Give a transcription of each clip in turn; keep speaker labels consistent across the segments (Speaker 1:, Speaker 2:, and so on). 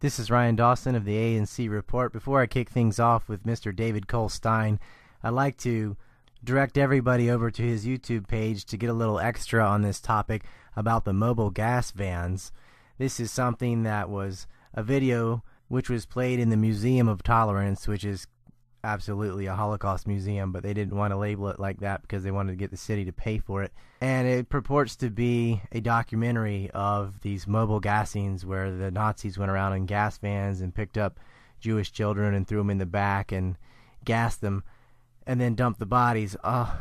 Speaker 1: This is Ryan Dawson of the ANC Report. Before I kick things off with Mr. David Cole Stein, I'd like to direct everybody over to his YouTube page to get a little extra on this topic about the mobile gas vans. This is something that was a video which was played in the Museum of Tolerance, which is absolutely a Holocaust museum, but they didn't want to label it like that because they wanted to get the city to pay for it. And it purports to be a documentary of these mobile gassings where the Nazis went around in gas vans and picked up Jewish children and threw them in the back and gassed them and then dumped the bodies. Oh,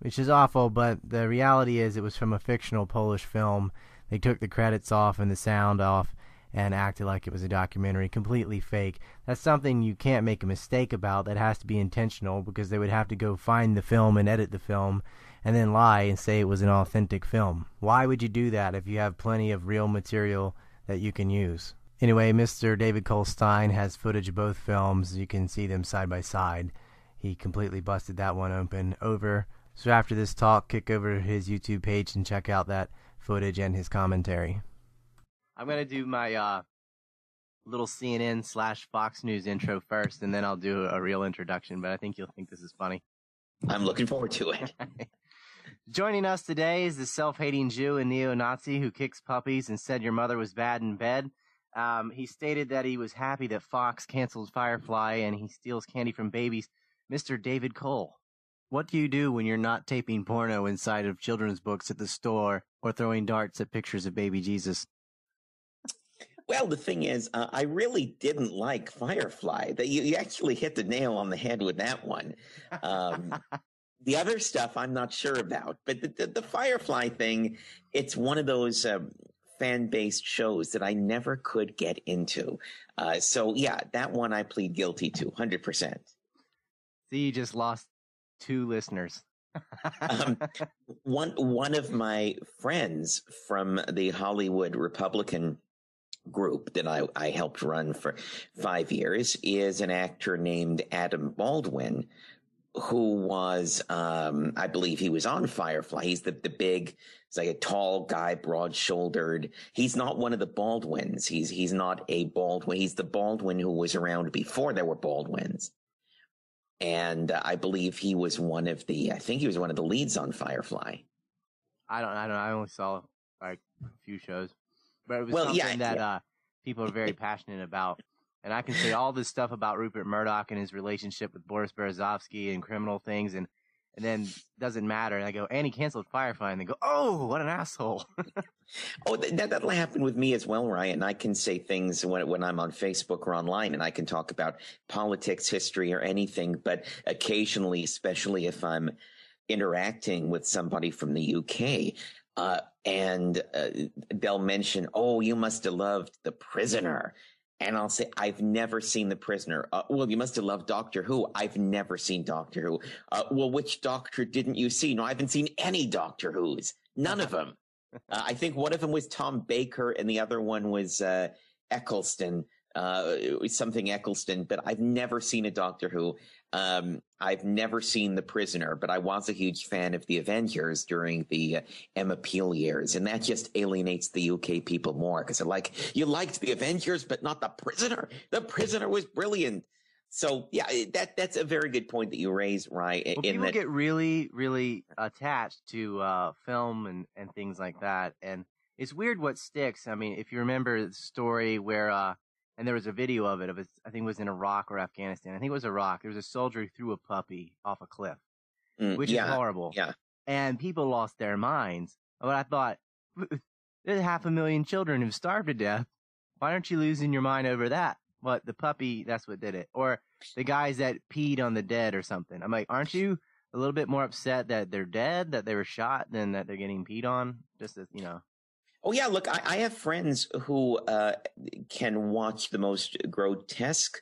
Speaker 1: which is awful, but the reality is it was from a fictional Polish film. They took the credits off and the sound off and acted like it was a documentary, completely fake. That's something you can't make a mistake about. That has to be intentional because they would have to go find the film and edit the film and then lie and say it was an authentic film. Why would you do that if you have plenty of real material that you can use? Anyway, Mr. David Cole Stein has footage of both films. You can see them side by side. He completely busted that one open over. So after this talk, kick over to his YouTube page and check out that footage and his commentary. I'm gonna do my uh, little CNN slash Fox News intro first, and then I'll do a real introduction. But I think you'll think this is funny.
Speaker 2: I'm looking forward to it.
Speaker 1: Joining us today is the self-hating Jew and neo-Nazi who kicks puppies and said your mother was bad in bed. Um, he stated that he was happy that Fox canceled Firefly and he steals candy from babies. Mr. David Cole. What do you do when you're not taping porno inside of children's books at the store or throwing darts at pictures of baby Jesus?
Speaker 2: Well, the thing is, uh, I really didn't like Firefly. That you, you actually hit the nail on the head with that one. Um, the other stuff I'm not sure about, but the, the, the Firefly thing, it's one of those um, fan based shows that I never could get into. Uh, so yeah, that one I plead guilty to, hundred percent.
Speaker 1: See, you just lost two listeners.
Speaker 2: um, one one of my friends from the Hollywood Republican group that I, I helped run for five years is an actor named Adam Baldwin, who was, um, I believe he was on Firefly. He's the, the big, he's like a tall guy, broad shouldered. He's not one of the Baldwins. He's, he's not a Baldwin. He's the Baldwin who was around before there were Baldwins. And uh, I believe he was one of the, I think he was one of the leads on Firefly.
Speaker 1: I don't, I don't, I only saw like a few shows but it was well, something yeah, that yeah. Uh, people are very passionate about. And I can say all this stuff about Rupert Murdoch and his relationship with Boris Berezovsky and criminal things, and and then doesn't matter. And I go, and he canceled Firefly, and they go, oh, what an asshole.
Speaker 2: oh, that that'll happen with me as well, Ryan. I can say things when when I'm on Facebook or online, and I can talk about politics, history, or anything. But occasionally, especially if I'm interacting with somebody from the UK, uh, and uh, they'll mention, "Oh, you must have loved The Prisoner," and I'll say, "I've never seen The Prisoner." Uh, well, you must have loved Doctor Who. I've never seen Doctor Who. Uh, well, which Doctor didn't you see? No, I haven't seen any Doctor Who's. None of them. Uh, I think one of them was Tom Baker, and the other one was uh, Eccleston. something Eccleston, but I've never seen a Doctor Who. Um, I've never seen The Prisoner, but I was a huge fan of The Avengers during the uh, Emma Peel years, and that just alienates the UK people more because they're like, you liked The Avengers, but not The Prisoner. The Prisoner was brilliant. So yeah, that that's a very good point that you raise, right?
Speaker 1: Well, people that- get really, really attached to uh, film and and things like that, and it's weird what sticks. I mean, if you remember the story where uh, and there was a video of it of it, I think it was in Iraq or Afghanistan. I think it was Iraq. There was a soldier who threw a puppy off a cliff, mm, which yeah, is horrible.
Speaker 2: Yeah.
Speaker 1: And people lost their minds. But I thought, there's half a million children who've starved to death. Why aren't you losing your mind over that? But the puppy, that's what did it. Or the guys that peed on the dead or something. I'm like, aren't you a little bit more upset that they're dead, that they were shot, than that they're getting peed on? Just as, you know.
Speaker 2: Oh yeah, look, I, I have friends who uh, can watch the most grotesque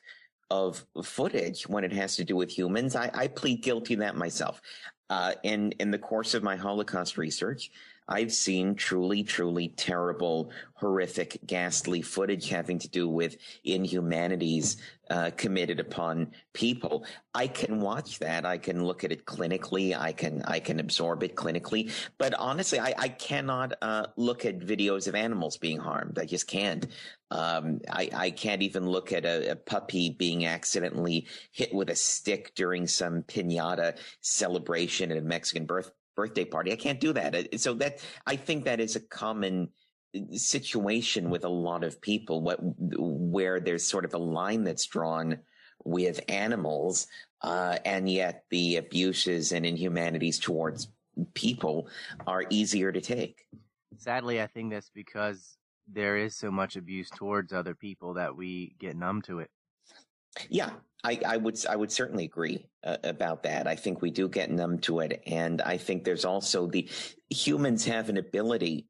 Speaker 2: of footage when it has to do with humans. I, I plead guilty to that myself. Uh, in in the course of my Holocaust research, I've seen truly, truly terrible, horrific, ghastly footage having to do with inhumanities uh, committed upon people. I can watch that. I can look at it clinically. I can I can absorb it clinically. But honestly, I, I cannot uh, look at videos of animals being harmed. I just can't. Um, I, I can't even look at a, a, puppy being accidentally hit with a stick during some pinata celebration at a Mexican birth, birthday party. I can't do that. So that I think that is a common situation with a lot of people what, where there's sort of a line that's drawn with animals, uh, and yet the abuses and inhumanities towards people are easier to take.
Speaker 1: Sadly, I think that's because there is so much abuse towards other people that we get numb to it.
Speaker 2: Yeah, I, I would I would certainly agree uh, about that. I think we do get numb to it, and I think there's also the humans have an ability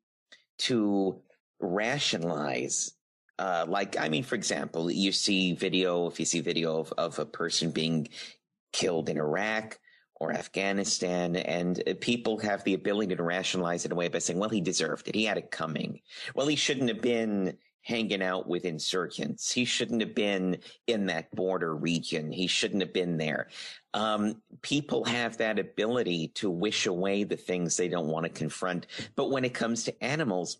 Speaker 2: to rationalize uh, like i mean for example you see video if you see video of, of a person being killed in iraq or afghanistan and people have the ability to rationalize it away by saying well he deserved it he had it coming well he shouldn't have been hanging out with insurgents. He shouldn't have been in that border region. He shouldn't have been there. Um, people have that ability to wish away the things they don't want to confront. But when it comes to animals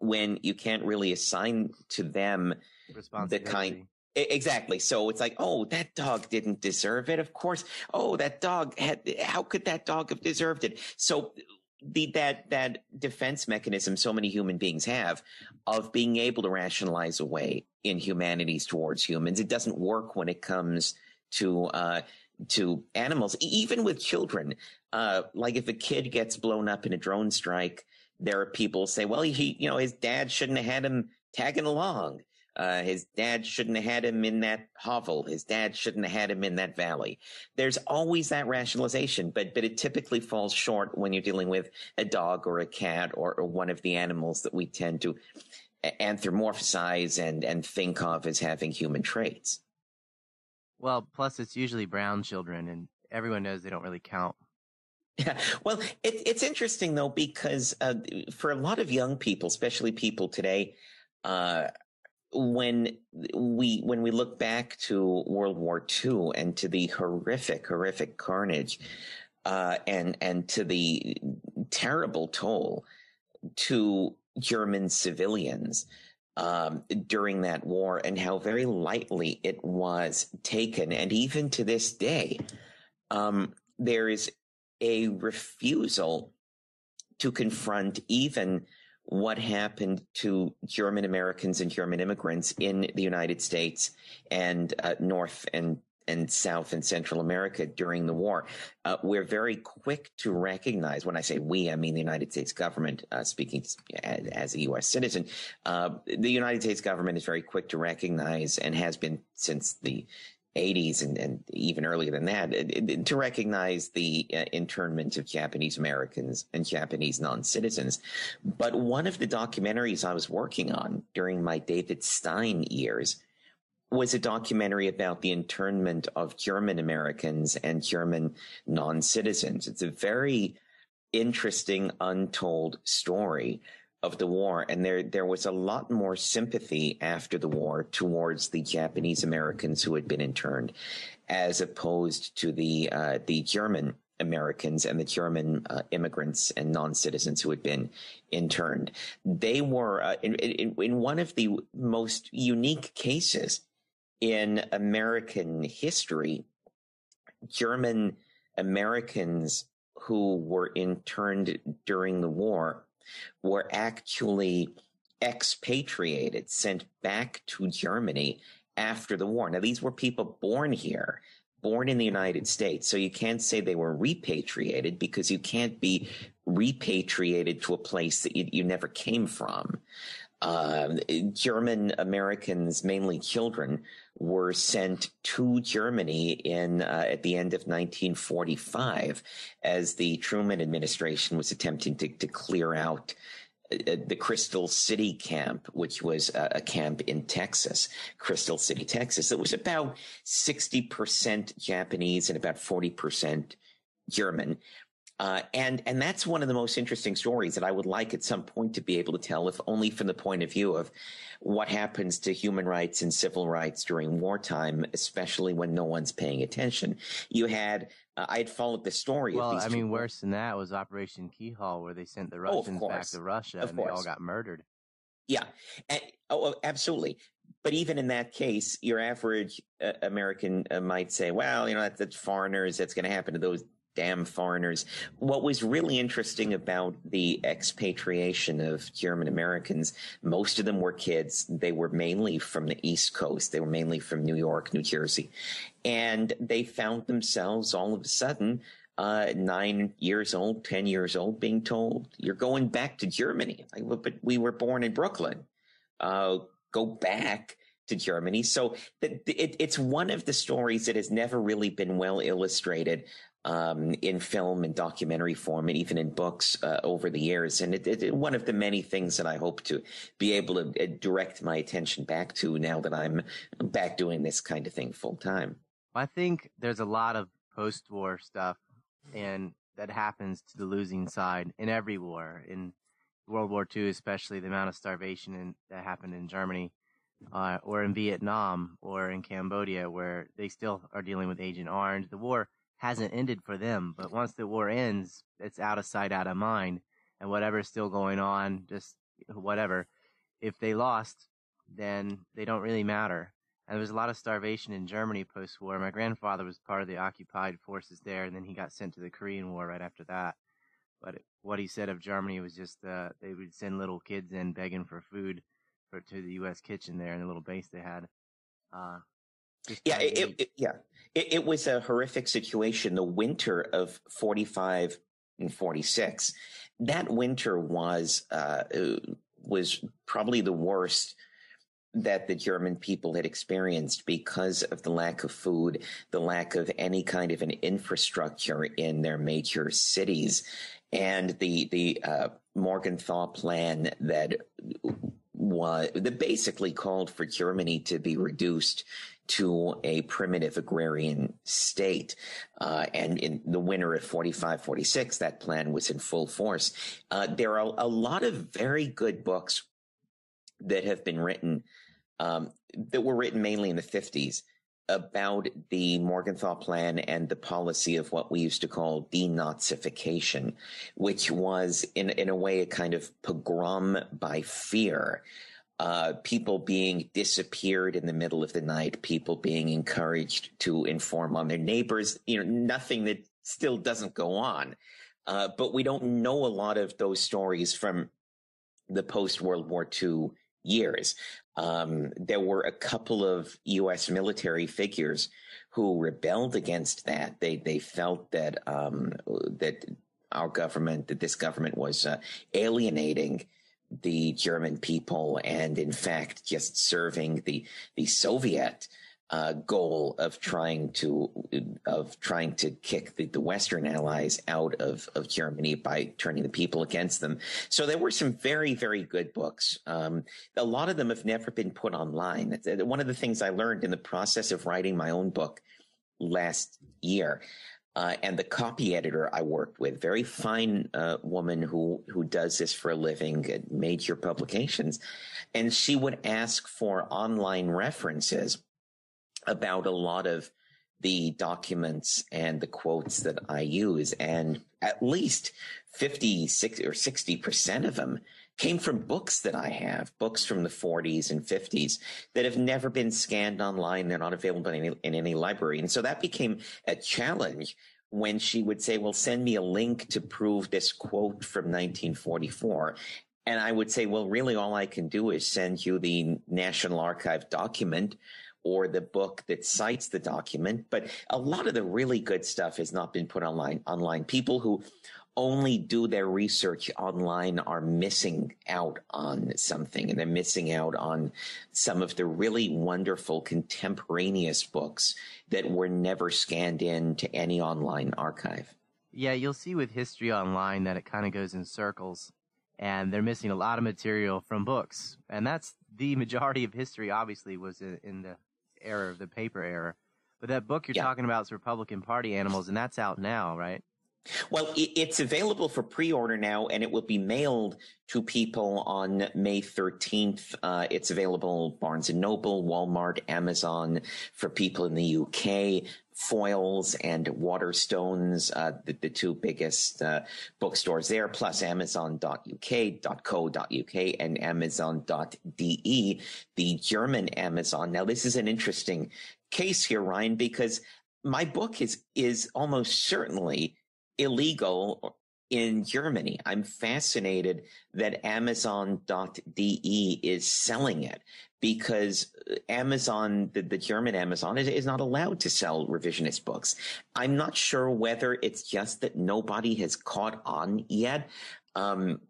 Speaker 2: when you can't really assign to them the kind exactly. So it's like oh that dog didn't deserve it. Of course. Oh that dog had how could that dog have deserved it? So the that that defense mechanism so many human beings have of being able to rationalize away inhumanities towards humans it doesn't work when it comes to uh to animals even with children uh like if a kid gets blown up in a drone strike there are people say, well, he, you know, his dad shouldn't have had him tagging along. Uh, his dad shouldn't have had him in that hovel. His dad shouldn't have had him in that valley. There's always that rationalization, but but it typically falls short when you're dealing with a dog or a cat or, or one of the animals that we tend to anthropomorphize and and think of as having human traits.
Speaker 1: Well, plus it's usually brown children, and everyone knows they don't really count.
Speaker 2: Yeah, well, it, it's interesting though because uh, for a lot of young people, especially people today, uh, when we when we look back to World War II and to the horrific, horrific carnage, uh, and and to the terrible toll to German civilians um, during that war, and how very lightly it was taken, and even to this day, um, there is a refusal to confront even what happened to German Americans and German immigrants in the United States and uh, North and and South and Central America during the war. Uh, we're very quick to recognize, when I say we, I mean the United States government, uh, speaking as, as, a U.S. citizen, uh, the United States government is very quick to recognize and has been since the 80s and, and even earlier than that to recognize the uh, internment of Japanese Americans and Japanese non citizens. But one of the documentaries I was working on during my David Stein years was a documentary about the internment of German Americans and German non citizens. It's a very interesting, untold story of the war, and there there was a lot more sympathy after the war towards the Japanese Americans who had been interned, as opposed to the uh, the German Americans and the German uh, immigrants and non citizens who had been interned. They were uh, in, in, in one of the most unique cases in American history. German Americans who were interned during the war were actually expatriated, sent back to Germany after the war. Now, these were people born here, born in the United States. So you can't say they were repatriated because you can't be repatriated to a place that you, you never came from. Uh, German Americans, mainly children, were sent to Germany in uh, at the end of 1945 as the Truman administration was attempting to, to clear out uh, the Crystal City camp, which was a, a, camp in Texas, Crystal City, Texas. It was about 60% Japanese and about 40% German. Uh, and and that's one of the most interesting stories that I would like at some point to be able to tell, if only from the point of view of what happens to human rights and civil rights during wartime, especially when no one's paying attention. You had uh, I had followed the story.
Speaker 1: Well, I mean, worse than that was Operation Keelhaul, where they sent the oh, Russians oh, back to Russia of and course. they all got murdered.
Speaker 2: Yeah, and, oh, absolutely. But even in that case, your average uh, American uh, might say, "Well, you know, that's, that's foreigners. That's going to happen to those damn foreigners. What was really interesting about the expatriation of German Americans, most of them were kids. They were mainly from the East Coast. They were mainly from New York, New Jersey. And they found themselves all of a sudden uh, nine years old, 10 years old, being told, you're going back to Germany. But we were born in Brooklyn. Uh, go back to Germany. So it, it's one of the stories that has never really been well illustrated um, in film and documentary form, and even in books uh, over the years. And it, it, one of the many things that I hope to be able to uh, direct my attention back to now that I'm back doing this kind of thing full time.
Speaker 1: I think there's a lot of post-war stuff, and that happens to the losing side in every war. In World War II, especially the amount of starvation in, that happened in Germany. Uh, or in Vietnam or in Cambodia, where they still are dealing with Agent Orange. The war hasn't ended for them. But once the war ends, it's out of sight, out of mind, and whatever's still going on, just whatever. If they lost, then they don't really matter. And there was a lot of starvation in Germany post-war. My grandfather was part of the occupied forces there, and then he got sent to the Korean War right after that. But what he said of Germany was just uh, they would send little kids in begging for food for to the U.S. kitchen there in the little base they had. Uh,
Speaker 2: yeah, it, it, yeah, it, it, was a horrific situation. The winter of forty five and forty six, that winter was uh, was probably the worst that the German people had experienced because of the lack of food, the lack of any kind of an infrastructure in their major cities, and the the uh, Morgenthau plan that was that basically called for Germany to be reduced to a primitive agrarian state. Uh, and in the winter of 45, 46, that plan was in full force. Uh, there are a lot of very good books that have been written, um, that were written mainly in the 50s about the Morgenthau Plan and the policy of what we used to call denazification, which was in, in a way a kind of pogrom by fear uh, people being disappeared in the middle of the night, people being encouraged to inform on their neighbors, you know, nothing that still doesn't go on. Uh, but we don't know a lot of those stories from the post World War II years. Um, there were a couple of U.S. military figures who rebelled against that. They they felt that um, that our government, that this government was uh, alienating the German people and in fact just serving the the Soviet uh, goal of trying to of trying to kick the, the Western allies out of, of Germany by turning the people against them. So there were some very very good books. Um, a lot of them have never been put online. One of the things I learned in the process of writing my own book last year uh, and the copy editor I worked with, very fine uh, woman who who does this for a living at major publications, and she would ask for online references about a lot of the documents and the quotes that I use, and at least 50 60 or 60% of them came from books that I have, books from the 40s and 50s that have never been scanned online. They're not available in any, in any library. And so that became a challenge when she would say, well, send me a link to prove this quote from 1944. And I would say, well, really all I can do is send you the National Archive document or the book that cites the document. But a lot of the really good stuff has not been put online. Online people who only do their research online are missing out on something and they're missing out on some of the really wonderful contemporaneous books that were never scanned in to any online archive.
Speaker 1: Yeah, you'll see with history online that it kind of goes in circles and they're missing a lot of material from books. And that's the majority of history obviously was in the era of the paper era. But that book you're yeah. talking about is Republican Party Animals and that's out now, right?
Speaker 2: Well, it's available for pre-order now, and it will be mailed to people on May 13th. Uh, it's available Barnes Noble, Walmart, Amazon for people in the UK. Foyles and Waterstones, uh, the, the, two biggest uh, bookstores there, plus Amazon.uk, .co.uk, and Amazon.de, the German Amazon. Now, this is an interesting case here, Ryan, because my book is is almost certainly illegal in Germany. I'm fascinated that Amazon.de is selling it because Amazon, the, the German Amazon, is, is, not allowed to sell revisionist books. I'm not sure whether it's just that nobody has caught on yet. Um,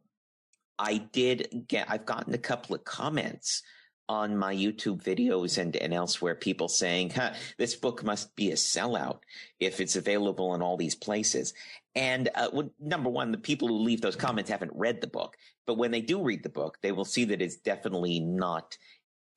Speaker 2: I did get, I've gotten a couple of comments on my YouTube videos and, and elsewhere, people saying, huh, this book must be a sellout if it's available in all these places. And uh, well, number one, the people who leave those comments haven't read the book, but when they do read the book, they will see that it's definitely not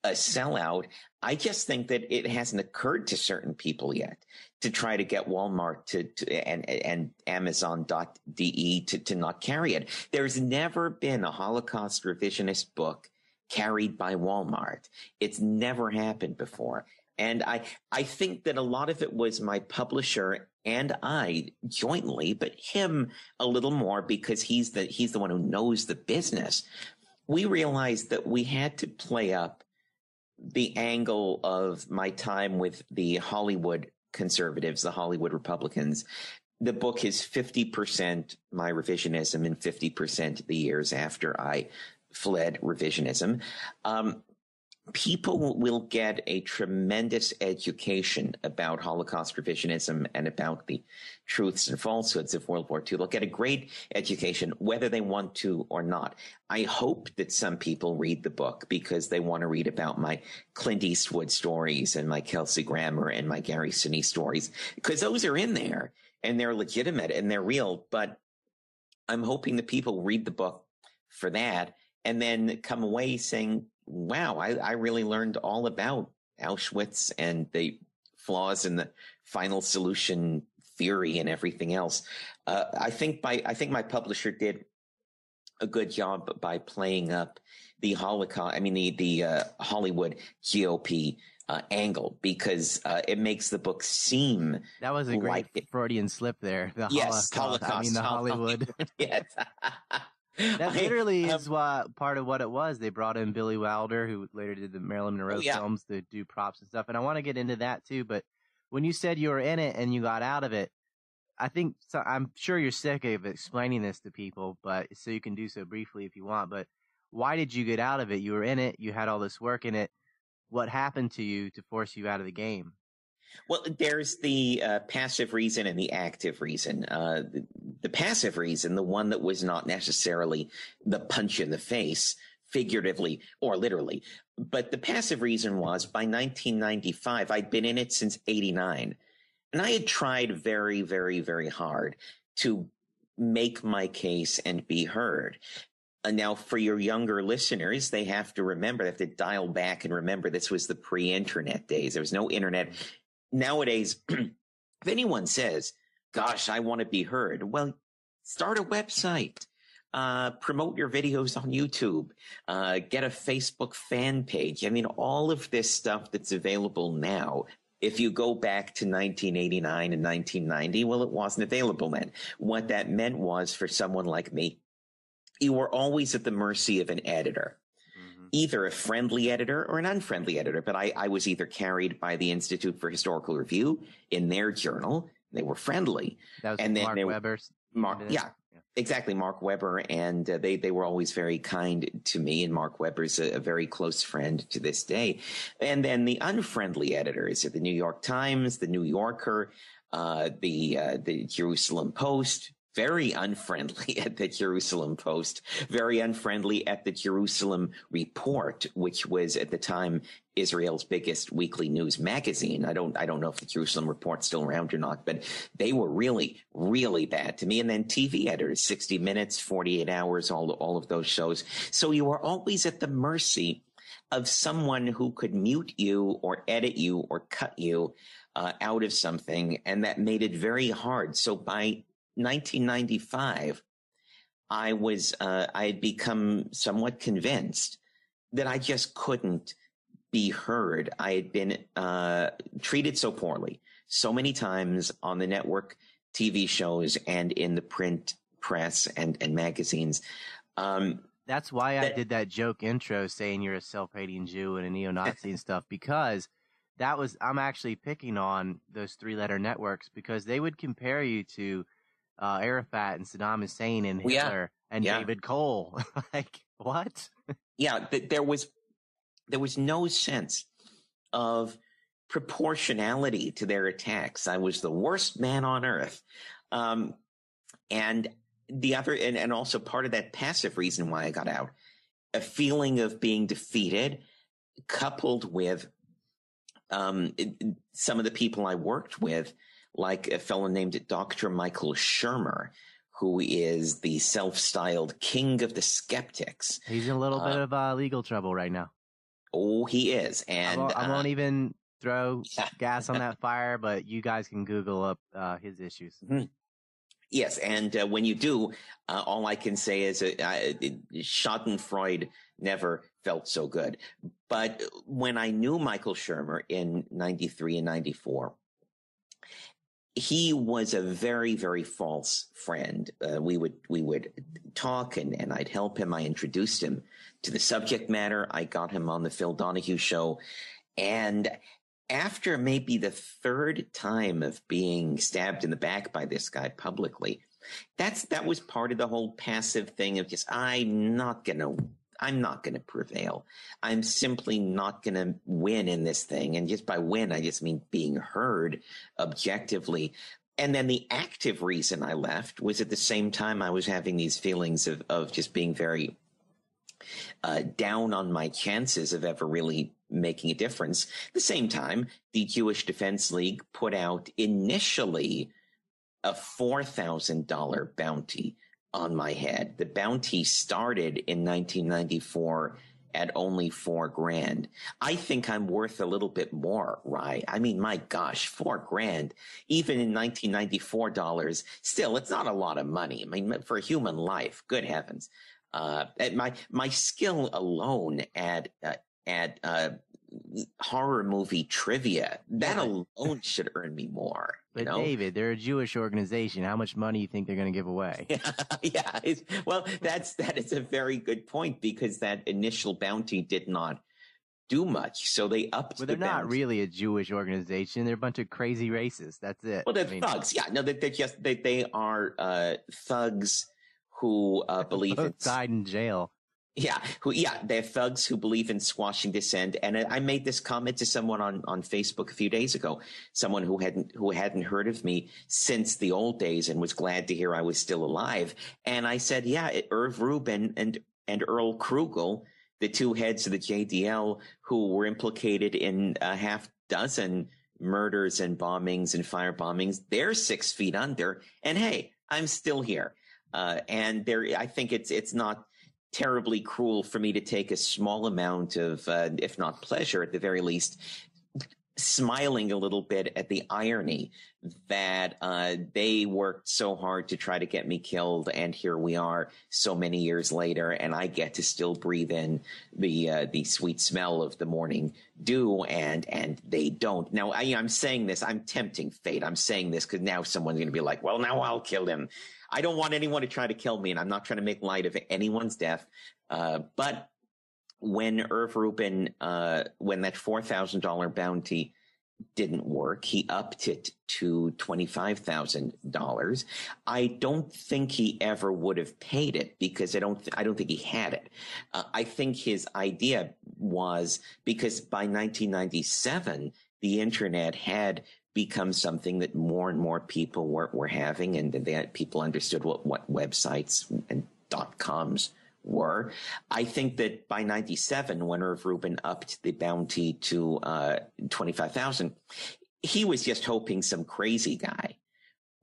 Speaker 2: a sellout. I just think that it hasn't occurred to certain people yet to try to get Walmart to, to and and Amazon.de to, to not carry it. There's never been a Holocaust revisionist book carried by Walmart. It's never happened before. And I, I think that a lot of it was my publisher and I jointly, but him a little more because he's the, he's the one who knows the business. We realized that we had to play up the angle of my time with the Hollywood conservatives, the Hollywood Republicans. The book is 50% my revisionism and 50% the years after I fled revisionism. Um, people will get a tremendous education about Holocaust revisionism and about the truths and falsehoods of World War II. They'll get a great education, whether they want to or not. I hope that some people read the book because they want to read about my Clint Eastwood stories and my Kelsey Grammer and my Gary Sinise stories, because those are in there and they're legitimate and they're real. But I'm hoping that people read the book for that and then come away saying, wow, I, I really learned all about Auschwitz and the flaws in the final solution theory and everything else. Uh, I think by, I think my publisher did a good job by playing up the Holocaust, I mean, the, the uh, Hollywood GOP uh, angle because uh, it makes the book seem
Speaker 1: that was a great like Freudian slip there.
Speaker 2: The yes,
Speaker 1: Holocaust. Holocaust I mean, the Hollywood.
Speaker 2: Hollywood. yes.
Speaker 1: That literally I, um, is what part of what it was. They brought in Billy Wilder, who later did the Marilyn Monroe oh, yeah. films, to do props and stuff. And I want to get into that too. But when you said you were in it and you got out of it, I think so, I'm sure you're sick of explaining this to people, but so you can do so briefly if you want. But why did you get out of it? You were in it. You had all this work in it. What happened to you to force you out of the game?
Speaker 2: Well, there's the uh, passive reason and the active reason. Uh, the, the, passive reason, the one that was not necessarily the punch in the face, figuratively or literally, but the passive reason was by 1995, I'd been in it since 89. And I had tried very, very, very hard to make my case and be heard. And now, for your younger listeners, they have to remember, they have to dial back and remember this was the pre internet days. There was no internet nowadays, if anyone says, gosh, I want to be heard, well, start a website. Uh, promote your videos on YouTube, uh, get a Facebook fan page. I mean, all of this stuff that's available now. If you go back to 1989 and 1990, well, it wasn't available then. What that meant was for someone like me, you were always at the mercy of an editor either a friendly editor or an unfriendly editor, but I, I was either carried by the Institute for Historical Review in their journal. They were friendly.
Speaker 1: That was and then Mark they, Weber.
Speaker 2: Mark, yeah, yeah, exactly. Mark Weber. And uh, they, they were always very kind to me. And Mark Weber's a, a very close friend to this day. And then the unfriendly editors at the New York Times, the New Yorker, uh, the, uh, the Jerusalem Post, very unfriendly at the Jerusalem Post, very unfriendly at the Jerusalem Report, which was at the time Israel's biggest weekly news magazine. I don't, I don't know if the Jerusalem Report's still around or not, but they were really, really bad to me. And then TV editors, 60 Minutes, 48 Hours, all, all of those shows. So you were always at the mercy of someone who could mute you or edit you or cut you uh, out of something. And that made it very hard. So by 1995, I was uh, I had become somewhat convinced that I just couldn't be heard. I had been uh, treated so poorly so many times on the network TV shows and in the print press and, and magazines. Um,
Speaker 1: That's why that, I did that joke intro saying you're a self-hating Jew and a neo-Nazi and stuff because that was I'm actually picking on those three-letter networks because they would compare you to uh, Arafat and Saddam Hussein and Hitler yeah. and yeah. David Cole. like what?
Speaker 2: yeah, th- there was there was no sense of proportionality to their attacks. I was the worst man on earth. Um, and the other, and, and also part of that passive reason why I got out, a feeling of being defeated, coupled with um, some of the people I worked with, like a fellow named Dr. Michael Shermer, who is the self-styled king of the skeptics.
Speaker 1: He's in a little uh, bit of uh, legal trouble right now.
Speaker 2: Oh, he is, and I
Speaker 1: won't, I won't uh, even throw gas on that fire, but you guys can Google up uh, his issues.
Speaker 2: Mm-hmm. Yes, and uh, when you do, uh, all I can say is uh, Schadenfreude never felt so good. But when I knew Michael Shermer in 93 and 94, he was a very, very false friend. Uh, we would we would talk, and, and I'd help him. I introduced him to the subject matter. I got him on the Phil Donahue show, and after maybe the third time of being stabbed in the back by this guy publicly, that's that was part of the whole passive thing of just I'm not gonna I'm not gonna prevail. I'm simply not gonna win in this thing. And just by win, I just mean being heard objectively. And then the active reason I left was at the same time I was having these feelings of, of just being very uh, down on my chances of ever really making a difference. At the same time, the Jewish Defense League put out initially a $4,000 bounty on my head. The bounty started in 1994 at only four grand. I think I'm worth a little bit more, right? I mean, my gosh, four grand, even in 1994 dollars, still, it's not a lot of money. I mean, for human life, good heavens. Uh, my, my skill alone at, uh, at uh, horror movie trivia. That alone should earn me more.
Speaker 1: But
Speaker 2: know?
Speaker 1: David, they're a Jewish organization. How much money do you think they're going to give away?
Speaker 2: yeah, yeah well, that's that is a very good point because that initial bounty did not do much, so they upped.
Speaker 1: Well, they're
Speaker 2: the
Speaker 1: not really a Jewish organization. They're a bunch of crazy racists. That's it.
Speaker 2: Well, they're I mean, thugs. Yeah, no, they're, they're just they they are uh, thugs who uh, believe
Speaker 1: both died in jail.
Speaker 2: Yeah, who yeah, they're thugs who believe in squashing dissent. And I made this comment to someone on, on Facebook a few days ago, someone who hadn't who hadn't heard of me since the old days and was glad to hear I was still alive. And I said, yeah, Irv Rubin and and Earl Krugel, the two heads of the JDL who were implicated in a half dozen murders and bombings and fire bombings, they're six feet under. And hey, I'm still here. Uh, and there, I think it's it's not terribly cruel for me to take a small amount of, uh, if not pleasure, at the very least, smiling a little bit at the irony that uh, they worked so hard to try to get me killed, and here we are, so many years later, and I get to still breathe in the uh, the sweet smell of the morning dew, and and they don't. Now I, I'm saying this, I'm tempting fate. I'm saying this because now someone's going to be like, well, now I'll kill him. I don't want anyone to try to kill me, and I'm not trying to make light of anyone's death. Uh, but when Irv Rubin, uh, when that four thousand dollar bounty didn't work, he upped it to twenty five thousand dollars. I don't think he ever would have paid it because I don't. Th- I don't think he had it. Uh, I think his idea was because by 1997 the internet had become something that more and more people were, were having and that people understood what, what websites and dot coms were. I think that by 97, when Irv Rubin upped the bounty to uh, 25,000, he was just hoping some crazy guy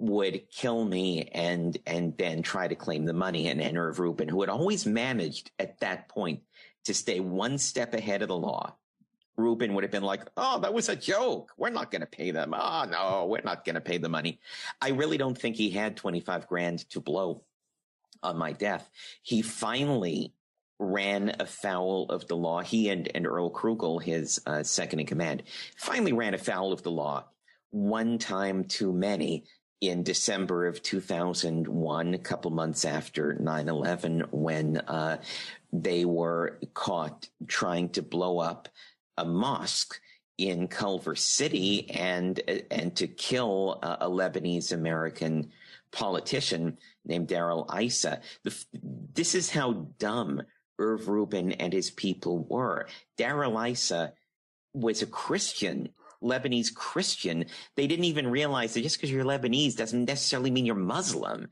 Speaker 2: would kill me and and then try to claim the money. And, and Irv Rubin, who had always managed at that point to stay one step ahead of the law, Rubin would have been like, "Oh, that was a joke. We're not going to pay them. Oh no, we're not going to pay the money." I really don't think he had twenty five grand to blow on my death. He finally ran afoul of the law. He and, and Earl Krugel, his uh, second in command, finally ran afoul of the law one time too many in December of 2001, a couple months after 9 11, when uh, they were caught trying to blow up a mosque in Culver City and and to kill a, a Lebanese American politician named Darrell Issa. This is how dumb Irv Rubin and his people were. Darrell Issa was a Christian Lebanese Christian, they didn't even realize that just because you're Lebanese doesn't necessarily mean you're Muslim.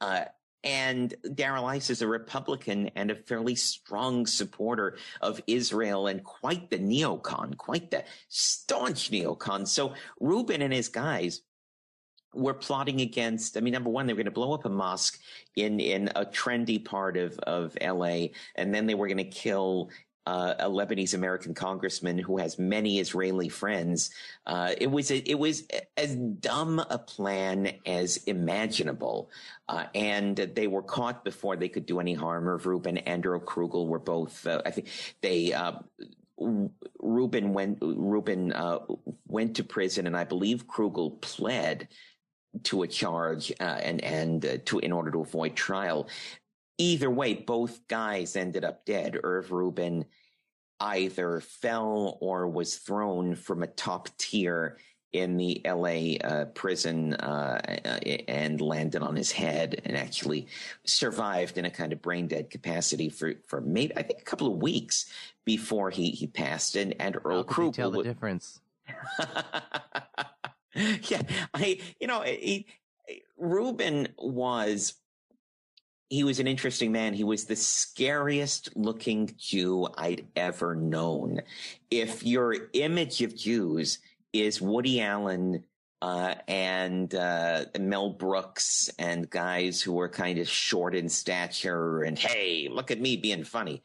Speaker 2: Uh, and Darrell Issa is a Republican and a fairly strong supporter of Israel and quite the neocon, quite the staunch neocon. So Rubin and his guys were plotting against, I mean, number one, they were going to blow up a mosque in, in a trendy part of, of LA. And then they were going to kill uh, a Lebanese American congressman who has many Israeli friends. Uh, it was a, it was as dumb a plan as imaginable, uh, and they were caught before they could do any harm. Irv Rubin and Earl Krugel were both. Uh, I think they. Uh, Rubin went. Rubin uh, went to prison, and I believe Krugel pled to a charge and and to in order to avoid trial either way, both guys ended up dead. Irv Rubin either fell or was thrown from a top tier in the LA uh, prison uh, and landed on his head and actually survived in a kind of brain dead capacity for, for maybe, I think, a couple of weeks before he, he passed. And, and Earl Krugel.
Speaker 1: tell the difference?
Speaker 2: yeah. I, you know, he, Rubin was he was an interesting man. He was the scariest looking Jew I'd ever known. If your image of Jews is Woody Allen uh, and uh, Mel Brooks and guys who were kind of short in stature and hey, look at me being funny.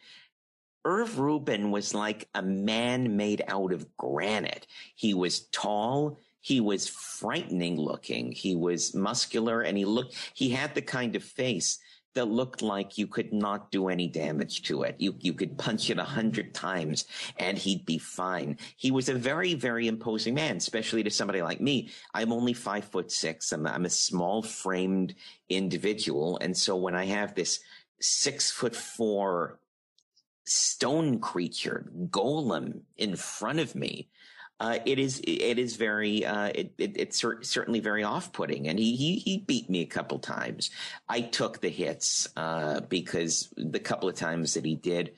Speaker 2: Irv Rubin was like a man made out of granite. He was tall. He was frightening looking. He was muscular and he looked, he had the kind of face that looked like you could not do any damage to it. You, you could punch it a hundred times and he'd be fine. He was a very, very imposing man, especially to somebody like me. I'm only five foot six. I'm, I'm a small framed individual. And so when I have this six foot four stone creature golem in front of me, uh, it is it is very uh, it, it, it's cer- certainly very off putting, and he, he he beat me a couple times. I took the hits uh, because the couple of times that he did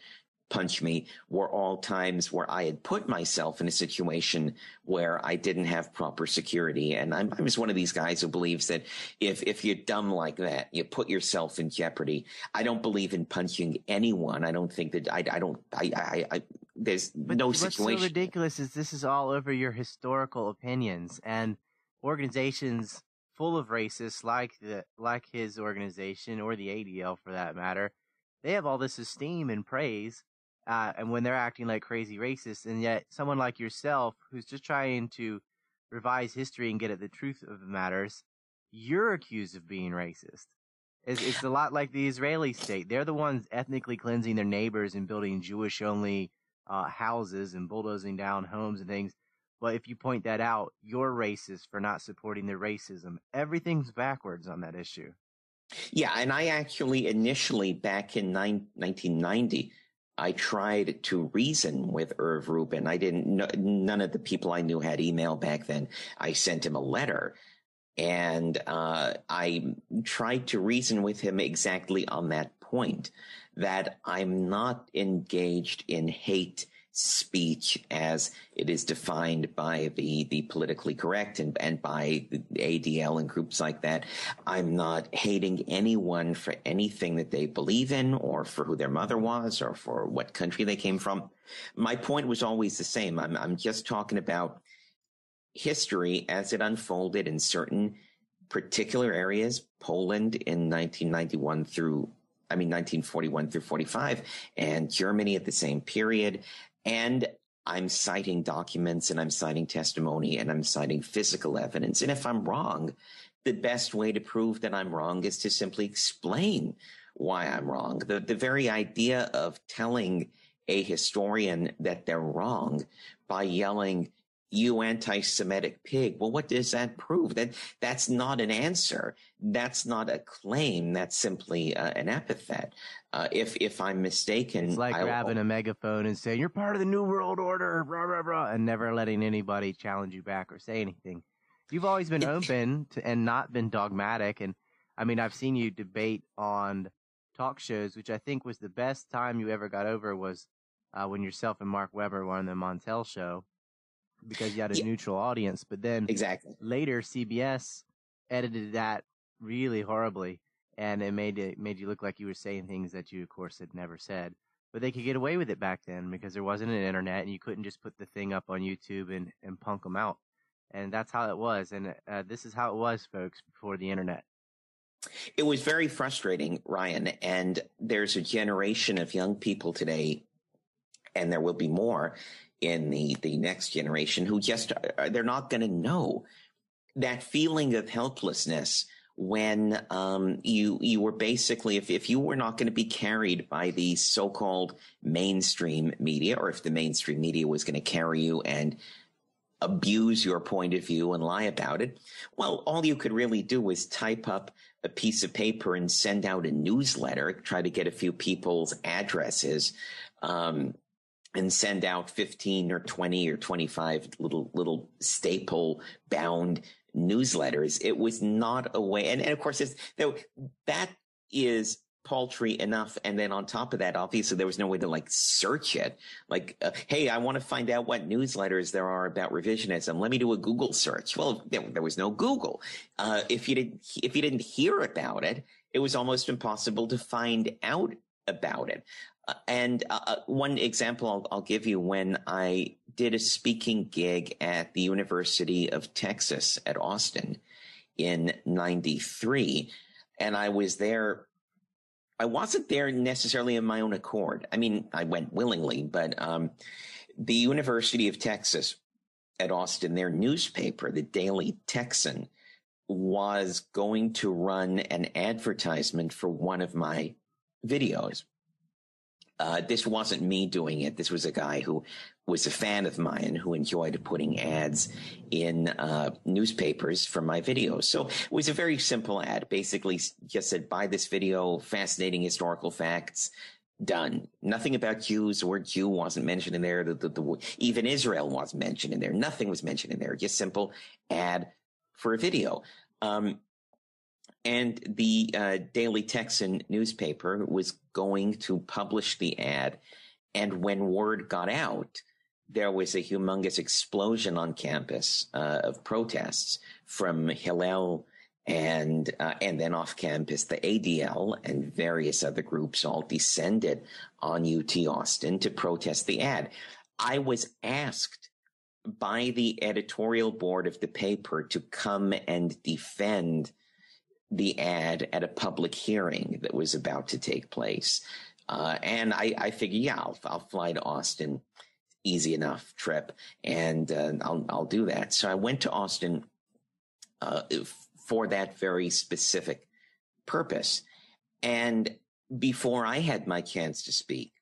Speaker 2: punch me were all times where I had put myself in a situation where I didn't have proper security. And I'm, I'm just one of these guys who believes that if, if you're dumb like that, you put yourself in jeopardy. I don't believe in punching anyone. I don't think that I, I don't, I, I, I there's
Speaker 1: but
Speaker 2: no
Speaker 1: what's
Speaker 2: situation.
Speaker 1: so ridiculous is this is all over your historical opinions and organizations full of racists like the, like his organization or the ADL for that matter. They have all this esteem and praise uh, and when they're acting like crazy racists, and yet someone like yourself, who's just trying to revise history and get at the truth of the matters, you're accused of being racist. It's, it's a lot like the Israeli state. They're the ones ethnically cleansing their neighbors and building Jewish only uh, houses and bulldozing down homes and things. But if you point that out, you're racist for not supporting their racism. Everything's backwards on that issue.
Speaker 2: Yeah, and I actually initially back in nine, 1990 I tried to reason with Irv Rubin. I didn't, know, none of the people I knew had email back then. I sent him a letter and uh, I tried to reason with him exactly on that point that I'm not engaged in hate speech as it is defined by the, the politically correct and, and by the ADL and groups like that. I'm not hating anyone for anything that they believe in or for who their mother was or for what country they came from. My point was always the same. I'm, I'm just talking about history as it unfolded in certain particular areas, Poland in 1991 through I mean, 1941 through 45 and Germany at the same period. And I'm citing documents and I'm citing testimony and I'm citing physical evidence. And if I'm wrong, the best way to prove that I'm wrong is to simply explain why I'm wrong. The, the very idea of telling a historian that they're wrong by yelling, you anti-Semitic pig. Well, what does that prove? That that's not an answer. That's not a claim. That's simply uh, an epithet. Uh, if if I'm mistaken,
Speaker 1: it's like
Speaker 2: I'll,
Speaker 1: grabbing a megaphone and saying you're part of the New World Order, rah, rah, rah, and never letting anybody challenge you back or say anything. You've always been open to, and not been dogmatic. And I mean, I've seen you debate on talk shows, which I think was the best time you ever got over was uh, when yourself and Mark Weber were on the Montel show because you had a yeah. neutral audience. But then
Speaker 2: exactly
Speaker 1: later, CBS edited that really horribly, and it made it made you look like you were saying things that you, of course, had never said. But they could get away with it back then because there wasn't an internet, and you couldn't just put the thing up on YouTube and and punk them out. And that's how it was. And uh, this is how it was, folks, before the internet.
Speaker 2: It was very frustrating, Ryan. And there's a generation of young people today, and there will be more in the, the next generation who just, uh, they're not going to know that feeling of helplessness when um, you you were basically if, if you were not going to be carried by the so-called mainstream media or if the mainstream media was going to carry you and abuse your point of view and lie about it well all you could really do was type up a piece of paper and send out a newsletter try to get a few people's addresses um, and send out 15 or 20 or 25 little little staple bound newsletters. It was not a way and, and of course it's, that is paltry enough. And then on top of that obviously there was no way to like search it. Like uh, hey i want to find out what newsletters there are about revisionism let me do a google search. Well there, there was no google. Uh, if you didn't if you didn't hear about it it was almost impossible to find out about it and uh, uh, one example I'll, I'll, give you when I did a speaking gig at the University of Texas at Austin in 93. And I was there. I wasn't there necessarily of my own accord. I mean, I went willingly, but um, the University of Texas at Austin, their newspaper, the Daily Texan, was going to run an advertisement for one of my videos. Uh, this wasn't me doing it. This was a guy who was a fan of mine who enjoyed putting ads in uh, newspapers for my videos. So it was a very simple ad. Basically, just said, buy this video, fascinating historical facts. Done. Nothing about Jews. The word Jew wasn't mentioned in there. The, the, the, even Israel wasn't mentioned in there. Nothing was mentioned in there. Just simple ad for a video. Um, and the uh, Daily Texan newspaper was going to publish the ad. And when word got out, there was a humongous explosion on campus uh, of protests from Hillel and uh, and then off campus, the ADL and various other groups all descended on UT Austin to protest the ad. I was asked by the editorial board of the paper to come and defend the ad at a public hearing that was about to take place. Uh, and I, I figured, yeah, I'll, I'll, fly to Austin, easy enough trip, and uh, I'll, I'll do that. So I went to Austin uh, for that very specific purpose. And before I had my chance to speak,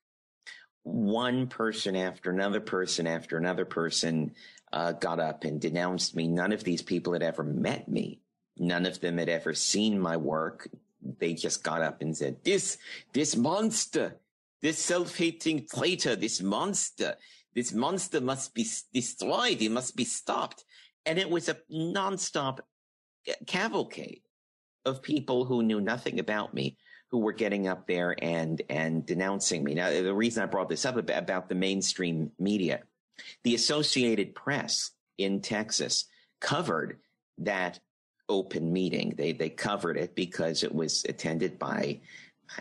Speaker 2: one person after another person after another person uh, got up and denounced me. None of these people had ever met me. None of them had ever seen my work. They just got up and said, this, this monster, this self-hating traitor, this monster, this monster must be destroyed. It must be stopped. And it was a nonstop cavalcade of people who knew nothing about me who were getting up there and and denouncing me. Now, the reason I brought this up about, about the mainstream media, the Associated Press in Texas covered that open meeting. They they covered it because it was attended by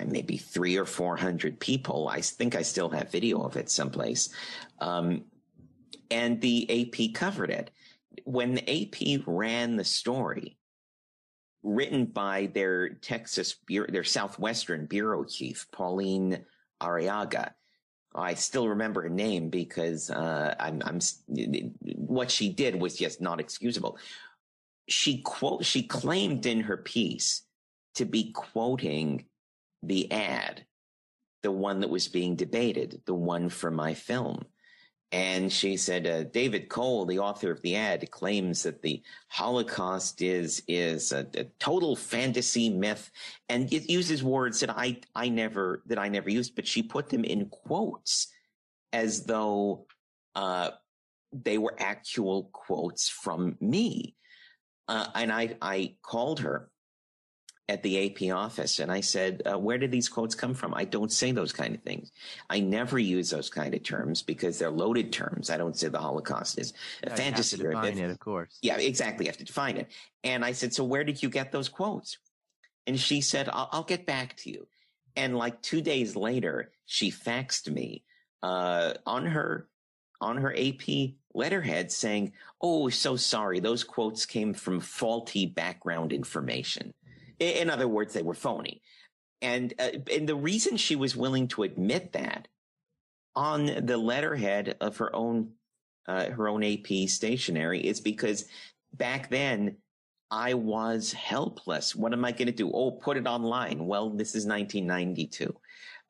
Speaker 2: maybe three or four hundred people. I think I still have video of it someplace. Um, and the AP covered it. When the AP ran the story, written by their Texas, their Southwestern bureau chief, Pauline Arriaga, I still remember her name because uh, I'm, I'm what she did was just not excusable. She quote she claimed in her piece to be quoting the ad, the one that was being debated, the one for my film. And she said, uh, David Cole, the author of the ad, claims that the Holocaust is is a, a, total fantasy myth, and it uses words that I I never that I never used, but she put them in quotes as though uh, they were actual quotes from me. Uh, and I I called her at the AP office and I said, uh, where did these quotes come from? I don't say those kind of things. I never use those kind of terms because they're loaded terms. I don't say the Holocaust is a
Speaker 1: Yeah,
Speaker 2: fantasy.
Speaker 1: You have to define it, of course.
Speaker 2: Yeah, exactly. You have to define it. And I said, so where did you get those quotes? And she said, I'll, I'll get back to you. And like two days later, she faxed me, uh, on her, on her AP letterhead saying, Oh, so sorry. Those quotes came from faulty background information. In other words, they were phony. And, uh, and the reason she was willing to admit that on the letterhead of her own uh, her own AP stationery is because back then I was helpless. What am I going to do? Oh, put it online. Well, this is 1992.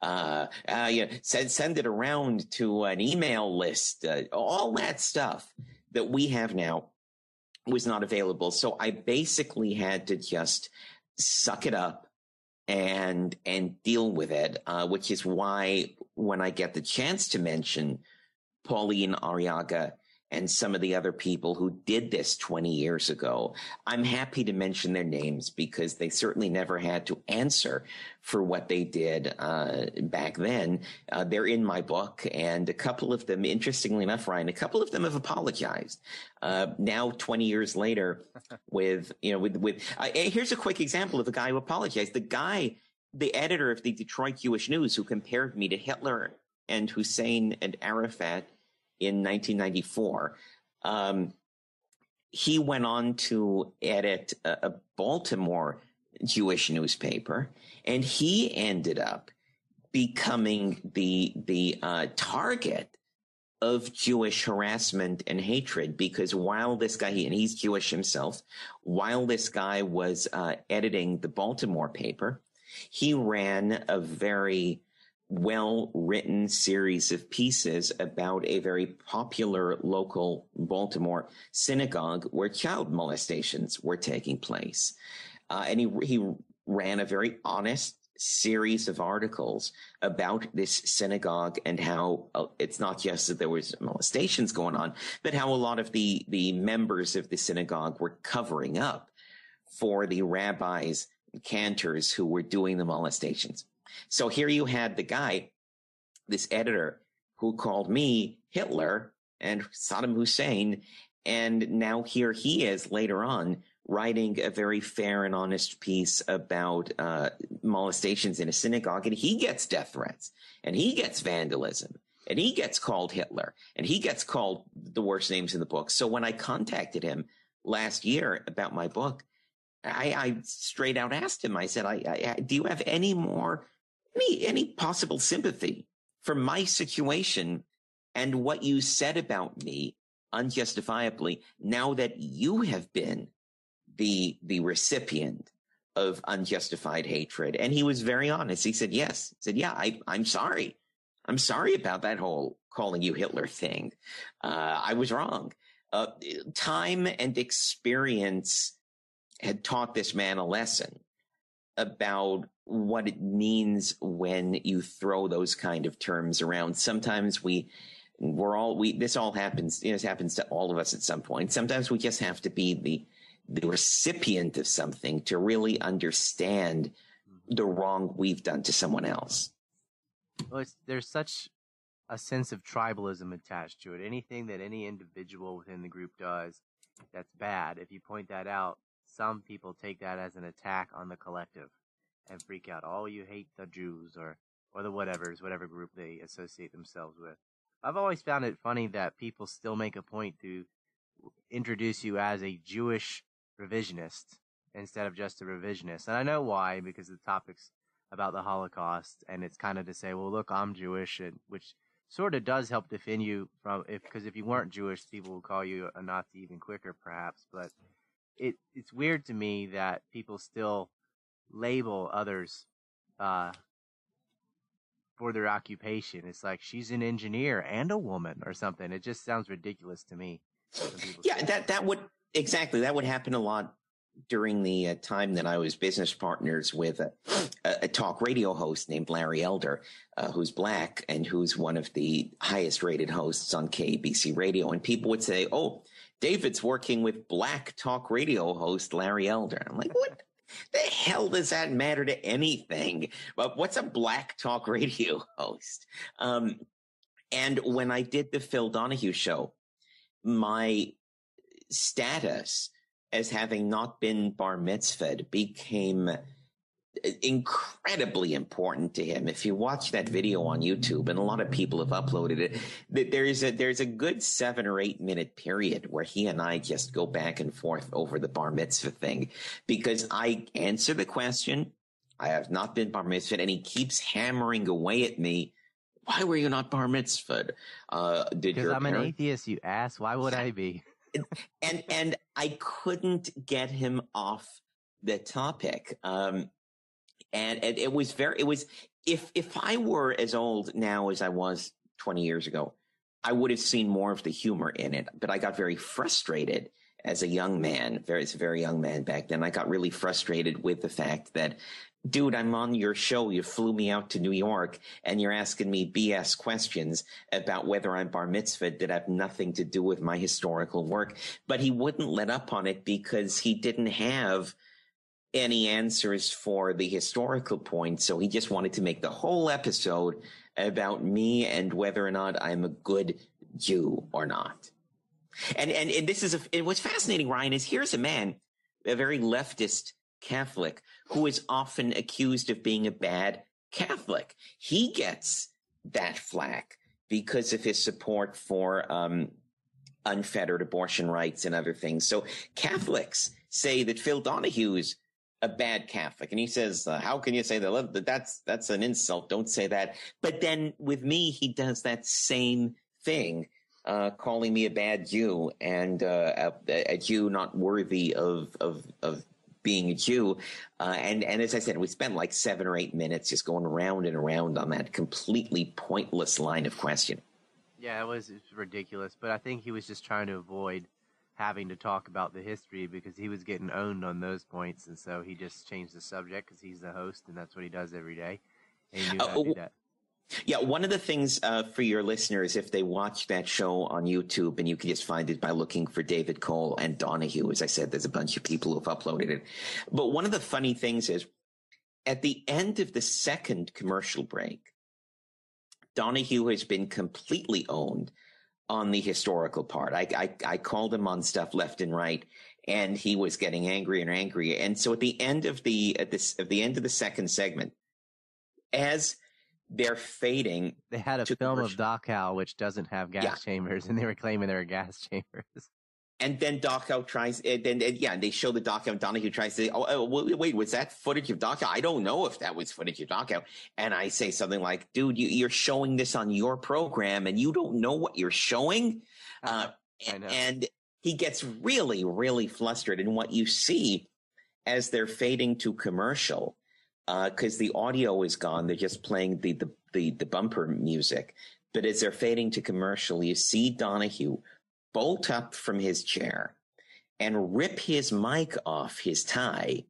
Speaker 2: Uh, uh, you know, send, send it around to an email list. Uh, all that stuff that we have now was not available. So I basically had to just suck it up and and deal with it, uh, which is why when I get the chance to mention Pauline Ariaga and some of the other people who did this 20 years ago, I'm happy to mention their names because they certainly never had to answer for what they did uh, back then. Uh, they're in my book, and a couple of them, interestingly enough, Ryan, a couple of them have apologized. Uh, now, 20 years later, with you know, with with uh, here's a quick example of a guy who apologized. The guy, the editor of the Detroit Jewish News, who compared me to Hitler and Hussein and Arafat in 1994. Um, he went on to edit a, a Baltimore Jewish newspaper, and he ended up becoming the the uh, target of Jewish harassment and hatred because while this guy, and he's Jewish himself, while this guy was uh, editing the Baltimore paper, he ran a very well written series of pieces about a very popular local Baltimore synagogue where child molestations were taking place. Uh, and he, he ran a very honest series of articles about this synagogue and how uh, it's not just that there was molestations going on, but how a lot of the, the members of the synagogue were covering up for the rabbis, cantors who were doing the molestations. So here you had the guy, this editor, who called me Hitler and Saddam Hussein. And now here he is later on writing a very fair and honest piece about uh, molestations in a synagogue. And he gets death threats and he gets vandalism and he gets called Hitler and he gets called the worst names in the book. So when I contacted him last year about my book, I, I straight out asked him, I said, I, I, do you have any more any any possible sympathy for my situation and what you said about me unjustifiably now that you have been the the recipient of unjustified hatred. And he was very honest. He said yes. He said yeah I, i'm sorry. I'm sorry about that whole calling you hitler thing. Uh, i was wrong. Uh, time and experience had taught this man a lesson about what it means when you throw those kind of terms around. Sometimes we, we're all, we, this all happens, this happens to all of us at some point. Sometimes we just have to be the, the recipient of something to really understand the wrong we've done to someone else.
Speaker 1: Well, there's such a sense of tribalism attached to it. Anything that any individual within the group does that's bad, if you point that out, some people take that as an attack on the collective and freak out. Oh, you hate the Jews or, or the whatevers, whatever group they associate themselves with. I've always found it funny that people still make a point to introduce you as a Jewish revisionist instead of just a revisionist. And I know why, because the topic's about the Holocaust and it's kind of to say, well, look, I'm Jewish and which sort of does help defend you from if because if you weren't Jewish, people would call you a Nazi even quicker, perhaps. But it it's weird to me that people still label others uh, for their occupation. It's like she's an engineer and a woman or something. It just sounds ridiculous to me.
Speaker 2: Yeah, that that would exactly that would happen a lot during the uh, time that I was business partners with a, a talk radio host named Larry Elder, uh, who's black and who's one of the highest rated hosts on KABC radio. And people would say, "Oh, David's working with black talk radio host Larry Elder." I'm like, "What?" The hell does that matter to anything? But what's a black talk radio host? Um, and when I did the Phil Donahue show, my status as having not been bar mitzvahed became incredibly important to him. If you watch that video on YouTube, and a lot of people have uploaded it, that there's a there's a good seven or eight minute period where he and I just go back and forth over the bar mitzvah thing because I answer the question. I have not been bar mitzvahed, and he keeps hammering away at me. Why were you not bar mitzvahed?
Speaker 1: Uh, did because I'm an atheist, you ass. Why would I be?
Speaker 2: and and I couldn't get him off the topic. Um, and, and it was very, it was, if, if I were as old now as I was 20 years ago, I would have seen more of the humor in it, but I got very frustrated as a young man, very, as a very young man back then. I got really frustrated with the fact that, dude, I'm on your show. You flew me out to New York and you're asking me BS questions about whether I'm bar mitzvah that have nothing to do with my historical work. But he wouldn't let up on it because he didn't have any answers for the historical points. So he just wanted to make the whole episode about me and whether or not I'm a good Jew or not. And, and, and this is a, and what's fascinating, Ryan, is here's a man, a very leftist Catholic who is often accused of being a bad Catholic. He gets that flack because of his support for, um, unfettered abortion rights and other things. So Catholics say that Phil Donahue's a bad Catholic. And he says, uh, how can you say that? That's, that's an insult. Don't say that. But then with me, he does that same thing, uh, calling me a bad Jew and, uh, a, a, Jew not worthy of, of, of being a Jew. Uh, and, and as I said, we spent like seven or eight minutes just going around and around on that completely pointless line of question.
Speaker 1: Yeah, it was, it was ridiculous, but I think he was just trying to avoid having to talk about the history because he was getting owned on those points, and so he just changed the subject because he's the host and that's what he does every day. And he knew uh, how to do that.
Speaker 2: Yeah, one of the things uh, for your listeners, if they watch that show on YouTube, and you can just find it by looking for David Cole and Donahue, as I said, there's a bunch of people who've uploaded it. But one of the funny things is, at the end of the second commercial break, Donahue has been completely owned on the historical part. I, I, I called him on stuff left and right, and he was getting angrier and angrier. And so at the end of the at this at the end of the second segment, as they're fading,
Speaker 1: they had a film of Dachau which doesn't have gas yeah. chambers, and they were claiming there were gas chambers.
Speaker 2: And then Dachau tries, and then and yeah, they show the Dachau, and Donahue tries to say, oh, oh, wait, was that footage of Dachau? I don't know if that was footage of Dachau. And I say something like, dude, you, are showing this on your program, and you don't know what you're showing. Uh, and, and he gets really, really flustered. And what you see as they're fading to commercial, because uh, the audio is gone, they're just playing the, the the the bumper music. But as they're fading to commercial, you see Donahue bolt up from his chair and rip his mic off his tie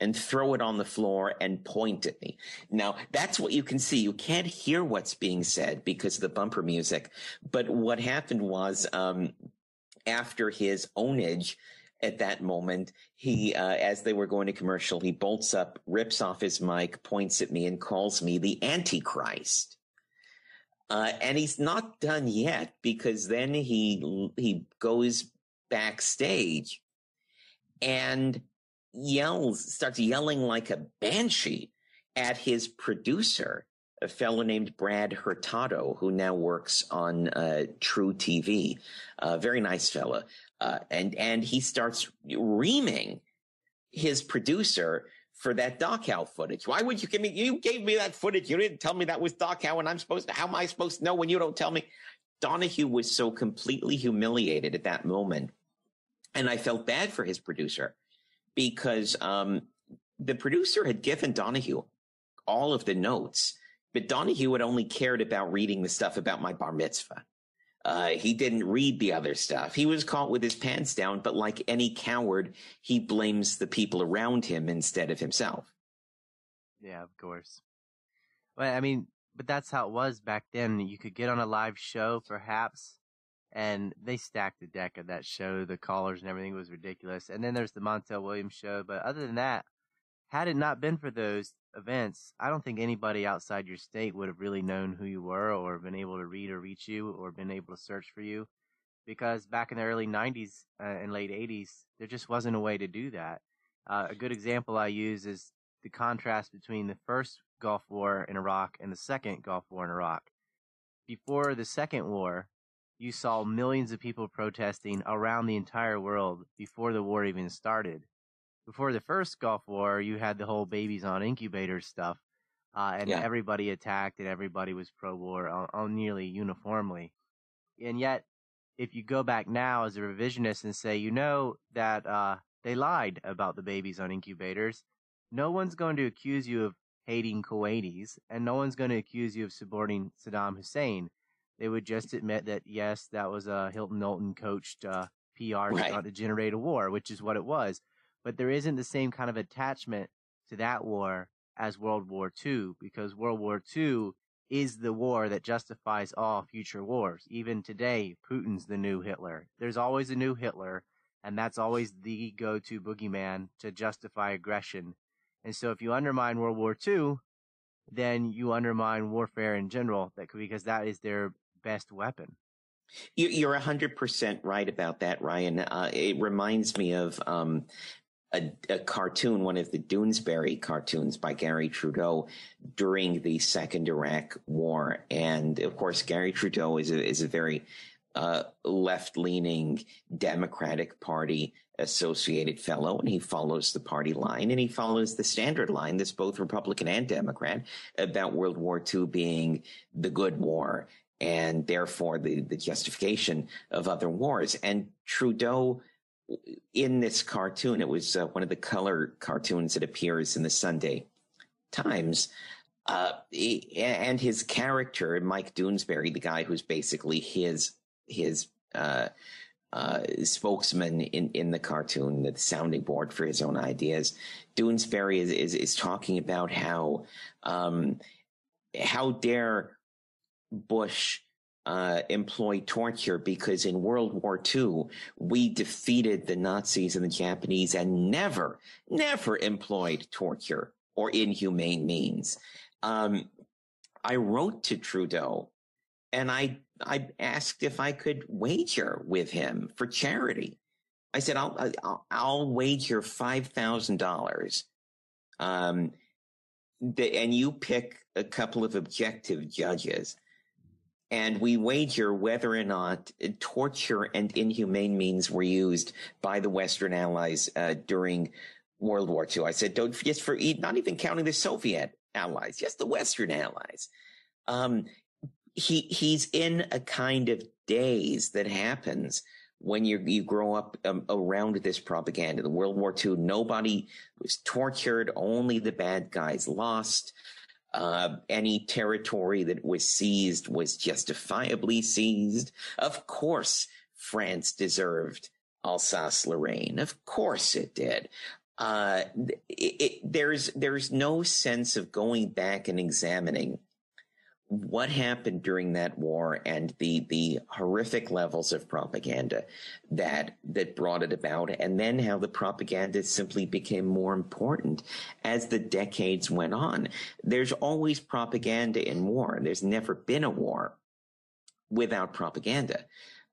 Speaker 2: and throw it on the floor and point at me. Now, that's what you can see. You can't hear what's being said because of the bumper music. But what happened was, um, after his ownage at that moment, he, uh, as they were going to commercial, he bolts up, rips off his mic, points at me and calls me the Antichrist. Uh, and he's not done yet because then he he goes backstage and yells, starts yelling like a banshee at his producer, a fellow named Brad Hurtado, who now works on uh, truTV. A very nice fella, uh, and and he starts reaming his producer for that Dachau footage. Why would you give me? You gave me that footage. You didn't tell me that was Dachau, and I'm supposed to. How am I supposed to know when you don't tell me? Donahue was so completely humiliated at that moment, and I felt bad for his producer because um, the producer had given Donahue all of the notes, but Donahue had only cared about reading the stuff about my bar mitzvah. Uh, he didn't read the other stuff. He was caught with his pants down, but like any coward, he blames the people around him instead of himself.
Speaker 1: Yeah, of course. Well, I mean, but that's how it was back then. You could get on a live show, perhaps, and they stacked the deck of that show. The callers and everything was ridiculous. And then there's the Montel Williams show. But other than that, had it not been for those events, I don't think anybody outside your state would have really known who you were or been able to read or reach you or been able to search for you. Because back in the early 90s uh, and late 80s, there just wasn't a way to do that. Uh, a good example I use is the contrast between the first Gulf War in Iraq and the second Gulf War in Iraq. Before the second war, you saw millions of people protesting around the entire world before the war even started before the first Gulf War, you had the whole babies on incubators stuff, uh, and yeah. everybody attacked and everybody was pro-war on, on nearly uniformly. And yet, if you go back now as a revisionist and say, you know that uh, they lied about the babies on incubators, no one's going to accuse you of hating Kuwaitis, and no one's going to accuse you of supporting Saddam Hussein. They would just admit that yes, that was a Hill and Knowlton coached uh, PR right. to generate a war, which is what it was but there isn't the same kind of attachment to that war as World War II because World War II is the war that justifies all future wars. Even today, Putin's the new Hitler. There's always a new Hitler, and that's always the go-to boogeyman to justify aggression. And so if you undermine World War II, then you undermine warfare in general because that is their best weapon.
Speaker 2: You're 100% right about that, Ryan. Uh, it reminds me of um, a, a, cartoon, one of the Doonesbury cartoons by Garry Trudeau during the Second Iraq War, and of course Garry Trudeau is a, is a very uh, left-leaning Democratic Party associated fellow, and he follows the party line, and he follows the standard line that's both Republican and Democrat about World War II being the good war, and therefore the the justification of other wars. And Trudeau in this cartoon, it was uh, one of the color cartoons that appears in the Sunday Times. Uh, he, and his character, Mike Doonesbury, the guy who's basically his his uh, uh, spokesman in, in the cartoon, the sounding board for his own ideas. Doonesbury is, is, is talking about how um, how dare Bush uh, employ torture because in World War II, we defeated the Nazis and the Japanese and never, never employed torture or inhumane means. Um, I wrote to Trudeau and I, I asked if I could wager with him for charity. I said, I'll, I'll, I'll wager $5,000. Um, and you pick a couple of objective judges and we wager whether or not torture and inhumane means were used by the Western Allies uh, during World War II. I said, don't just for not even counting the Soviet allies, just the Western allies. Um, he he's in a kind of daze that happens when you you grow up um, around this propaganda. The World War II, nobody was tortured, only the bad guys lost. Uh, any territory that was seized was justifiably seized. Of course, France deserved Alsace Lorraine. Of course it did. Uh, it, it, there's there's no sense of going back and examining what happened during that war and the the horrific levels of propaganda that that brought it about and then how the propaganda simply became more important as the decades went on. There's always propaganda in war. There's never been a war without propaganda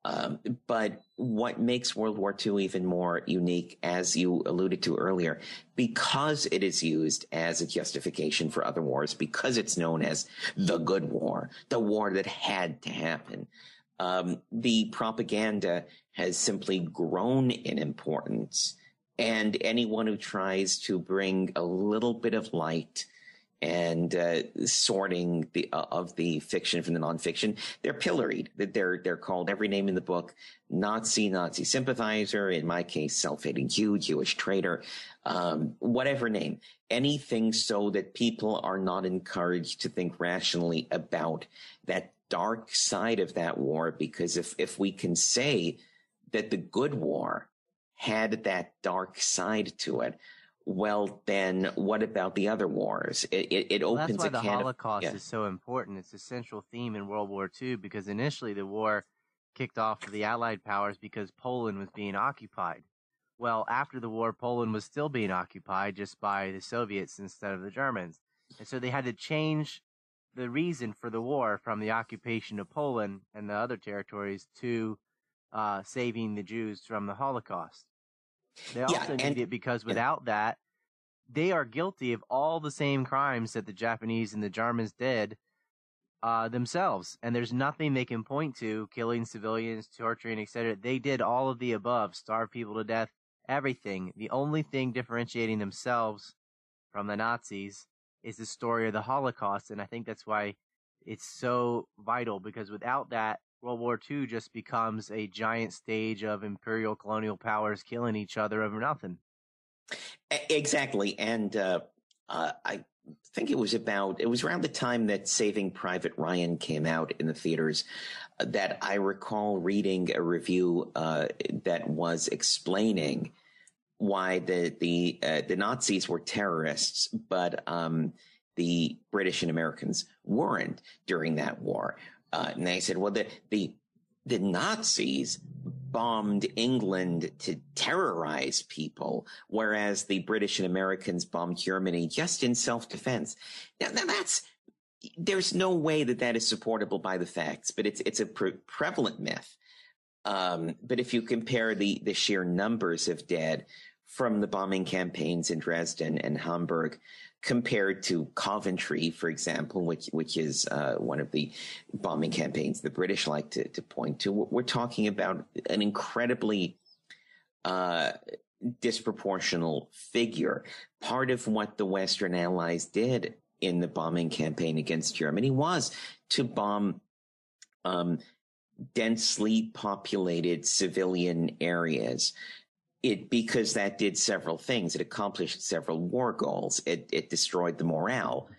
Speaker 2: um, but what makes World War II even more unique, as you alluded to earlier, because it is used as a justification for other wars, because it's known as the good war, the war that had to happen, um, the propaganda has simply grown in importance. And anyone who tries to bring a little bit of light and uh, sorting the uh, of the fiction from the nonfiction. They're pilloried. They're they're called every name in the book: Nazi, Nazi sympathizer. In my case, self-hating Jew, Jewish traitor, um, whatever name. Anything so that people are not encouraged to think rationally about that dark side of that war. Because if if we can say that the good war had that dark side to it well, then what about the other wars? It, it, it well, opens
Speaker 1: that's why
Speaker 2: the
Speaker 1: Holocaust
Speaker 2: of, yeah.
Speaker 1: is so important. It's a central theme in World War II because initially the war kicked off for the Allied powers because Poland was being occupied. Well, after the war, Poland was still being occupied just by the Soviets instead of the Germans. And so they had to change the reason for the war from the occupation of Poland and the other territories to uh, saving the Jews from the Holocaust. They also yeah, need it because without that, they are guilty of all the same crimes that the Japanese and the Germans did uh, themselves. And there's nothing they can point to killing civilians, torturing, etc. They did all of the above, starve people to death, everything. The only thing differentiating themselves from the Nazis is the story of the Holocaust. And I think that's why it's so vital because without that, World War II just becomes a giant stage of imperial colonial powers killing each other over nothing.
Speaker 2: Exactly. And uh, uh, I think it was about, it was around the time that Saving Private Ryan came out in the theaters uh, that I recall reading a review uh, that was explaining why the the uh, the Nazis were terrorists, but um, the British and Americans weren't during that war. Uh, and they said, well, the, the, the Nazis bombed England to terrorize people, whereas the British and Americans bombed Germany just in self-defense. Now, now that's, there's no way that that is supportable by the facts, but it's, it's a pre- prevalent myth. Um, but if you compare the, the sheer numbers of dead from the bombing campaigns in Dresden and Hamburg compared to Coventry, for example, which which is uh, one of the bombing campaigns the British like to, to point to. We're talking about an incredibly uh, disproportional figure. Part of what the Western Allies did in the bombing campaign against Germany was to bomb um, densely populated civilian areas it because that did several things. It accomplished several war goals. It it destroyed the morale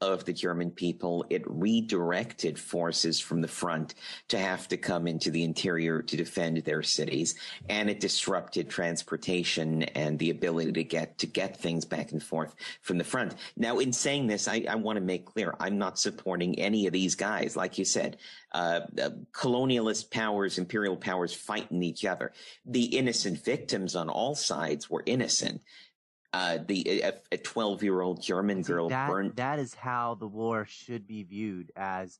Speaker 2: of the German people. It redirected forces from the front to have to come into the interior to defend their cities. And it disrupted transportation and the ability to get, to get things back and forth from the front. Now, in saying this, I, I want to make clear, I'm not supporting any of these guys. Like you said, uh, uh, colonialist powers, imperial powers fighting each other. The innocent victims on all sides were innocent uh, the a 12 year old German girl
Speaker 1: that,
Speaker 2: burned.
Speaker 1: That is how the war should be viewed as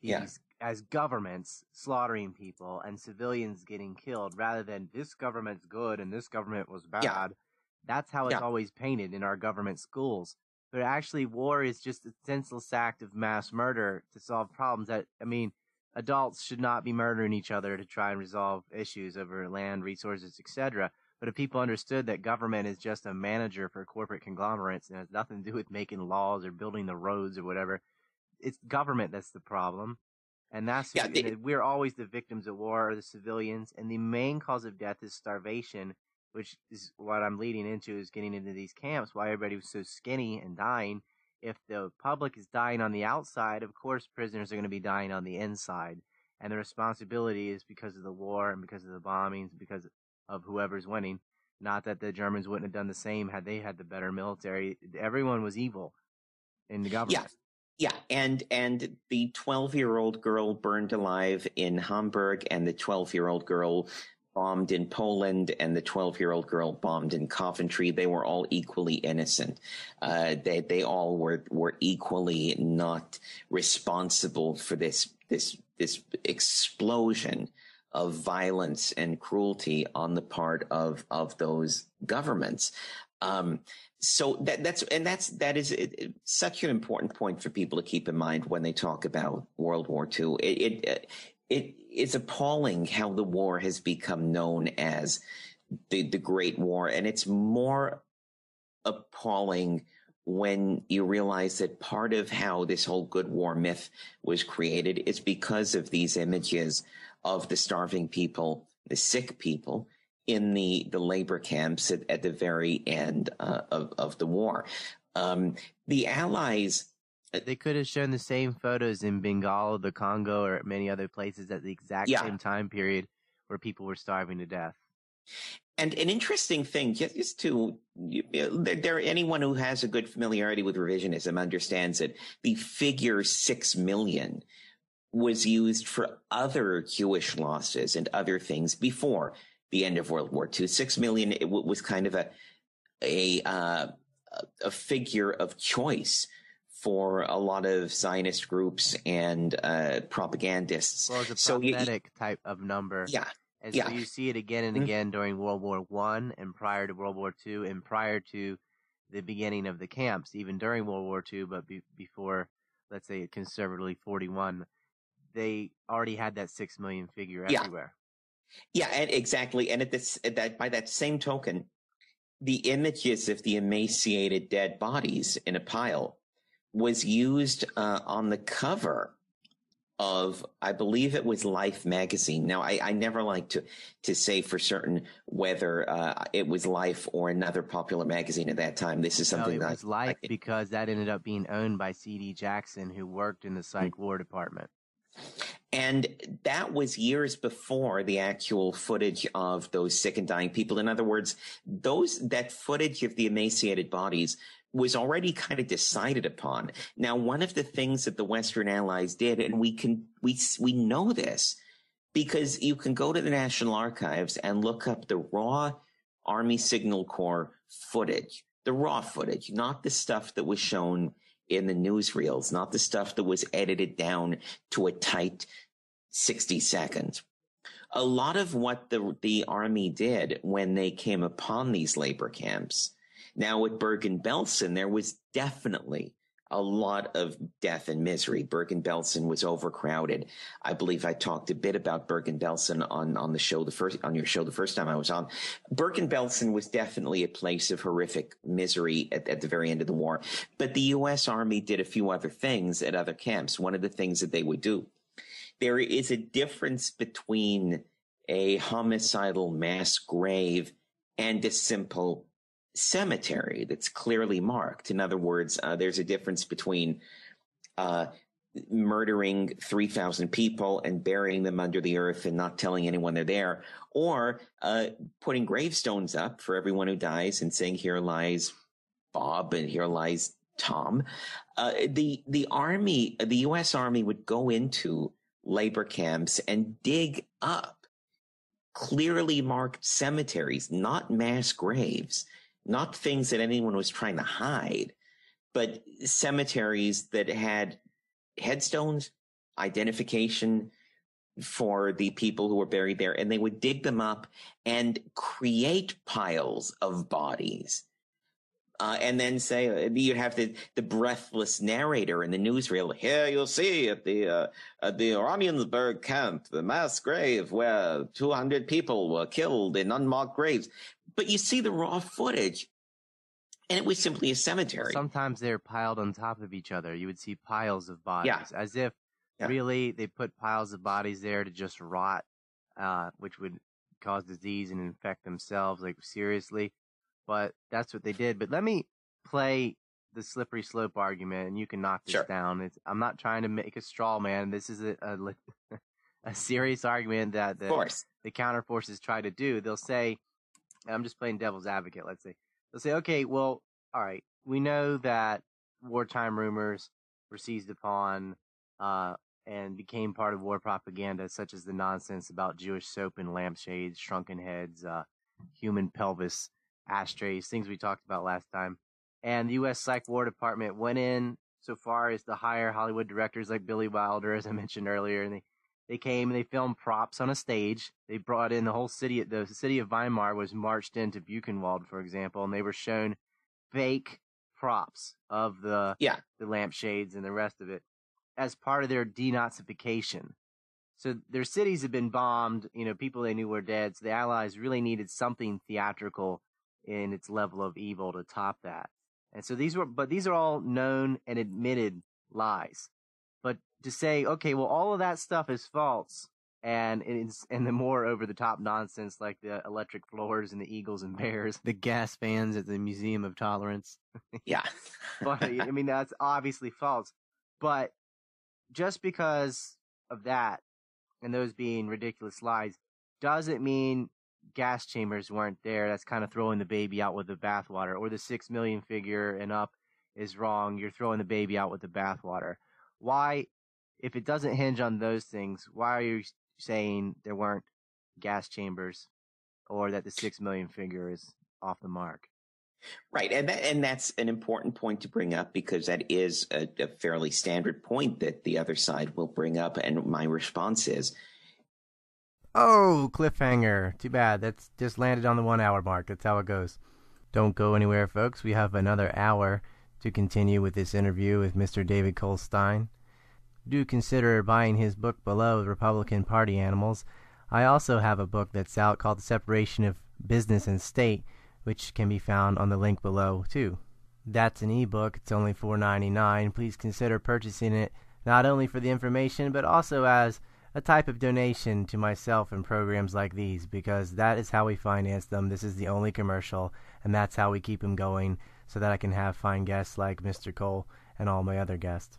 Speaker 1: these yeah. as governments slaughtering people and civilians getting killed, rather than this government's good and this government was bad. Yeah. That's how it's yeah. always painted in our government schools. But actually, war is just a senseless act of mass murder to solve problems. That I mean, adults should not be murdering each other to try and resolve issues over land, resources, etc. But if people understood that government is just a manager for corporate conglomerates and has nothing to do with making laws or building the roads or whatever, it's government that's the problem. And that's yeah, they, we're always the victims of war or the civilians. And the main cause of death is starvation, which is what I'm leading into is getting into these camps. Why everybody was so skinny and dying. If the public is dying on the outside, of course prisoners are going to be dying on the inside. And the responsibility is because of the war and because of the bombings, because of whoever's winning. Not that the Germans wouldn't have done the same had they had the better military. Everyone was evil in the government.
Speaker 2: Yeah. Yeah, and and the 12-year-old girl burned alive in Hamburg and the 12-year-old girl bombed in Poland and the 12-year-old girl bombed in Coventry. They were all equally innocent. Uh, they they all were were equally not responsible for this this this explosion of violence and cruelty on the part of of those governments. Um, so that, that's and that's that is it, it, such an important point for people to keep in mind when they talk about World War II. It, it it is appalling how the war has become known as the the Great War, and it's more appalling when you realize that part of how this whole good war myth was created is because of these images of the starving people, the sick people in the, the labor camps at, at the very end uh, of, of the war. Um, the Allies.
Speaker 1: Uh, they could have shown the same photos in Bengal, the Congo, or many other places at the exact yeah. same time period where people were starving to death.
Speaker 2: And an interesting thing, just to there, anyone who has a good familiarity with revisionism understands that the figure six million was used for other Jewish losses and other things before the end of World War II. Six million it was kind of a a uh, a figure of choice for a lot of Zionist groups and uh, propagandists.
Speaker 1: Well, it's a prophetic so, type of number.
Speaker 2: Yeah.
Speaker 1: And
Speaker 2: yeah.
Speaker 1: so you see it again and mm-hmm. again during World War One and prior to World War Two and prior to the beginning of the camps, even during World War Two, but be- before, let's say, conservatively 41, they already had that six million figure
Speaker 2: yeah.
Speaker 1: everywhere.
Speaker 2: Yeah, and exactly. And at this, at that by that same token, the images of the emaciated dead bodies in a pile was used uh, on the cover of I believe it was Life magazine. Now I, I never like to to say for certain whether uh, it was Life or another popular magazine at that time. This is something
Speaker 1: no, it
Speaker 2: that
Speaker 1: was Life I, because that ended up being owned by C.D. Jackson, who worked in the Psych mm-hmm. War Department.
Speaker 2: And that was years before the actual footage of those sick and dying people. In other words, those that footage of the emaciated bodies was already kind of decided upon. Now, one of the things that the Western Allies did, and we can we we know this because you can go to the National Archives and look up the raw Army Signal Corps footage, the raw footage, not the stuff that was shown in the newsreels, not the stuff that was edited down to a tight 60 seconds. A lot of what the, the army did when they came upon these labor camps now at Bergen-Belsen, there was definitely a lot of death and misery. Bergen-Belsen was overcrowded. I believe I talked a bit about Bergen-Belsen on, on the show, the first, on your show, the first time I was on. Bergen-Belsen was definitely a place of horrific misery at, at the very end of the war. But the U.S. Army did a few other things at other camps. One of the things that they would do, there is a difference between a homicidal mass grave and a simple cemetery that's clearly marked. In other words, uh, there's a difference between uh, murdering 3,000 people and burying them under the earth and not telling anyone they're there, or uh, putting gravestones up for everyone who dies and saying, here lies Bob and here lies Tom. Uh, the, the army, the U.S. Army would go into labor camps and dig up clearly marked cemeteries, not mass graves, not things that anyone was trying to hide, but cemeteries that had headstones, identification for the people who were buried there, and they would dig them up and create piles of bodies. Uh, and then say uh, you'd have the, the breathless narrator in the newsreel. Here you'll see at the uh, at the Oranienburg camp, the mass grave where 200 people were killed in unmarked graves but you see the raw footage and it was simply a cemetery.
Speaker 1: Sometimes they're piled on top of each other. You would see piles of bodies,
Speaker 2: yeah.
Speaker 1: as if yeah. really they put piles of bodies there to just rot, uh, which would cause disease and infect themselves, like seriously. But that's what they did. But let me play the slippery slope argument, and you can knock this
Speaker 2: sure.
Speaker 1: down. It's, I'm not trying to make a straw man. This is a a, a serious argument that the, the counter forces try to do. They'll say I'm just playing devil's advocate, let's say. They'll say, okay, well, all right, we know that wartime rumors were seized upon uh, and became part of war propaganda, such as the nonsense about Jewish soap and lampshades, shrunken heads, uh, human pelvis, ashtrays, things we talked about last time. And the U.S. Psych War Department went in so far as to hire Hollywood directors like Billy Wilder, as I mentioned earlier, and they they came and they filmed props on a stage. They brought in the whole city. The city of Weimar was marched into Buchenwald, for example, and they were shown fake props of the
Speaker 2: yeah
Speaker 1: the lampshades and the rest of it as part of their denazification. So their cities had been bombed. You know, people they knew were dead. So the Allies really needed something theatrical in its level of evil to top that. And so these were, but these are all known and admitted lies. But to say, okay, well, all of that stuff is false, and it's and the more over the top nonsense like the electric floors and the eagles and bears, the gas fans at the Museum of Tolerance.
Speaker 2: Yeah.
Speaker 1: but I mean that's obviously false. But just because of that and those being ridiculous lies doesn't mean gas chambers weren't there. That's kind of throwing the baby out with the bathwater. Or the six million figure and up is wrong. You're throwing the baby out with the bathwater. Why, if it doesn't hinge on those things, why are you saying there weren't gas chambers or that the six million figure is off the mark?
Speaker 2: Right, and that, and that's an important point to bring up because that is a, a fairly standard point that the other side will bring up, and my response is,
Speaker 1: Oh, cliffhanger. Too bad. That's just landed on the one hour mark. That's how it goes. Don't go anywhere, folks. We have another hour to continue with this interview with Mr. David Cole Stein. Do consider buying his book below, Republican Party Animals. I also have a book that's out called The Separation of Business and State, which can be found on the link below, too. That's an ebook. It's only $4.99. Please consider purchasing it not only for the information, but also as a type of donation to myself and programs like these because that is how we finance them. This is the only commercial, and that's how we keep them going so that I can have fine guests like Mr. Cole and all my other guests.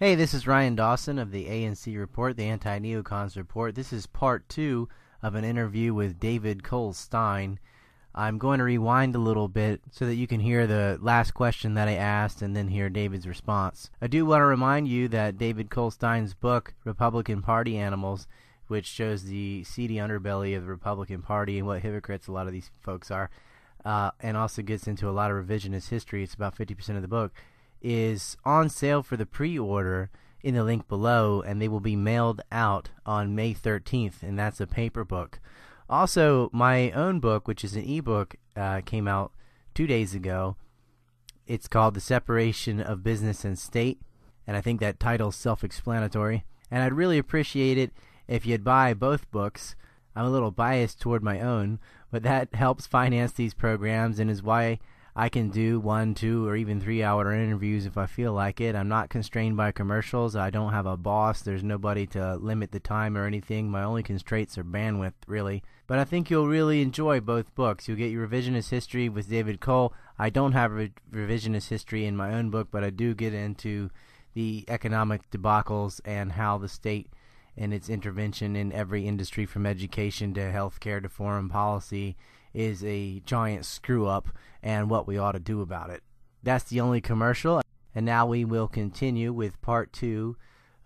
Speaker 1: Hey, this is Ryan Dawson of the ANC Report, the Anti Neocons Report. This is part two of an interview with David Cole Stein. I'm going to rewind a little bit so that you can hear the last question that I asked and then hear David's response. I do want to remind you that David Cole Stein's book, Republican Party Animals, which shows the seedy underbelly of the Republican Party and what hypocrites a lot of these folks are, uh, and also gets into a lot of revisionist history, it's about 50% of the book, is on sale for the pre order in the link below, and they will be mailed out on May 13th, and that's a paper book. Also, my own book, which is an ebook, uh, came out two days ago. It's called The Separation of Business and State, and I think that title's self explanatory. And I'd really appreciate it if you'd buy both books. I'm a little biased toward my own, but that helps finance these programs and is why I can do one, two, or even three hour interviews if I feel like it. I'm not constrained by commercials. I don't have a boss. There's nobody to limit the time or anything. My only constraints are bandwidth, really. But I think you'll really enjoy both books. You'll get your revisionist history with David Cole. I don't have re- revisionist history in my own book, but I do get into the economic debacles and how the state and its intervention in every industry from education to healthcare to foreign policy is a giant screw up and what we ought to do about it. That's the only commercial. And now we will continue with part two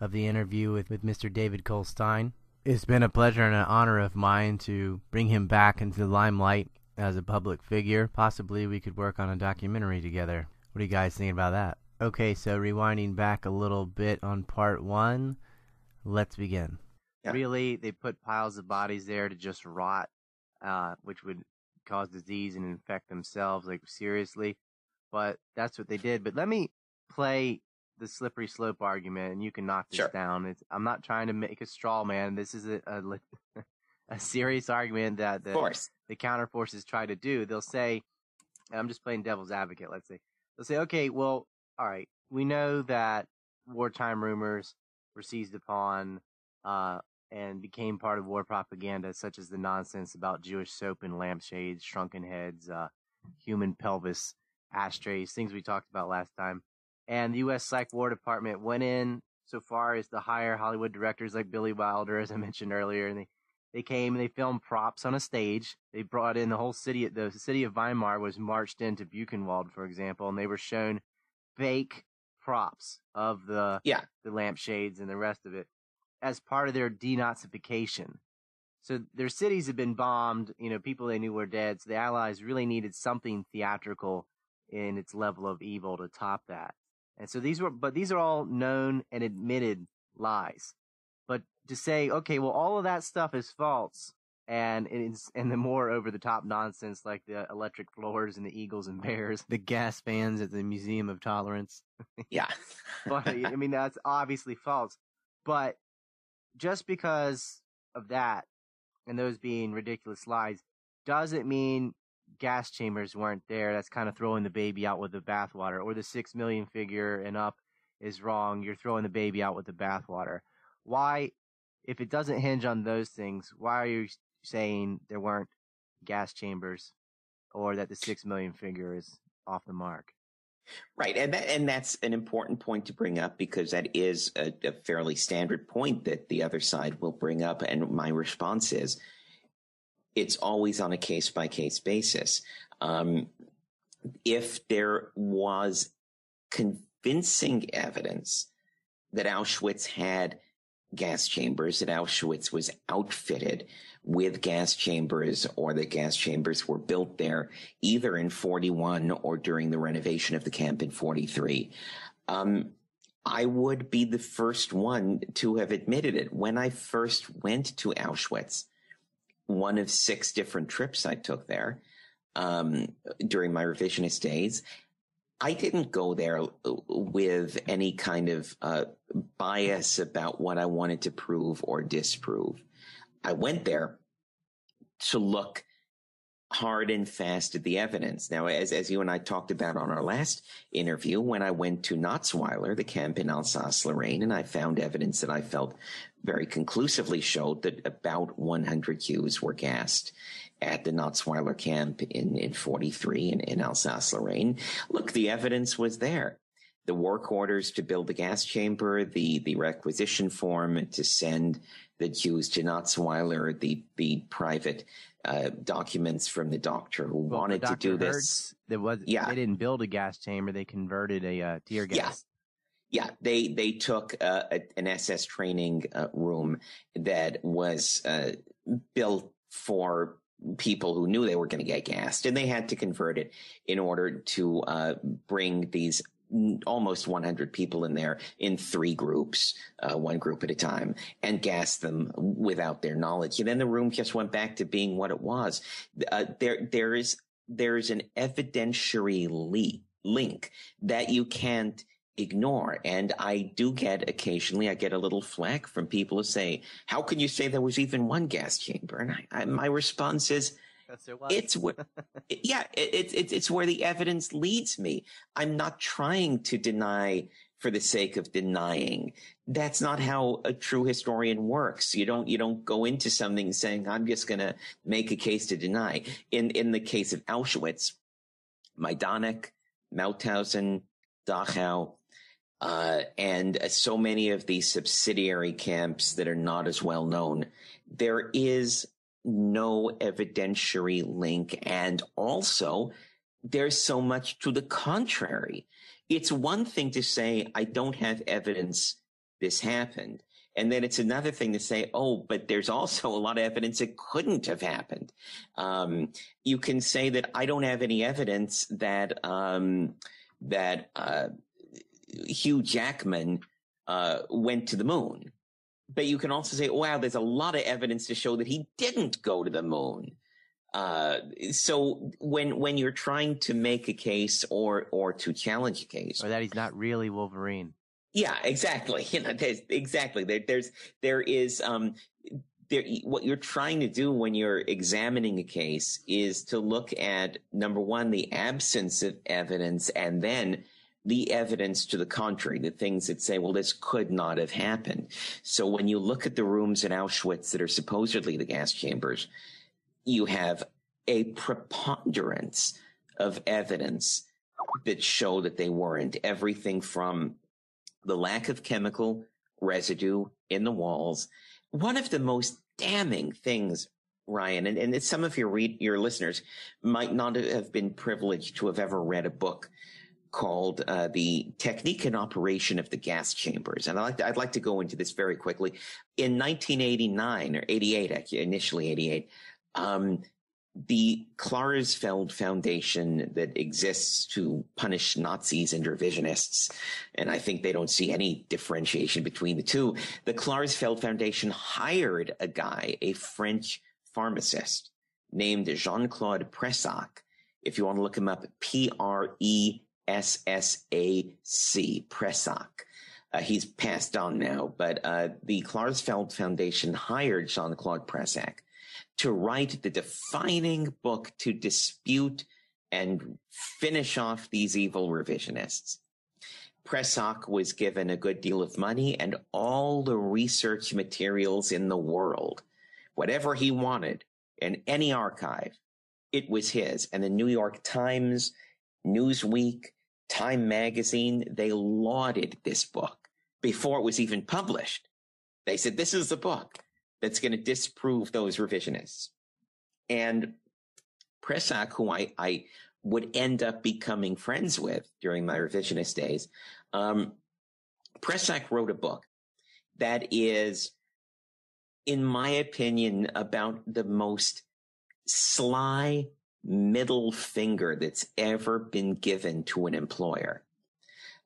Speaker 1: of the interview with, with Mr. David Cole Stein. It's been a pleasure and an honor of mine to bring him back into the limelight as a public figure. Possibly we could work on a documentary together. What do you guys think about that? Okay, so rewinding back a little bit on part one, let's begin. Yeah. Really, they put piles of bodies there to just rot, uh, which would cause disease and infect themselves, like seriously. But that's what they did. But let me play the slippery slope argument, and you can knock this sure. down. It's, I'm not trying to make a straw man. This is a a, a serious argument that the, the counter forces try to do. They'll say, I'm just playing devil's advocate. Let's say they'll say, okay, well, all right, we know that wartime rumors were seized upon uh, and became part of war propaganda, such as the nonsense about Jewish soap and lampshades, shrunken heads, uh, human pelvis, ashtrays, things we talked about last time. And the U.S. Psych War Department went in so far as to hire Hollywood directors like Billy Wilder, as I mentioned earlier, and they they came and they filmed props on a stage. They brought in the whole city. The city of Weimar was marched into Buchenwald, for example, and they were shown fake props of the
Speaker 2: yeah.
Speaker 1: the lampshades and the rest of it as part of their denazification. So their cities have been bombed. You know, people they knew were dead. So the Allies really needed something theatrical in its level of evil to top that. And so these were, but these are all known and admitted lies. But to say, okay, well, all of that stuff is false, and it's and the more over the top nonsense like the electric floors and the eagles and bears, the gas fans at the Museum of Tolerance.
Speaker 2: Yeah.
Speaker 1: but I mean that's obviously false. But just because of that and those being ridiculous lies doesn't mean gas chambers weren't there. That's kind of throwing the baby out with the bathwater. Or the six million figure and up is wrong. You're throwing the baby out with the bathwater. Why, if it doesn't hinge on those things, why are you saying there weren't gas chambers or that the six million figure is off the mark?
Speaker 2: Right, and that, and that's an important point to bring up because that is a, a fairly standard point that the other side will bring up, and my response is, it's always on a case by case basis. Um, if there was convincing evidence that Auschwitz had gas chambers, at Auschwitz was outfitted with gas chambers or the gas chambers were built there either in 41 or during the renovation of the camp in 43. Um, I would be the first one to have admitted it. When I first went to Auschwitz, one of six different trips I took there um, during my revisionist days, I didn't go there with any kind of uh, bias about what I wanted to prove or disprove. I went there to look hard and fast at the evidence. Now, as, as you and I talked about on our last interview, when I went to Natzweiler, the camp in Alsace-Lorraine, and I found evidence that I felt very conclusively showed that about 100 Jews were gassed at the Natzweiler camp in, in 43 in, in Alsace-Lorraine. Look, the evidence was there the work orders to build the gas chamber, the the requisition form to send the Jews to Natzweiler, the the private uh, documents from the doctor who well, wanted to do Hertz, this.
Speaker 1: There was yeah. They didn't build a gas chamber; they converted a uh, tear gas.
Speaker 2: Yeah. Yeah, they they took uh, a, an SS training uh, room that was uh, built for people who knew they were going to get gassed, and they had to convert it in order to uh, bring these almost 100 people in there in three groups, uh, one group at a time, and gas them without their knowledge. And then the room just went back to being what it was. Uh, there, there is, there is an evidentiary link that you can't ignore. And I do get occasionally, I get a little flack from people who say, how can you say there was even one gas chamber? And I, I, my response is, it's where, yeah, it's it, it's where the evidence leads me. I'm not trying to deny for the sake of denying. That's not how a true historian works. You don't you don't go into something saying I'm just going to make a case to deny. In in the case of Auschwitz, Majdanek, Mauthausen, Dachau, uh, and so many of these subsidiary camps that are not as well known, there is no evidentiary link. And also, there's so much to the contrary. It's one thing to say, I don't have evidence this happened. And then it's another thing to say, oh, but there's also a lot of evidence it couldn't have happened. Um, you can say that I don't have any evidence that um, that uh, Hugh Jackman uh, went to the moon but you can also say, wow, there's a lot of evidence to show that he didn't go to the moon. Uh, so when when you're trying to make a case or or to challenge a case,
Speaker 1: or that he's not really Wolverine.
Speaker 2: Yeah, exactly. You know, there's, exactly. There, there's there is um there. What you're trying to do when you're examining a case is to look at number one the absence of evidence, and then the evidence to the contrary, the things that say, well, this could not have happened. So when you look at the rooms in Auschwitz that are supposedly the gas chambers, you have a preponderance of evidence that show that they weren't. Everything from the lack of chemical residue in the walls. One of the most damning things, Ryan, and, and some of your read, your listeners might not have been privileged to have ever read a book called uh, the technique and operation of the gas chambers. And I'd like, to, I'd like to go into this very quickly. In 1989 or 88, actually, initially 88, um, the Klarsfeld Foundation that exists to punish Nazis and revisionists, and I think they don't see any differentiation between the two. The Klarsfeld Foundation hired a guy, a French pharmacist named Jean Claude Pressac. If you want to look him up, P R E SSAC, Pressac. Uh, he's passed on now, but uh, the Klarsfeld Foundation hired Jean Claude Pressac to write the defining book to dispute and finish off these evil revisionists. Pressac was given a good deal of money and all the research materials in the world, whatever he wanted in any archive, it was his. And the New York Times, Newsweek, Time Magazine, they lauded this book before it was even published. They said, this is the book that's going to disprove those revisionists. And Pressac, who I, I would end up becoming friends with during my revisionist days, um, Pressac wrote a book that is, in my opinion, about the most sly middle finger that's ever been given to an employer.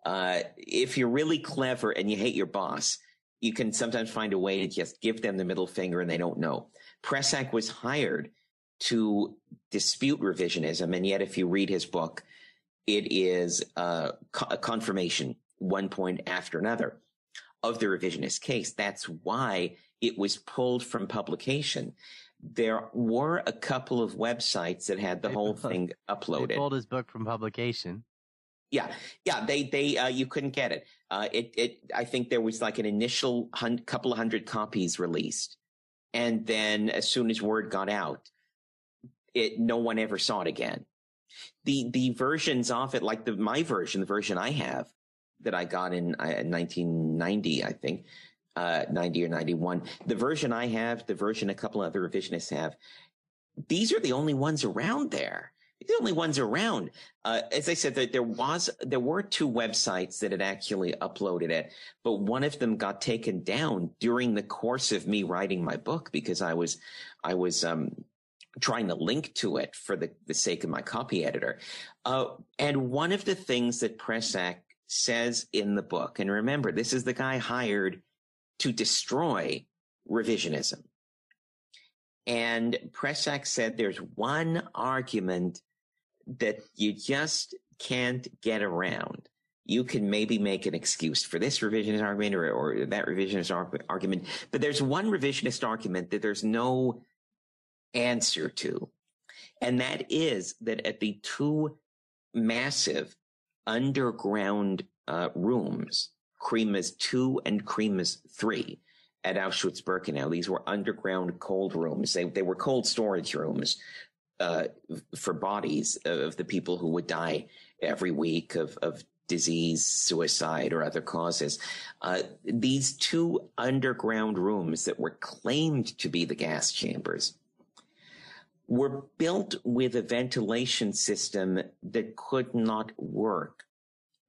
Speaker 2: Uh, if you're really clever and you hate your boss, you can sometimes find a way to just give them the middle finger and they don't know. Pressac was hired to dispute revisionism. And yet, if you read his book, it is uh, a confirmation, one point after another, of the revisionist case. That's why it was pulled from publication. There were a couple of websites that had the whole thing uploaded. They
Speaker 1: pulled his book from publication.
Speaker 2: Yeah, yeah. They they uh, you couldn't get it. Uh, it it. I think there was like an initial hun- couple of hundred copies released, and then as soon as word got out, it no one ever saw it again. The the versions of it, like the my version, the version I have that I got in uh, 1990, I think, uh, 90 or 91. The version I have, the version a couple other revisionists have, these are the only ones around there the only ones around. Uh, as I said, there, there was there were two websites that had actually uploaded it, but one of them got taken down during the course of me writing my book because I was I was um, trying to link to it for the, the sake of my copy editor. Uh, and one of the things that Pressac says in the book, and remember, this is the guy hired to destroy revisionism. And Pressac said there's one argument that you just can't get around. You can maybe make an excuse for this revisionist argument or, or that revisionist argument, but there's one revisionist argument that there's no answer to. And that is that at the two massive underground uh, rooms, Cremas 2 and Cremas 3 at Auschwitz Birkenau, these were underground cold rooms. They, they were cold storage rooms uh, for bodies of the people who would die every week of, of disease, suicide, or other causes. Uh, these two underground rooms that were claimed to be the gas chambers were built with a ventilation system that could not work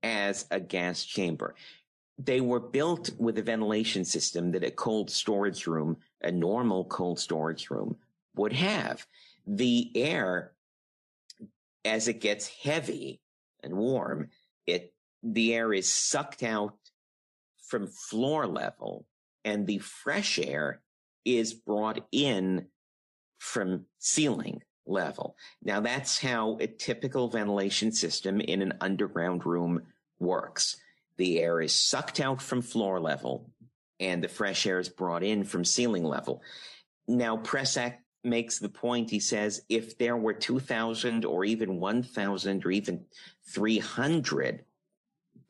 Speaker 2: as a gas chamber. They were built with a ventilation system that a cold storage room, a normal cold storage room, would have the air, as it gets heavy and warm, it the air is sucked out from floor level, and the fresh air is brought in from ceiling level. Now that's how a typical ventilation system in an underground room works. The air is sucked out from floor level and the fresh air is brought in from ceiling level. Now Pressac makes the point. He says if there were 2,000 or even 1,000 or even 300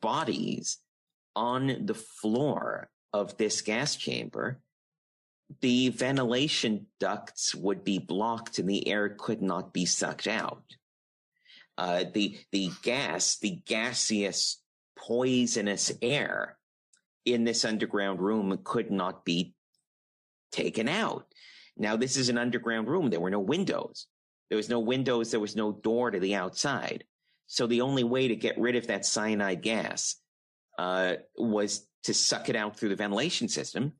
Speaker 2: bodies on the floor of this gas chamber, the ventilation ducts would be blocked and the air could not be sucked out. Uh, the the gas, the gaseous, poisonous air in this underground room could not be taken out. Now, this is an underground room. There were no windows. There was no windows. There was no door to the outside. So the only way to get rid of that cyanide gas uh, was to suck it out through the ventilation system.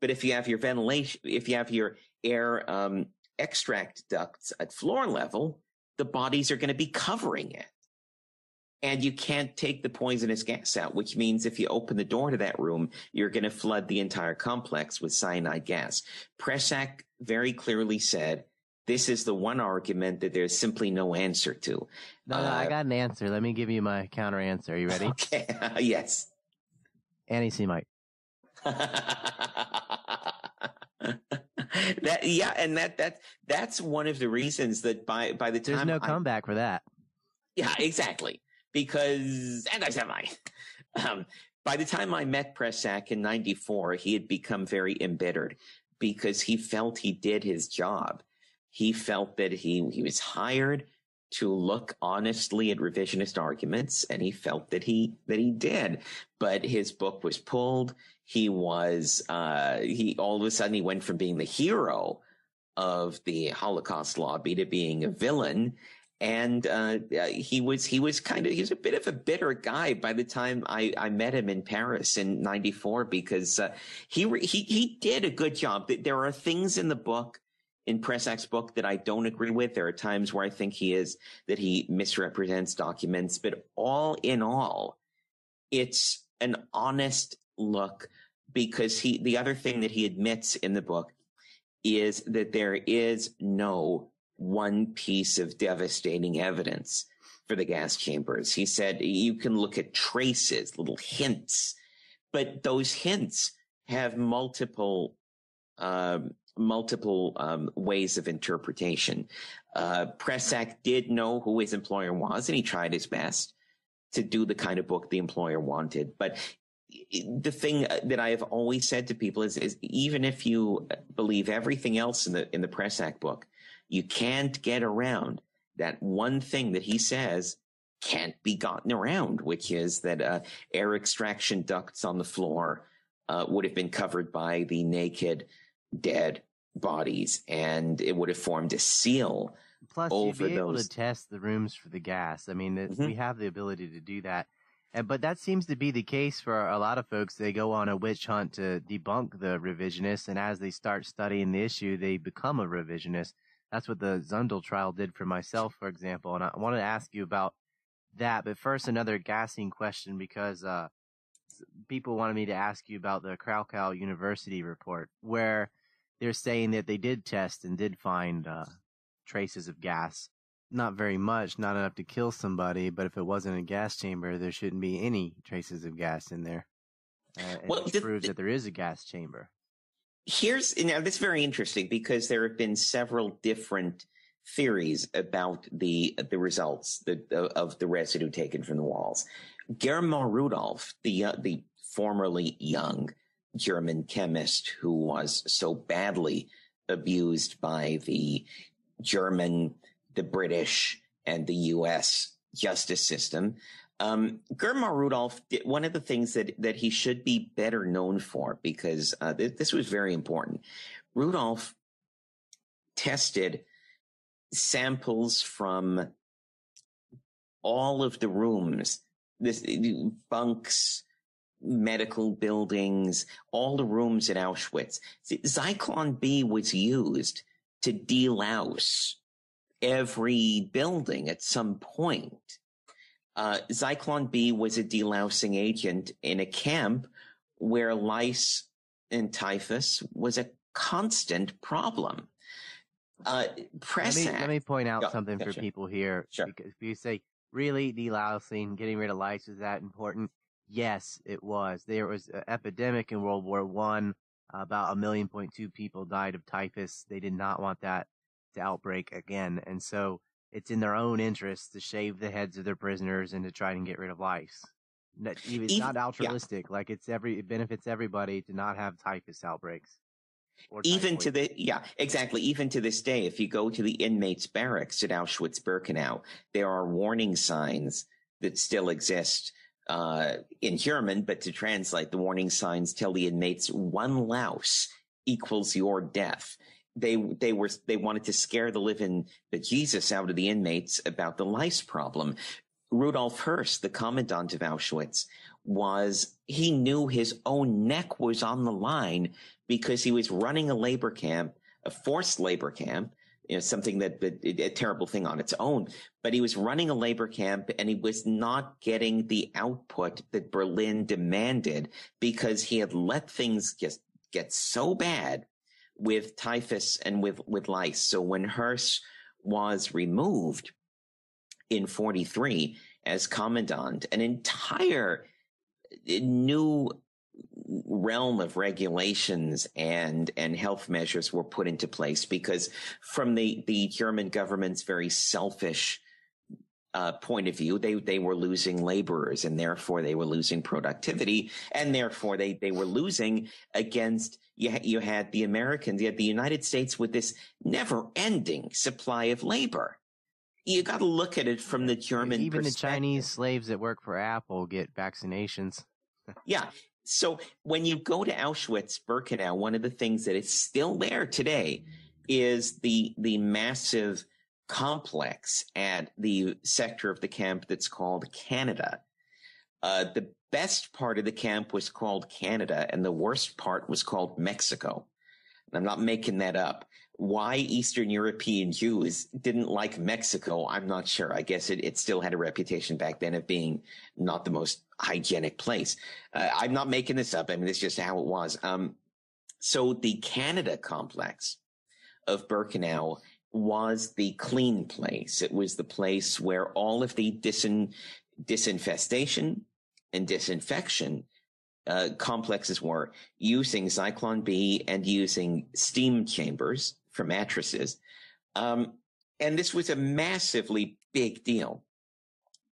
Speaker 2: But if you have your ventilation, if you have your air um, extract ducts at floor level, the bodies are going to be covering it and you can't take the poisonous gas out, which means if you open the door to that room, you're going to flood the entire complex with cyanide gas. Pressac very clearly said, this is the one argument that there's simply no answer to.
Speaker 1: No, no, uh, I got an answer. Let me give you my counter answer. Are you ready?
Speaker 2: Okay. yes.
Speaker 1: Anti-Semite.
Speaker 2: that yeah, and that that that's one of the reasons that by by the time
Speaker 1: there's no
Speaker 2: I,
Speaker 1: comeback for that.
Speaker 2: Yeah, exactly. Because anti-Semite. Um, by the time I met Pressac in '94, he had become very embittered because he felt he did his job. He felt that he he was hired to look honestly at revisionist arguments, and he felt that he that he did. But his book was pulled. He was uh, he all of a sudden he went from being the hero of the Holocaust lobby to being a villain. And uh, he was he was kind of he was a bit of a bitter guy by the time I, I met him in Paris in '94 because uh, he he he did a good job. There are things in the book in Pressac's book that I don't agree with. There are times where I think he is that he misrepresents documents, but all in all, it's an honest look because he the other thing that he admits in the book is that there is no one piece of devastating evidence for the gas chambers. He said you can look at traces, little hints, but those hints have multiple um, multiple um, ways of interpretation. Uh, Pressac did know who his employer was, and he tried his best to do the kind of book the employer wanted. But the thing that I have always said to people is, is even if you believe everything else in the in the Pressac book, you can't get around that one thing that he says can't be gotten around, which is that uh, air extraction ducts on the floor uh, would have been covered by the naked, dead bodies, and it would have formed a seal.
Speaker 1: Plus, you'd be able to test the rooms for the gas. I mean, mm-hmm. we have the ability to do that. But that seems to be the case for a lot of folks. They go on a witch hunt to debunk the revisionists, and as they start studying the issue, they become a revisionist. That's what the Zundel trial did for myself, for example. And I wanted to ask you about that. But first, another gassing question because uh, people wanted me to ask you about the Krakow University report, where they're saying that they did test and did find uh, traces of gas. Not very much, not enough to kill somebody, but if it wasn't a gas chamber, there shouldn't be any traces of gas in there. Uh, well, it proves that there is a gas chamber
Speaker 2: here's now this is very interesting because there have been several different theories about the the results the, of the residue taken from the walls. Germar Rudolf, the uh, the formerly young German chemist who was so badly abused by the German, the British, and the U.S. justice system, um, Germar Rudolf, one of the things that, that he should be better known for, because uh, th- this was very important. Rudolf tested samples from all of the rooms, this bunks, medical buildings, all the rooms at Auschwitz. Zyklon B was used to delouse every building at some point. Uh, Zyklon B was a delousing agent in a camp where lice and typhus was a constant problem. Uh,
Speaker 1: let, me, let me point out something for people here.
Speaker 2: Sure.
Speaker 1: Because if you say, really, delousing, getting rid of lice is that important? Yes, it was. There was an epidemic in World War One. About a million point two people died of typhus. They did not want that to outbreak again. And so it's in their own interest to shave the heads of their prisoners and to try and get rid of lice. It's even, not altruistic. Yeah. Like it's every it benefits everybody to not have typhus outbreaks.
Speaker 2: Even to the yeah, exactly. Even to this day, if you go to the inmates' barracks at Auschwitz-Birkenau, there are warning signs that still exist uh, in German, but to translate, the warning signs tell the inmates one louse equals your death they they were they wanted to scare the living Jesus out of the inmates about the lice problem. Rudolf Höss, the commandant of Auschwitz, was he knew his own neck was on the line because he was running a labor camp, a forced labor camp, you know, something that, that a terrible thing on its own. But he was running a labor camp and he was not getting the output that Berlin demanded because he had let things just get so bad with typhus and with, with lice. So when Höss was removed in 43 as commandant, an entire new realm of regulations and and health measures were put into place because from the the German government's very selfish uh, point of view, they they were losing laborers and therefore they were losing productivity and therefore they they were losing against you you had the Americans, you had the United States with this never ending supply of labor. You got to look at it from the German.
Speaker 1: Even the Chinese slaves that work for Apple get vaccinations.
Speaker 2: yeah, so when you go to Auschwitz Birkenau, one of the things that is still there today is the the massive complex at the sector of the camp that's called Canada. Uh, the best part of the camp was called Canada, and the worst part was called Mexico. And I'm not making that up. Why Eastern European Jews didn't like Mexico, I'm not sure. I guess it, it still had a reputation back then of being not the most hygienic place. Uh, I'm not making this up. I mean, it's just how it was. Um, so the Canada complex of Birkenau was the clean place. It was the place where all of the disin, disinfestation and disinfection uh, complexes were using Zyklon B and using steam chambers for mattresses. Um, and this was a massively big deal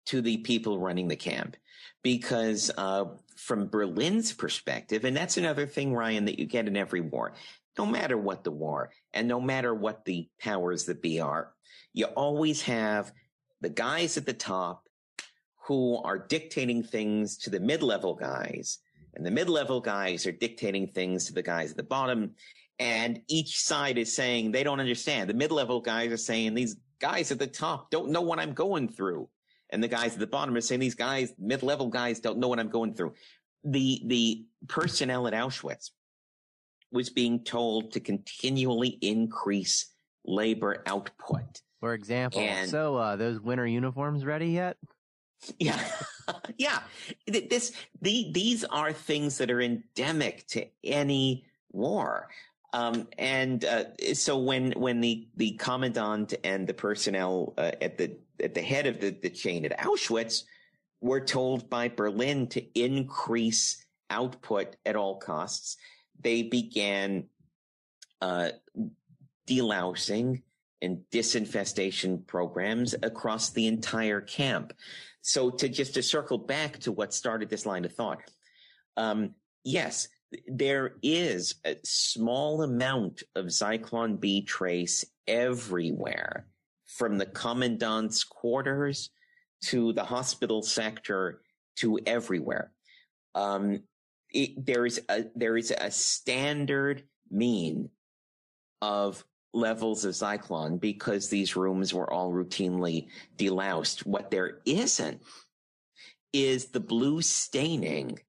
Speaker 2: to the people running the camp because uh, from Berlin's perspective, and that's another thing, Ryan, that you get in every war. No matter what the war and no matter what the powers that be are, you always have the guys at the top who are dictating things to the mid-level guys and the mid-level guys are dictating things to the guys at the bottom and each side is saying they don't understand. The mid-level guys are saying these guys at the top don't know what I'm going through. And the guys at the bottom are saying these guys, mid-level guys don't know what I'm going through. The, the personnel at Auschwitz was being told to continually increase labor output.
Speaker 1: For example, and, so uh, those winter uniforms ready yet?
Speaker 2: Yeah, yeah. This, the, these are things that are endemic to any war. Um, and uh, so when when the the commandant and the personnel uh, at the at the head of the, the chain at Auschwitz were told by Berlin to increase output at all costs, they began uh, delousing and disinfestation programs across the entire camp. So to just to circle back to what started this line of thought, um, yes, there is a small amount of Zyklon B trace everywhere, from the commandant's quarters to the hospital sector to everywhere. Um, it, there is a there is a standard mean of levels of Zyklon because these rooms were all routinely deloused. What there isn't is the blue staining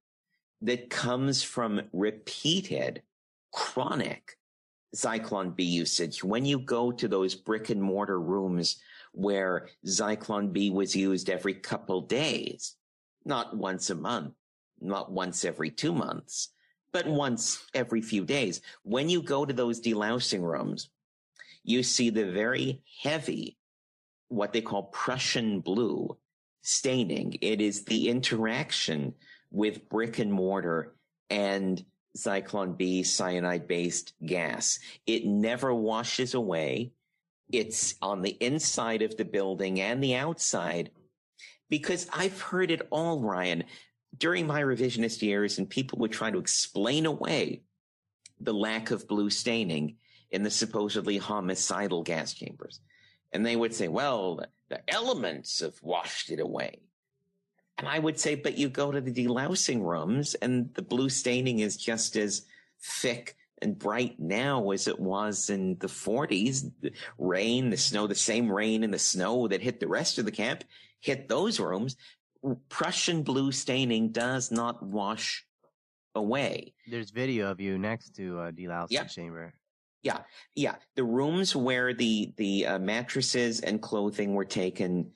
Speaker 2: that comes from repeated chronic Zyklon B usage. When you go to those brick and mortar rooms where Zyklon B was used every couple days, not once a month, not once every two months, but once every few days. When you go to those delousing rooms, you see the very heavy, what they call Prussian blue staining. It is the interaction with brick and mortar and Zyklon B cyanide based gas. It never washes away. It's on the inside of the building and the outside because I've heard it all, Ryan, during my revisionist years, and people would try to explain away the lack of blue staining in the supposedly homicidal gas chambers. And they would say, well, the elements have washed it away. And I would say, but you go to the delousing rooms and the blue staining is just as thick and bright now as it was in the 40s. The rain, the snow, the same rain and the snow that hit the rest of the camp hit those rooms. Prussian blue staining does not wash away.
Speaker 1: There's video of you next to a delousing yep. chamber.
Speaker 2: Yeah, yeah. The rooms where the the uh, mattresses and clothing were taken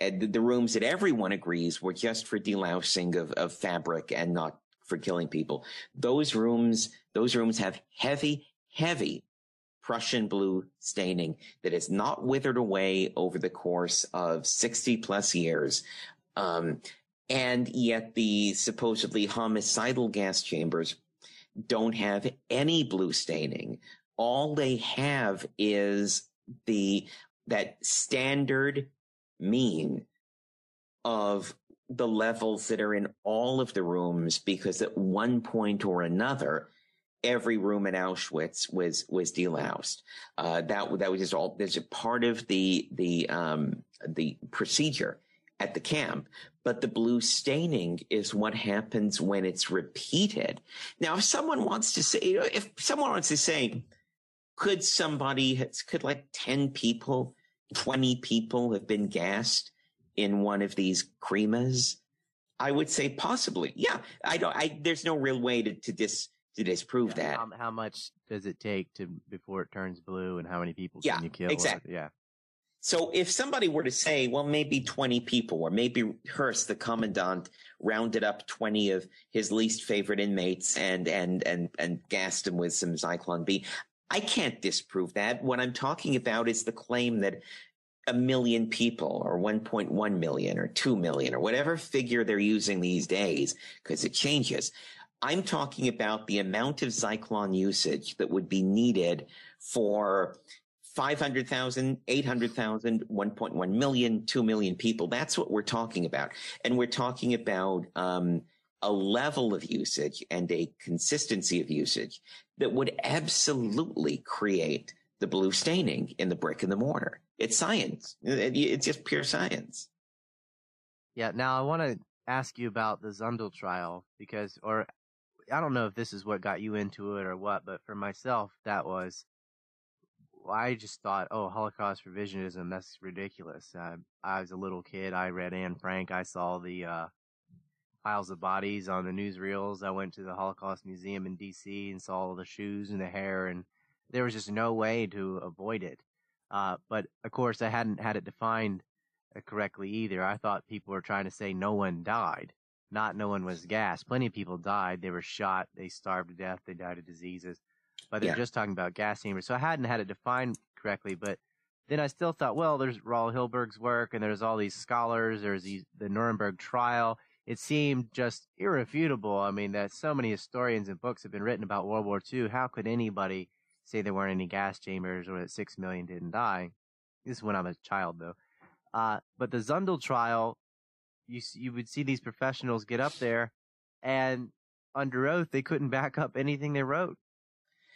Speaker 2: the rooms that everyone agrees were just for delousing of, of fabric and not for killing people. Those rooms, those rooms have heavy, heavy Prussian blue staining that has not withered away over the course of 60 plus years. Um, And yet the supposedly homicidal gas chambers don't have any blue staining. All they have is the that standard mean of the levels that are in all of the rooms because at one point or another every room in Auschwitz was was deloused. Uh, that that was just all. There's a part of the the um, the procedure at the camp, but the blue staining is what happens when it's repeated. Now, if someone wants to say, if someone wants to say, could somebody, could like ten people, twenty people have been gassed in one of these cremas? I would say possibly. Yeah, I don't. I there's no real way to to dis to disprove yeah, that.
Speaker 1: How, how, much does it take to before it turns blue, and how many people
Speaker 2: yeah,
Speaker 1: can you kill?
Speaker 2: Exactly.
Speaker 1: Or, yeah.
Speaker 2: So if somebody were to say, well, maybe 20 people, or maybe Höss, the commandant, rounded up 20 of his least favorite inmates and and and and gassed them with some Zyklon B, I can't disprove that. What I'm talking about is the claim that a million people or 1.1 million or 2 million or whatever figure they're using these days, because it changes, I'm talking about the amount of Zyklon usage that would be needed for 500,000, 800,000, 1.1 million, 2 million people. That's what we're talking about. And we're talking about um, a level of usage and a consistency of usage that would absolutely create the blue staining in the brick and the mortar. It's science. It's just pure science.
Speaker 1: Yeah. Now I want to ask you about the Zundel trial because, or I don't know if this is what got you into it or what, but for myself, that was. I just thought, oh, Holocaust revisionism, that's ridiculous. Uh, I was a little kid. I read Anne Frank. I saw the uh, piles of bodies on the newsreels. I went to the Holocaust Museum in D.C. and saw all the shoes and the hair, and there was just no way to avoid it. Uh, but of course, I hadn't had it defined uh, correctly either. I thought people were trying to say no one died not no one was gassed. Plenty of people died. They were shot. They starved to death. They died of diseases. But they're yeah. just talking about gas chambers. So I hadn't had it defined correctly. But then I still thought, well, there's Raoul Hilberg's work, and there's all these scholars. There's these, the Nuremberg trial. It seemed just irrefutable. I mean, that so many historians and books have been written about World War II. How could anybody say there weren't any gas chambers or that six million didn't die? This is when I'm a child, though. Uh, but the Zundel trial you you would see these professionals get up there, and under oath they couldn't back up anything they wrote.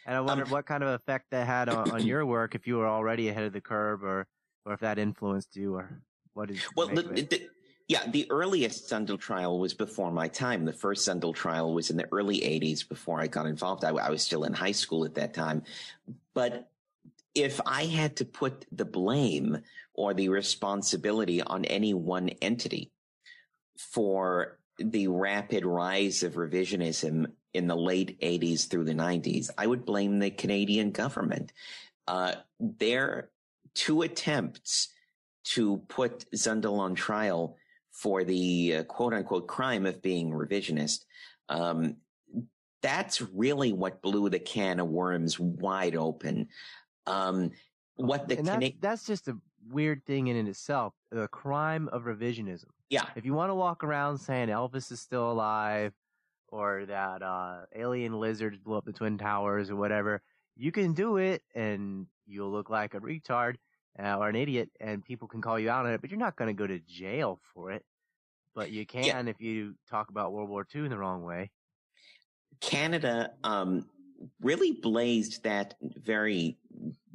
Speaker 1: And I wondered um, what kind of effect that had on, on, your work if you were already ahead of the curve, or or if that influenced you, or what is
Speaker 2: well. The, the, yeah, the earliest Zundel trial was before my time. The first Zundel trial was in the early 80s before I got involved. I, I was still in high school at that time. But if I had to put the blame or the responsibility on any one entity, for the rapid rise of revisionism in the late 80s through the 90s, I would blame the Canadian government. Uh, their two attempts to put Zundel on trial for the uh, quote unquote crime of being revisionist, um, that's really what blew the can of worms wide open. Um, what the
Speaker 1: Cana- that's just a weird thing in itself. The crime of revisionism.
Speaker 2: Yeah.
Speaker 1: If you want to walk around saying Elvis is still alive or that uh, alien lizards blew up the Twin Towers or whatever, you can do it and you'll look like a retard uh, or an idiot and people can call you out on it, but you're not going to go to jail for it. But you can yeah. if you talk about World War II in the wrong way.
Speaker 2: Canada um, really blazed that very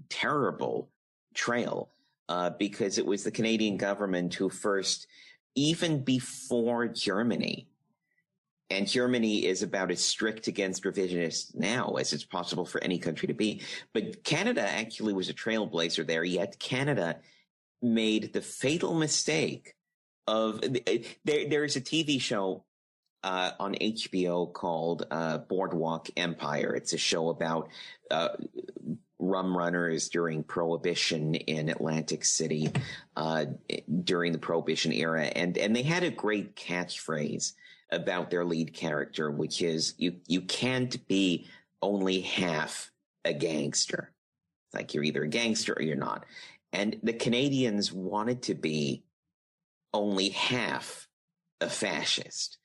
Speaker 2: terrible trail uh, because it was the Canadian government who first even before Germany. And Germany is about as strict against revisionists now as it's possible for any country to be. But Canada actually was a trailblazer there, yet Canada made the fatal mistake of there, there's a TV show uh, on HBO called uh, Boardwalk Empire. It's a show about uh, rum runners during Prohibition in Atlantic City uh, during the Prohibition era, and and they had a great catchphrase about their lead character, which is "you you can't be only half a gangster. Like you're either a gangster or you're not." And the Canadians wanted to be only half a fascist.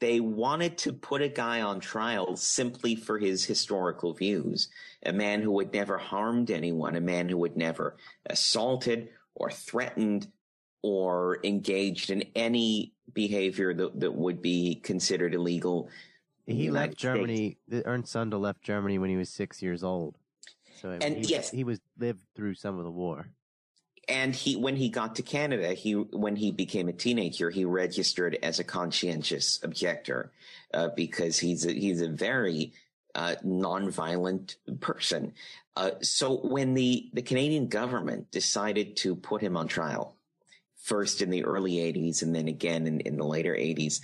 Speaker 2: They wanted to put a guy on trial simply for his historical views, a man who had never harmed anyone, a man who had never assaulted or threatened or engaged in any behavior that, that would be considered illegal.
Speaker 3: He left Germany. States. Ernst Zundel left Germany when he was six years old. So
Speaker 2: and
Speaker 3: he,
Speaker 2: yes,
Speaker 3: he was lived through some of the war
Speaker 2: and he when he got to Canada, he when he became a teenager, he registered as a conscientious objector uh, because he's a, he's a very uh, nonviolent person. Uh, so when the the Canadian government decided to put him on trial, first in the early '80s and then again in, in the later '80s,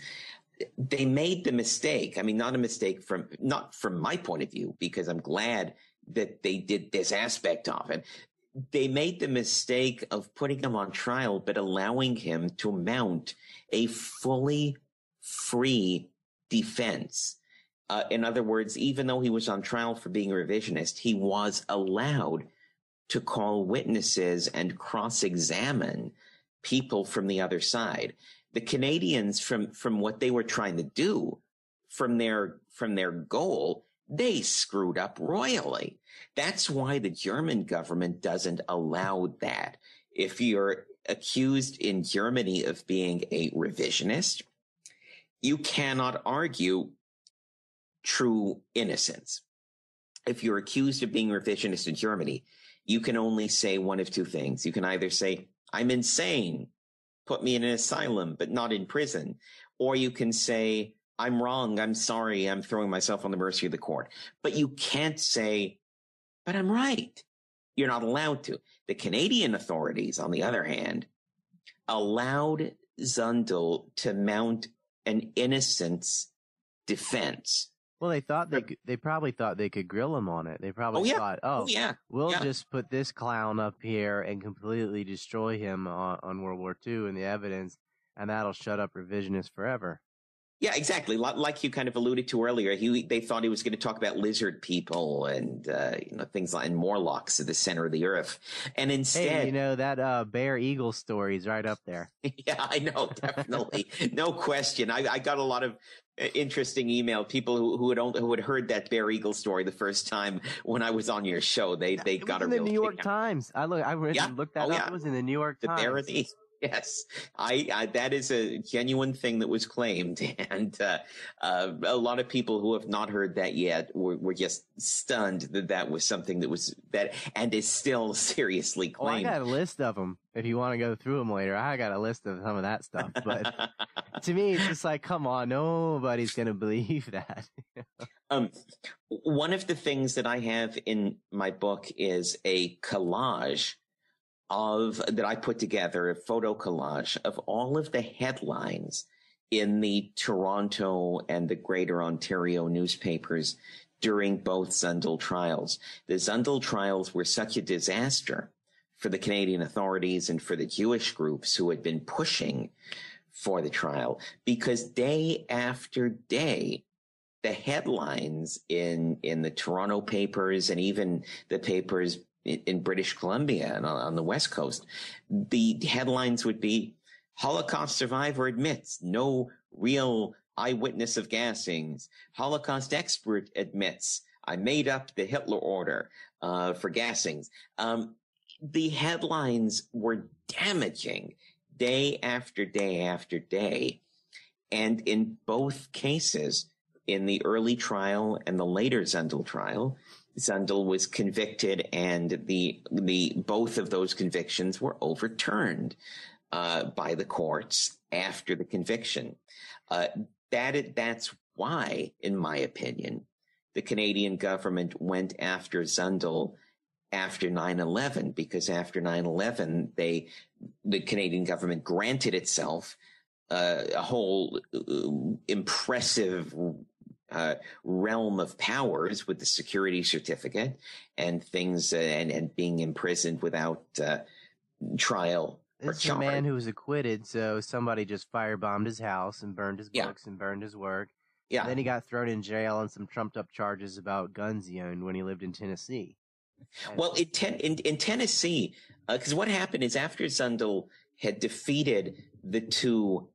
Speaker 2: they made the mistake. I mean, not a mistake from not from my point of view, because I'm glad that they did this aspect of it they made the mistake of putting him on trial, but allowing him to mount a fully free defense. Uh, in other words, even though he was on trial for being a revisionist, he was allowed to call witnesses and cross examine people from the other side. The Canadians, from, from what they were trying to do, from their, from their goal, they screwed up royally. That's why the German government doesn't allow that. If you're accused in Germany of being a revisionist, you cannot argue true innocence. If you're accused of being revisionist in Germany, you can only say one of two things. You can either say, I'm insane, put me in an asylum, but not in prison. Or you can say, I'm wrong. I'm sorry. I'm throwing myself on the mercy of the court. But you can't say, but I'm right. You're not allowed to. The Canadian authorities, on the other hand, allowed Zundel to mount an innocence defense.
Speaker 3: Well, they thought they could, they probably thought they could grill him on it. They probably
Speaker 2: oh, yeah.
Speaker 3: thought, oh,
Speaker 2: oh, yeah,
Speaker 3: we'll
Speaker 2: yeah.
Speaker 3: just put this clown up here and completely destroy him on, on World War II and the evidence, and that'll shut up revisionists forever.
Speaker 2: Yeah, exactly. Like you kind of alluded to earlier, he they thought he was going to talk about lizard people and uh, you know things like and Morlocks at the center of the earth, and instead,
Speaker 3: hey, you know that uh, bear eagle story is right up there.
Speaker 2: yeah, I know, definitely, no question. I, I, got a lot of uh, interesting email people who who had only, who had heard that bear eagle story the first time when I was on your show. They they
Speaker 3: it
Speaker 2: got a
Speaker 3: in the New York Times. I look, I yeah. looked that
Speaker 2: oh,
Speaker 3: up.
Speaker 2: Yeah.
Speaker 3: It was in the New York
Speaker 2: the
Speaker 3: Times.
Speaker 2: Bear Yes, I, I, that is a genuine thing that was claimed, and uh, uh, a lot of people who have not heard that yet were, were just stunned that that was something that was that and is still seriously claimed.
Speaker 3: Oh, I got a list of them. If you want to go through them later, I got a list of some of that stuff. But to me, it's just like, come on, nobody's gonna believe that.
Speaker 2: um, one of the things that I have in my book is a collage of that I put together, a photo collage of all of the headlines in the Toronto and the Greater Ontario newspapers during both Zundel trials. The Zundel trials were such a disaster for the Canadian authorities and for the Jewish groups who had been pushing for the trial because day after day, the headlines in, in the Toronto papers and even the papers in British Columbia and on, the West Coast, the headlines would be Holocaust survivor admits no real eyewitness of gassings. Holocaust expert admits I made up the Hitler order uh, for gassings. Um, the headlines were damaging day after day after day. And in both cases, in the early trial and the later Zundel trial, Zundel was convicted, and the the both of those convictions were overturned uh, by the courts after the conviction. Uh, that that's why, in my opinion, the Canadian government went after Zundel after 9-11 because after 9-11 they the Canadian government granted itself uh, a whole uh, impressive uh, realm of powers with the security certificate and things uh, and, and being imprisoned without uh, trial.
Speaker 3: This is a man who was acquitted, so somebody just firebombed his house and burned his
Speaker 2: yeah.
Speaker 3: books and burned his work.
Speaker 2: Yeah.
Speaker 3: And then he got thrown in jail on some trumped up charges about guns he owned when he lived in Tennessee.
Speaker 2: And well, in, ten, in, in Tennessee, because uh, what happened is after Zundel had defeated the two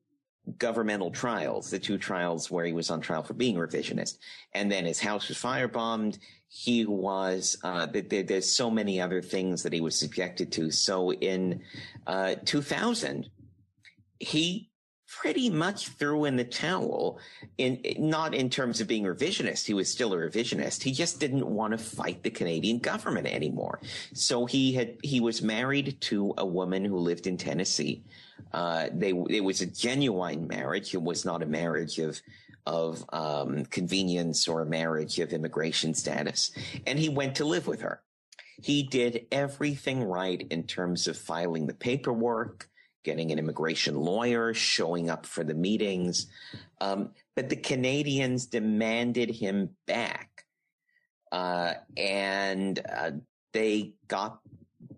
Speaker 2: governmental trials, the two trials where he was on trial for being revisionist. And then his house was firebombed. He was, uh, there, there's so many other things that he was subjected to. So in uh, 2000, he pretty much threw in the towel in not in terms of being revisionist. He was still a revisionist. He just didn't want to fight the canadian government anymore. So he had he was married to a woman who lived in tennessee. Uh, they it was a genuine marriage. It was not a marriage of of um, convenience or a marriage of immigration status. And he went to live with her. He did everything right in terms of filing the paperwork getting an immigration lawyer, showing up for the meetings. Um, but the Canadians demanded him back. Uh, and uh, they got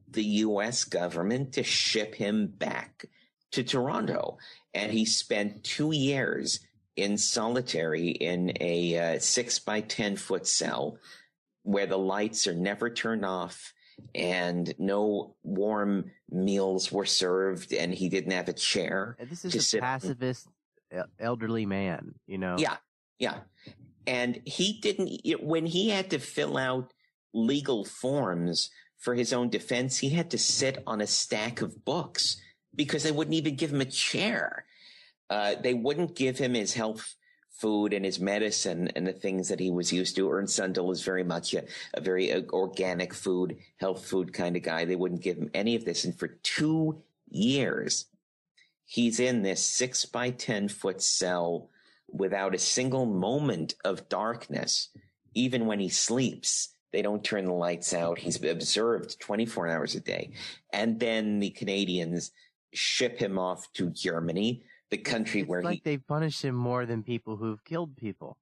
Speaker 2: the US government to ship him back to Toronto. And he spent two years in solitary in a uh, six by 10 foot cell where the lights are never turned off and no warm meals were served and he didn't have a chair.
Speaker 3: And this is a pacifist elderly man, you know?
Speaker 2: Yeah. Yeah. And he didn't, when he had to fill out legal forms for his own defense, he had to sit on a stack of books because they wouldn't even give him a chair. Uh, they wouldn't give him his health food and his medicine and the things that he was used to. Ernst Zundel is very much a, a very organic food, health food kind of guy. They wouldn't give him any of this. And for two years, he's in this six by 10 foot cell without a single moment of darkness. Even when he sleeps, they don't turn the lights out. He's observed 24 hours a day. And then the Canadians ship him off to Germany the country
Speaker 3: it's
Speaker 2: where
Speaker 3: like
Speaker 2: he,
Speaker 3: they punish him more than people who've killed people.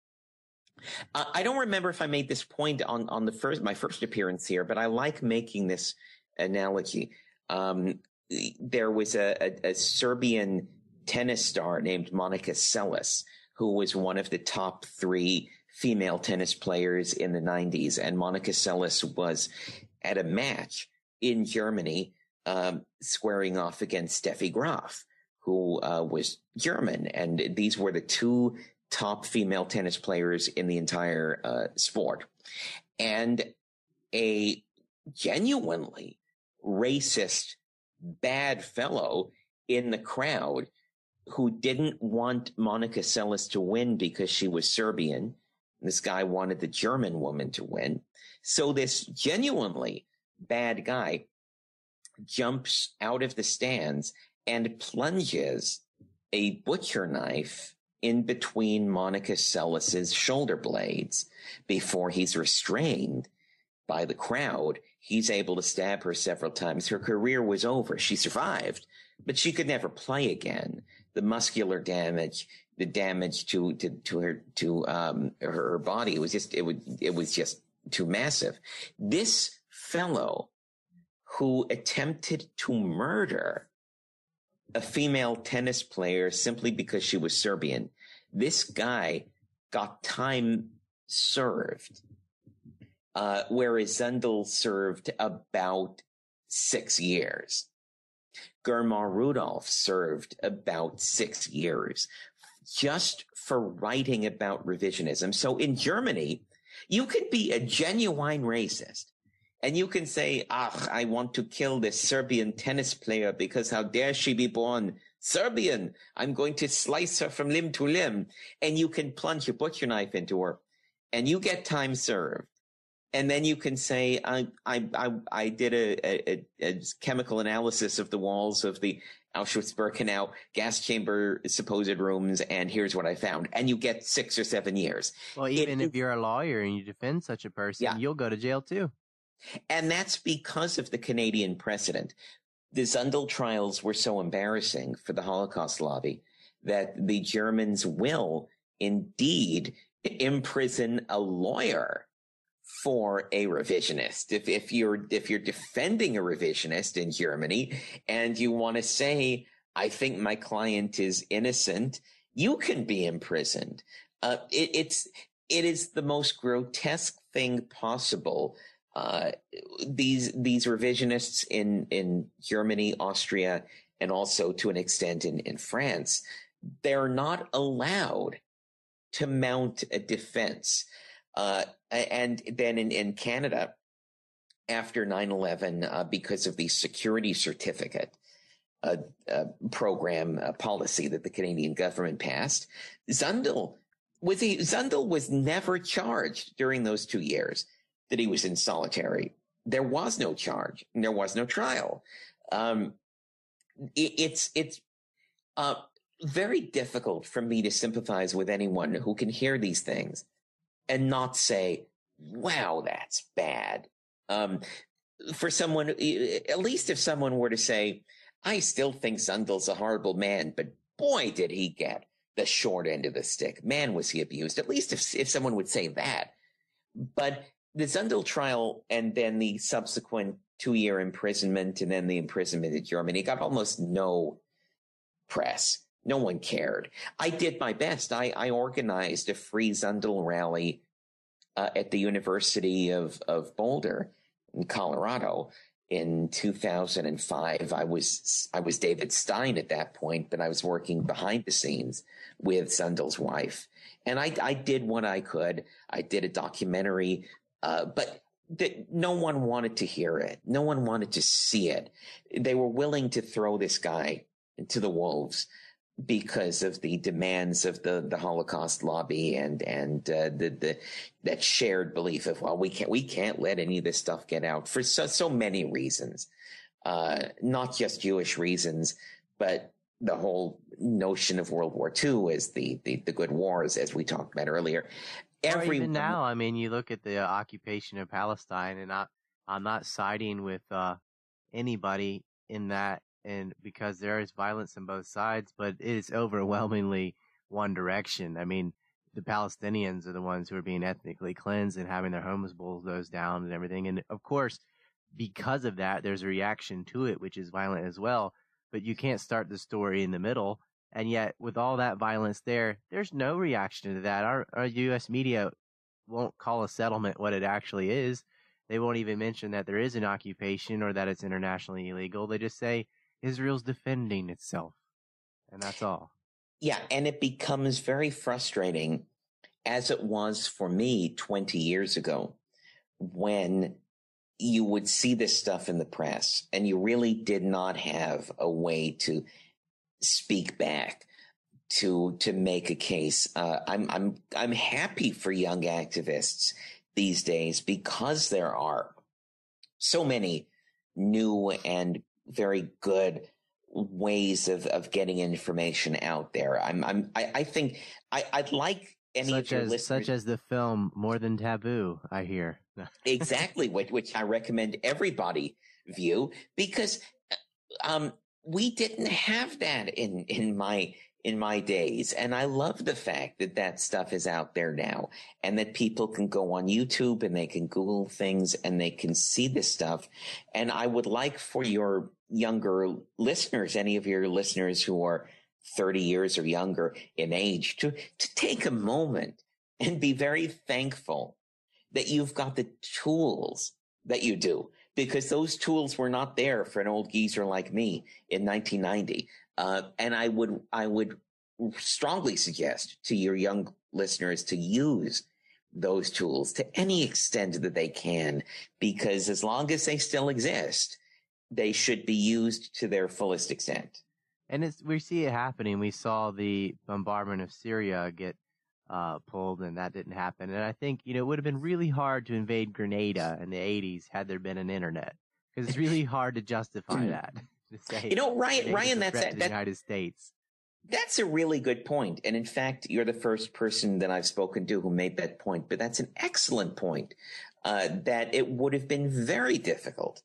Speaker 2: Uh, I don't remember if I made this point on on the first my first appearance here, but I like making this analogy. Um, there was a, a, a, Serbian tennis star named Monica Seles, who was one of the top three female tennis players in the 90s. And Monica Seles was at a match in Germany, um, squaring off against Steffi Graf who uh, was German. And these were the two top female tennis players in the entire uh, sport. And a genuinely racist, bad fellow in the crowd who didn't want Monica Seles to win because she was Serbian. This guy wanted the German woman to win. So this genuinely bad guy jumps out of the stands and plunges a butcher knife in between Monica Seles's shoulder blades before he's restrained by the crowd. He's able to stab her several times. Her career was over. She survived, but she could never play again. The muscular damage, the damage to to, to her to um, her, her body was just it would it was just too massive. This fellow who attempted to murder a female tennis player simply because she was Serbian. This guy got time served, uh, whereas Zundel served about six years. Germar Rudolf served about six years just for writing about revisionism. So in Germany, you could be a genuine racist and you can say, ah, I want to kill this Serbian tennis player because how dare she be born Serbian? I'm going to slice her from limb to limb. And you can plunge your butcher knife into her and you get time served. And then you can say, I, I, I, I did a, a, a chemical analysis of the walls of the Auschwitz-Birkenau gas chamber supposed rooms, and here's what I found. And you get six or seven years.
Speaker 3: Well, even it, if you're a lawyer and you defend such a person, yeah. you'll go to jail too.
Speaker 2: And that's because of the Canadian precedent. The Zundel trials were so embarrassing for the Holocaust lobby that the Germans will indeed imprison a lawyer for a revisionist. If, if you're, if you're defending a revisionist in Germany and you want to say, I think my client is innocent, you can be imprisoned. Uh, it, it's, it is the most grotesque thing possible uh, these these revisionists in in Germany, Austria, and also to an extent in in France they're not allowed to mount a defense. Uh, and then in, in Canada, after 9 11, uh, because of the security certificate uh, uh program uh, policy that the Canadian government passed, Zundel was he, Zundel was never charged during those two years that he was in solitary. There was no charge. There was no trial. Um, it, it's it's uh, very difficult for me to sympathize with anyone who can hear these things and not say, "Wow, that's bad." Um, for someone, at least if someone were to say, "I still think Zundel's a horrible man," but boy, did he get the short end of the stick. Man, was he abused. At least if if someone would say that. But the Zundel trial and then the subsequent two year imprisonment and then the imprisonment in Germany got almost no press. No one cared. I did my best. I, I organized a free Zundel rally uh, at the University of, of Boulder in Colorado in 2005. I was I was David Stein at that point, but I was working behind the scenes with Zundel's wife, and I I did what I could. I did a documentary, uh, but that no one wanted to hear it. No one wanted to see it. They were willing to throw this guy to the wolves because of the demands of the, the Holocaust lobby and and uh, the the that shared belief of well we can't we can't let any of this stuff get out for so so many reasons, uh, not just Jewish reasons, but the whole notion of World War II as the the, the good wars as we talked about earlier.
Speaker 1: Every even now, I mean, you look at the uh, occupation of Palestine, and I, I'm not siding with uh, anybody in that and because there is violence on both sides, but it is overwhelmingly one direction. I mean, the Palestinians are the ones who are being ethnically cleansed and having their homes bulldozed down and everything. And of course, because of that, there's a reaction to it, which is violent as well. But you can't start the story in the middle. And yet, with all that violence there, there's no reaction to that. Our, our U.S. media won't call a settlement what it actually is. They won't even mention that there is an occupation or that it's internationally illegal. They just say Israel's defending itself. And that's all.
Speaker 2: Yeah. And it becomes very frustrating, as it was for me 20 years ago, when you would see this stuff in the press and you really did not have a way to speak back to to make a case. Uh, I'm I'm I'm happy for young activists these days because there are so many new and very good ways of, of getting information out there. I'm, I'm, I, I think I, I'd like any
Speaker 1: such as,
Speaker 2: listeners.
Speaker 1: Such as the film More Than Taboo, I hear.
Speaker 2: exactly, which, which I recommend everybody view because um, we didn't have that in, in my in my days. And I love the fact that that stuff is out there now and that people can go on YouTube and they can Google things and they can see this stuff. And I would like for your younger listeners, any of your listeners who are 30 years or younger in age to, to take a moment and be very thankful that you've got the tools that you do because those tools were not there for an old geezer like me in 1990. Uh, and I would, I would strongly suggest to your young listeners to use those tools to any extent that they can, because as long as they still exist, they should be used to their fullest extent.
Speaker 1: And we see it happening. We saw the bombardment of Syria get uh, pulled, and that didn't happen. And I think you know it would have been really hard to invade Grenada in the '80s had there been an internet, because it's really hard to justify that. To
Speaker 2: say, you know, Ryan, Ryan, that's
Speaker 1: that, the United States.
Speaker 2: That's a really good point. And in fact, you're the first person that I've spoken to who made that point. But that's an excellent point. Uh, that it would have been very difficult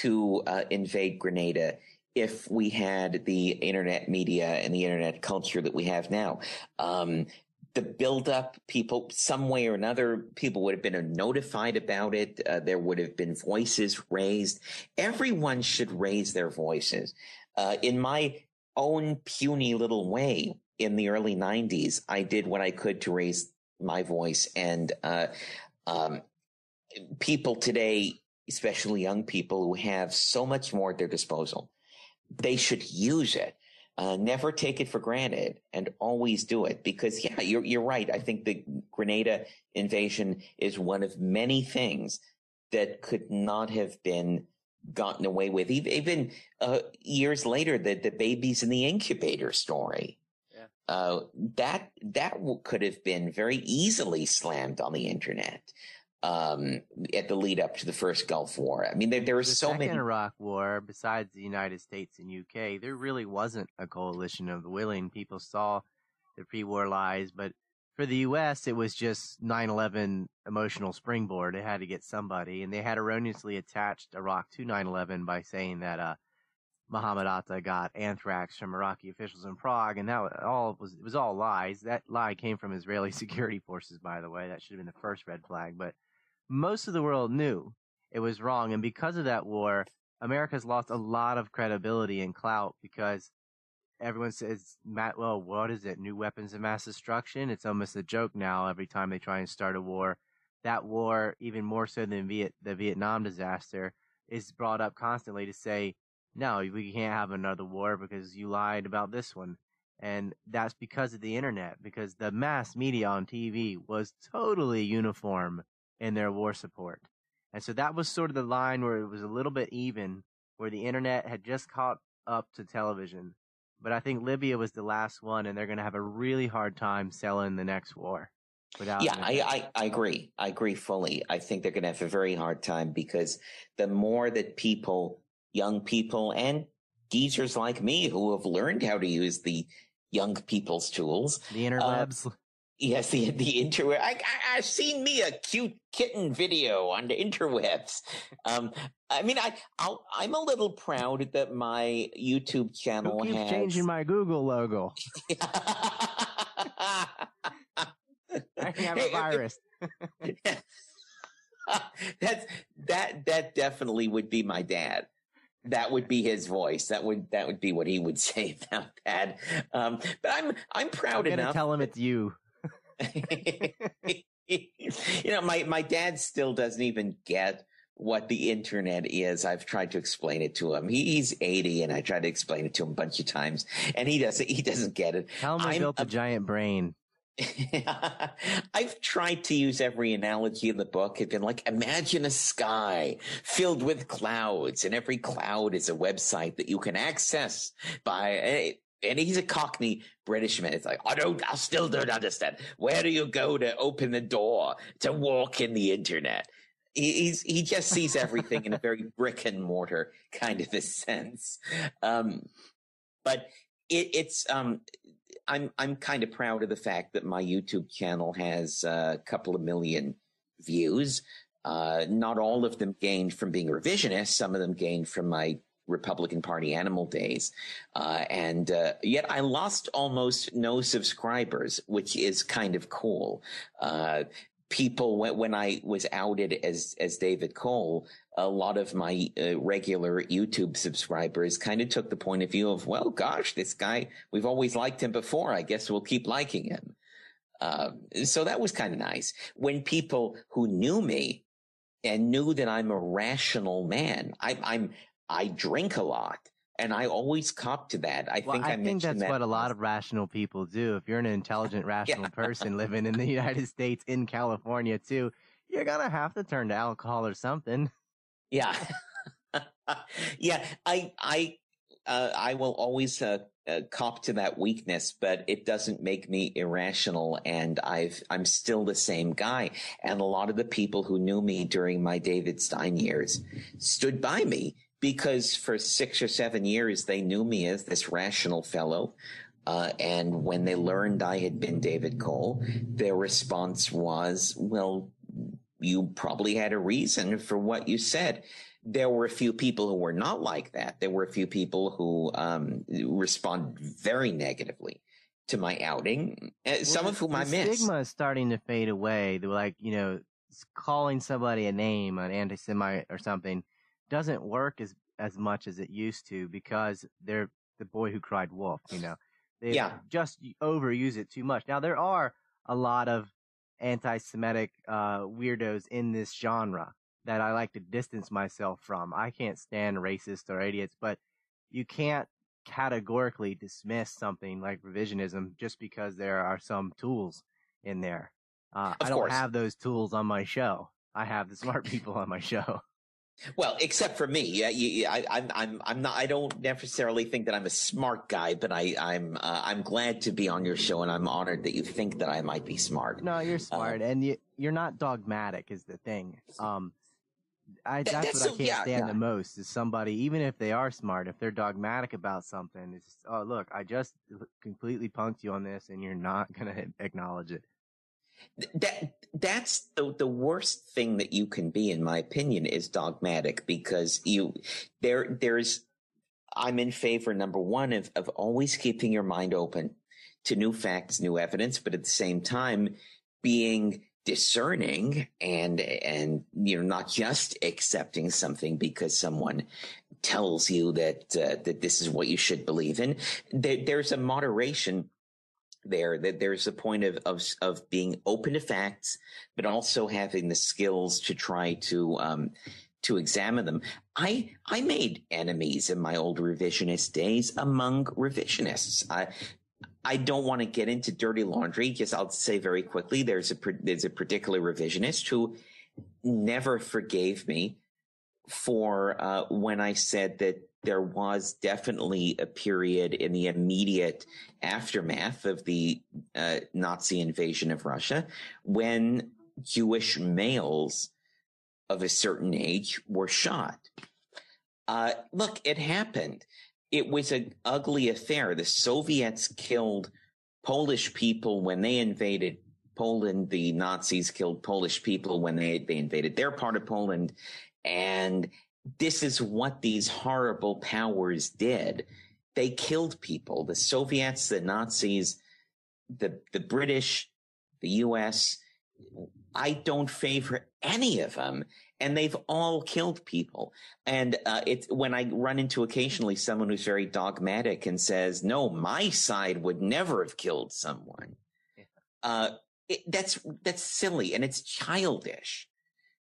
Speaker 2: to uh, invade Grenada if we had the internet media and the internet culture that we have now. Um, the buildup, people, some way or another, people would have been notified about it. Uh, there would have been voices raised. Everyone should raise their voices. Uh, in my own puny little way, in the early 90s, I did what I could to raise my voice. And uh, um, people today, especially young people who have so much more at their disposal, they should use it uh, never take it for granted and always do it because yeah, you're, you're right. I think the Grenada invasion is one of many things that could not have been gotten away with. Even uh, years later, the the babies in the incubator story. Yeah. Uh, that that could have been very easily slammed on the internet um, at the lead up to the first Gulf War. I mean, there, there was
Speaker 1: the
Speaker 2: so
Speaker 1: second
Speaker 2: many.
Speaker 1: Iraq War, besides the United States and UK, there really wasn't a coalition of the willing. People saw the pre-war lies, but for the U.S., it was just 9/11 emotional springboard. It had to get somebody, and they had erroneously attached Iraq to 9/11 by saying that uh, Muhammad Atta got anthrax from Iraqi officials in Prague, and that all was it was all lies. That lie came from Israeli security forces, by the way. That should have been the first red flag, but most of the world knew it was wrong, and because of that war, America's lost a lot of credibility and clout because everyone says, Matt, well, what is it? New weapons of mass destruction? It's almost a joke now every time they try and start a war. That war, even more so than Viet, the Vietnam disaster, is brought up constantly to say, no, we can't have another war because you lied about this one. And that's because of the internet, because the mass media on TV was totally uniform in their war support. And so that was sort of the line where it was a little bit even, where the internet had just caught up to television but I think Libya was the last one, and they're going to have a really hard time selling the next war. Without
Speaker 2: yeah, I, I, I agree. I agree fully. I think they're going to have a very hard time because the more that people, young people, and geezers like me who have learned how to use the young people's tools,
Speaker 1: the interwebs, uh,
Speaker 2: Yes, the the interweb. I, I have seen me a cute kitten video on the interwebs. Um, I mean, I i am a little proud that my YouTube channel
Speaker 1: Who keeps
Speaker 2: has
Speaker 1: changing my Google logo. I have a virus.
Speaker 2: That's that that definitely would be my dad. That would be his voice. That would that would be what he would say about that. Um, but I'm I'm proud
Speaker 1: I'm
Speaker 2: enough.
Speaker 1: Tell him it's you.
Speaker 2: you know, my, my dad still doesn't even get what the internet is. I've tried to explain it to him. He, he's 80 and I tried to explain it to him a bunch of times and he doesn't, he doesn't get it.
Speaker 1: How am I built a, a giant brain.
Speaker 2: I've tried to use every analogy in the book. It's been like, imagine a sky filled with clouds, and every cloud is a website that you can access by eh, and he's a cockney Britishman. It's like, I don't, I still don't understand. Where do you go to open the door to walk in the internet? He's, he just sees everything in a very brick and mortar kind of a sense. Um, but it, it's, um, I'm, I'm kind of proud of the fact that my YouTube channel has a couple of million views. Uh, not all of them gained from being a revisionist. Some of them gained from my Republican Party animal days. Uh, and uh, yet I lost almost no subscribers, which is kind of cool. Uh, people, when, when, I was outed as, as David Cole, a lot of my uh, regular YouTube subscribers kind of took the point of view of, well, gosh, this guy, we've always liked him before. I guess we'll keep liking him. Uh, so that was kind of nice. When people who knew me and knew that I'm a rational man. I, I'm I drink a lot. And I always cop to that. I
Speaker 1: well,
Speaker 2: think I,
Speaker 1: I think that's
Speaker 2: that
Speaker 1: what a lot of rational people do. If you're an intelligent, rational yeah. person living in the United States, in California too, you're gonna have to turn to alcohol or something.
Speaker 2: Yeah, yeah. I I uh, I will always uh, uh, cop to that weakness, but it doesn't make me irrational. And I've, I'm still the same guy. And a lot of the people who knew me during my David Stein years stood by me because for six or seven years they knew me as this rational fellow. Uh, and when they learned I had been David Cole, their response was, well, you probably had a reason for what you said. There were a few people who were not like that. There were a few people who um, respond very negatively to my outing, uh, well, some of whom I miss.
Speaker 1: Stigma is starting to fade away. They're like, you know, calling somebody a name, an anti-Semite or something, doesn't work as as much as it used to because they're the boy who cried wolf. You know, they yeah. just overuse it too much. Now there are a lot of anti-Semitic uh, weirdos in this genre that I like to distance myself from. I can't stand racists or idiots, but you can't
Speaker 3: categorically dismiss something like revisionism just because there are some tools in there. Uh, I don't
Speaker 2: course.
Speaker 3: have those tools on my show. I have the smart people on my show.
Speaker 2: Well, except for me, I, I'm, I'm, I'm not. I don't necessarily think that I'm a smart guy, but I, I'm, uh, I'm glad to be on your show, and I'm honored that you think that I might be smart.
Speaker 3: No, you're smart, and you, you're not dogmatic. Is the thing. Um, I
Speaker 2: That-
Speaker 3: that's,
Speaker 2: that's
Speaker 3: what I can't
Speaker 2: yeah,
Speaker 3: stand
Speaker 2: yeah.
Speaker 3: the most is somebody, even if they are smart, if they're dogmatic about something, it's just, oh look, I just completely punked you on this, and you're not gonna acknowledge it.
Speaker 2: That that's the the worst thing that you can be in my opinion is dogmatic because you there there's i'm in favor number one of of always keeping your mind open to new facts new evidence but at the same time being discerning and and you know not just accepting something because someone tells you that uh, that this is what you should believe in. There, there's a moderation there that there's a point of, of of being open to facts but also having the skills to try to um to examine them i i made enemies in my old revisionist days among revisionists i I don't want to get into dirty laundry. Just I'll say very quickly. There's a there's a particular revisionist who never forgave me for uh, when I said that there was definitely a period in the immediate aftermath of the uh, Nazi invasion of Russia when Jewish males of a certain age were shot. Uh, look, it happened. It was an ugly affair. The Soviets killed Polish people when they invaded Poland. The Nazis killed Polish people when they, they invaded their part of Poland. And this is what these horrible powers did. They killed people. The Soviets, the Nazis, the, the British, the US. I don't favor any of them. And they've all killed people. And uh, it's when I run into occasionally someone who's very dogmatic and says, no, my side would never have killed someone. Uh, it, that's, that's silly and it's childish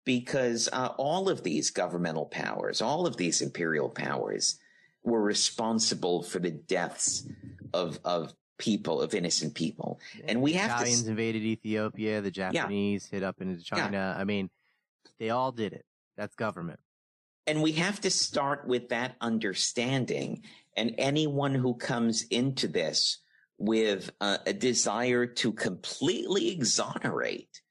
Speaker 2: because uh, all of these governmental powers, all of these imperial powers were responsible for the deaths of, of people, of innocent people. And we have to
Speaker 3: Italians invaded Ethiopia. The Japanese hit up into China. I mean, they all did it. That's government.
Speaker 2: And we have to start with that understanding. And anyone who comes into this with uh, a desire to completely exonerate,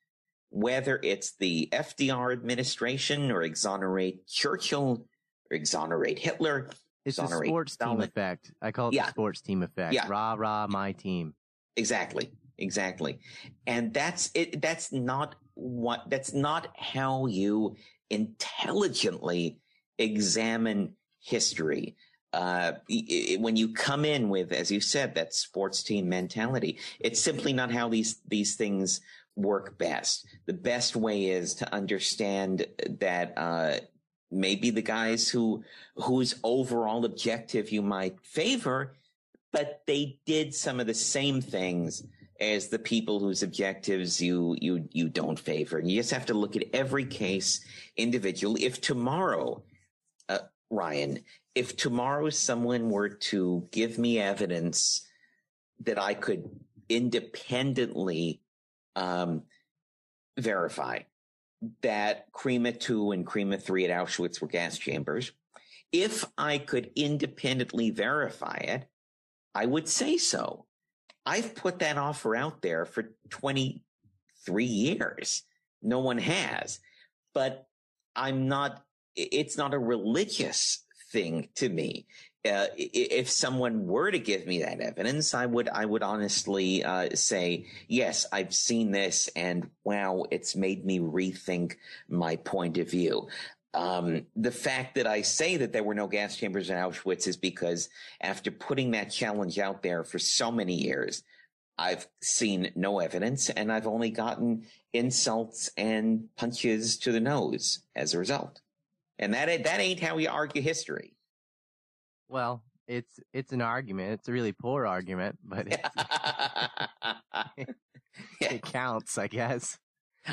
Speaker 2: whether it's the FDR administration or exonerate Churchill or exonerate Hitler,
Speaker 3: It's sports team effect. I call it
Speaker 2: Yeah.
Speaker 3: the sports team effect.
Speaker 2: Yeah.
Speaker 3: Rah rah, my team.
Speaker 2: Exactly. Exactly. And that's it. That's not what, that's not how you intelligently examine history. Uh, i- i- when you come in with, as you said, that sports team mentality, it's simply not how these, these things work best. The best way is to understand that, uh, maybe the guys who, whose overall objective you might favor, but they did some of the same things as the people whose objectives you you you don't favor. And you just have to look at every case individually. If tomorrow, uh, Ryan, if tomorrow someone were to give me evidence that I could independently um, verify that Crema 2 and Crema 3 at Auschwitz were gas chambers, if I could independently verify it, I would say so. I've put that offer out there for 23 years. No one has, but I'm not, it's not a religious thing to me. Uh, if someone were to give me that evidence, I would, I would honestly uh, say, yes, I've seen this, and wow, it's made me rethink my point of view. Um, the fact that I say that there were no gas chambers in Auschwitz is because after putting that challenge out there for so many years, I've seen no evidence and I've only gotten insults and punches to the nose as a result. And that that ain't how we argue history.
Speaker 3: Well, it's it's an argument. It's a really poor argument, but it, it counts, I guess.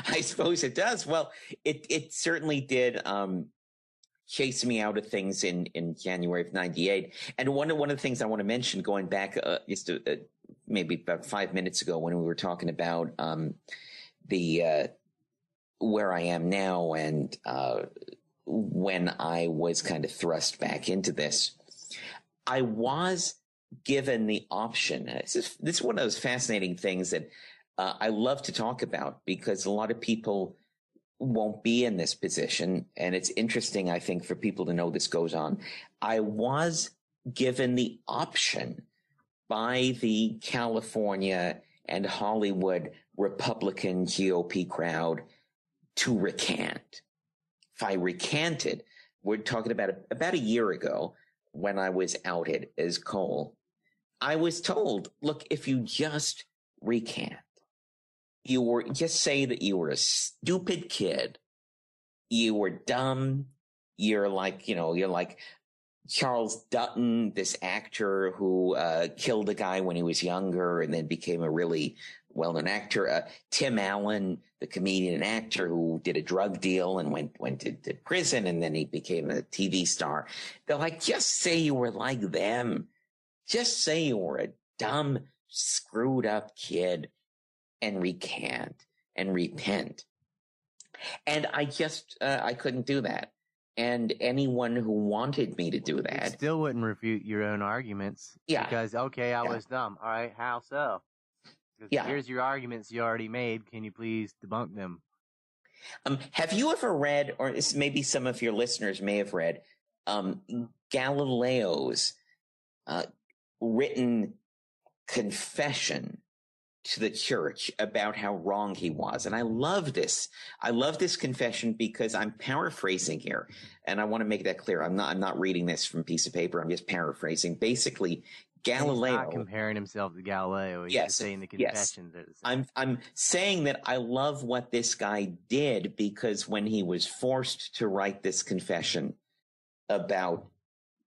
Speaker 2: I suppose it does. Well, it it certainly did um, chased me out of things in, in January of 98. And one of, one of the things I want to mention going back uh, just to, uh, maybe about five minutes ago when we were talking about um, the uh, where I am now and uh, when I was kind of thrust back into this, I was given the option. This is, this is one of those fascinating things that uh, I love to talk about because a lot of people won't be in this position. And it's interesting, I think, for people to know this goes on. I was given the option by the California and Hollywood Republican GOP crowd to recant. If I recanted, we're talking about about a year ago when I was outed as Cole. I was told, look, if you just recant, you were just say that you were a stupid kid, you were dumb, you're like, you know, you're like Charles Dutton, this actor who uh, killed a guy when he was younger and then became a really well-known actor. Uh, Tim Allen, the comedian and actor who did a drug deal and went went to, to, prison, and then he became a TV star. They're like, just say you were like them. Just say you were a dumb, screwed up kid, and recant and repent. And I just uh, I couldn't do that. And anyone who wanted me to do that
Speaker 1: it still wouldn't refute your own arguments.
Speaker 2: Yeah.
Speaker 1: Because okay, I yeah. was dumb. All right, how so? Yeah. Here's your arguments you already made. Can you please debunk them?
Speaker 2: Um, have you ever read, or maybe some of your listeners may have read, um, Galileo's uh, written confession to the church about how wrong he was. And I love this. I love this confession because I'm paraphrasing here. And I want to make that clear. I'm not, I'm not reading this from a piece of paper. I'm just paraphrasing. Basically, Galileo.
Speaker 1: Comparing himself to Galileo. He's yes, saying the confessions.
Speaker 2: Yes. I'm I'm saying that I love what this guy did because when he was forced to write this confession about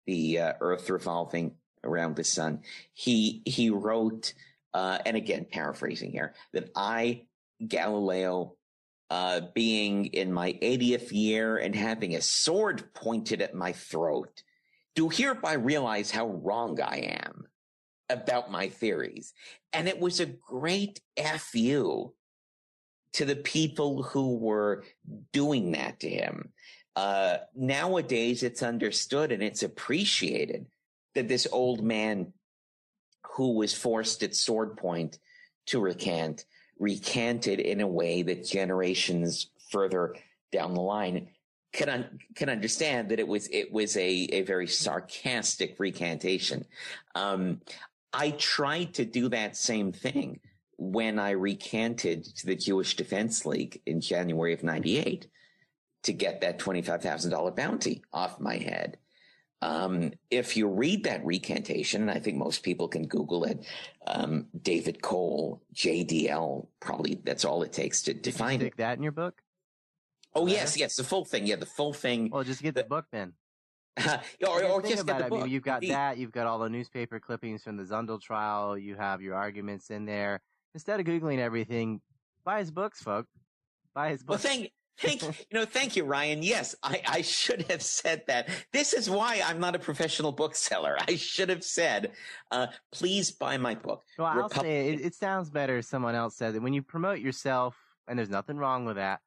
Speaker 2: the uh, Earth revolving around the sun, he he wrote, uh, and again paraphrasing here, that I Galileo. Uh, being in my 80th year and having a sword pointed at my throat, do hereby realize how wrong I am about my theories. And it was a great FU to the people who were doing that to him. Uh, nowadays, it's understood and it's appreciated that this old man who was forced at sword point to recant recanted in a way that generations further down the line can un- can understand that it was it was a a very sarcastic recantation. Um, I tried to do that same thing when I recanted to the Jewish Defense League in January of '98 to get that twenty-five thousand dollar bounty off my head. Um, if you read that recantation, and I think most people can Google it, um, David Cole, JDL, probably that's all it takes to, to find
Speaker 1: it. that in your book?
Speaker 2: Oh yes, yes, the full thing. Yeah, the full thing.
Speaker 1: Well, just get the, the book then.
Speaker 2: or, or just
Speaker 1: get
Speaker 2: the book.
Speaker 1: I mean, you've got that. You've got all the newspaper clippings from the Zundel trial. You have your arguments in there. Instead of googling everything, buy his books, folks. Buy his books.
Speaker 2: Well, thank, thank you know, thank you, Ryan. Yes, I, I should have said that. This is why I'm not a professional bookseller. I should have said, uh, please buy my book.
Speaker 1: Well, I'll Repub- say it, it sounds better if someone else says it. When you promote yourself, and there's nothing wrong with that,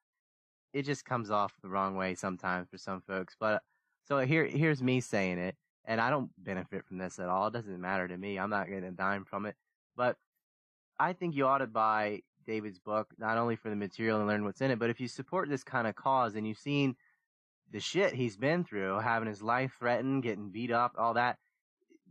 Speaker 1: it just comes off the wrong way sometimes for some folks. But so here, here's me saying it, and I don't benefit from this at all. It doesn't matter to me. I'm not getting a dime from it. But I think you ought to buy David's book, not only for the material and learn what's in it, but if you support this kind of cause and you've seen the shit he's been through, having his life threatened, getting beat up, all that,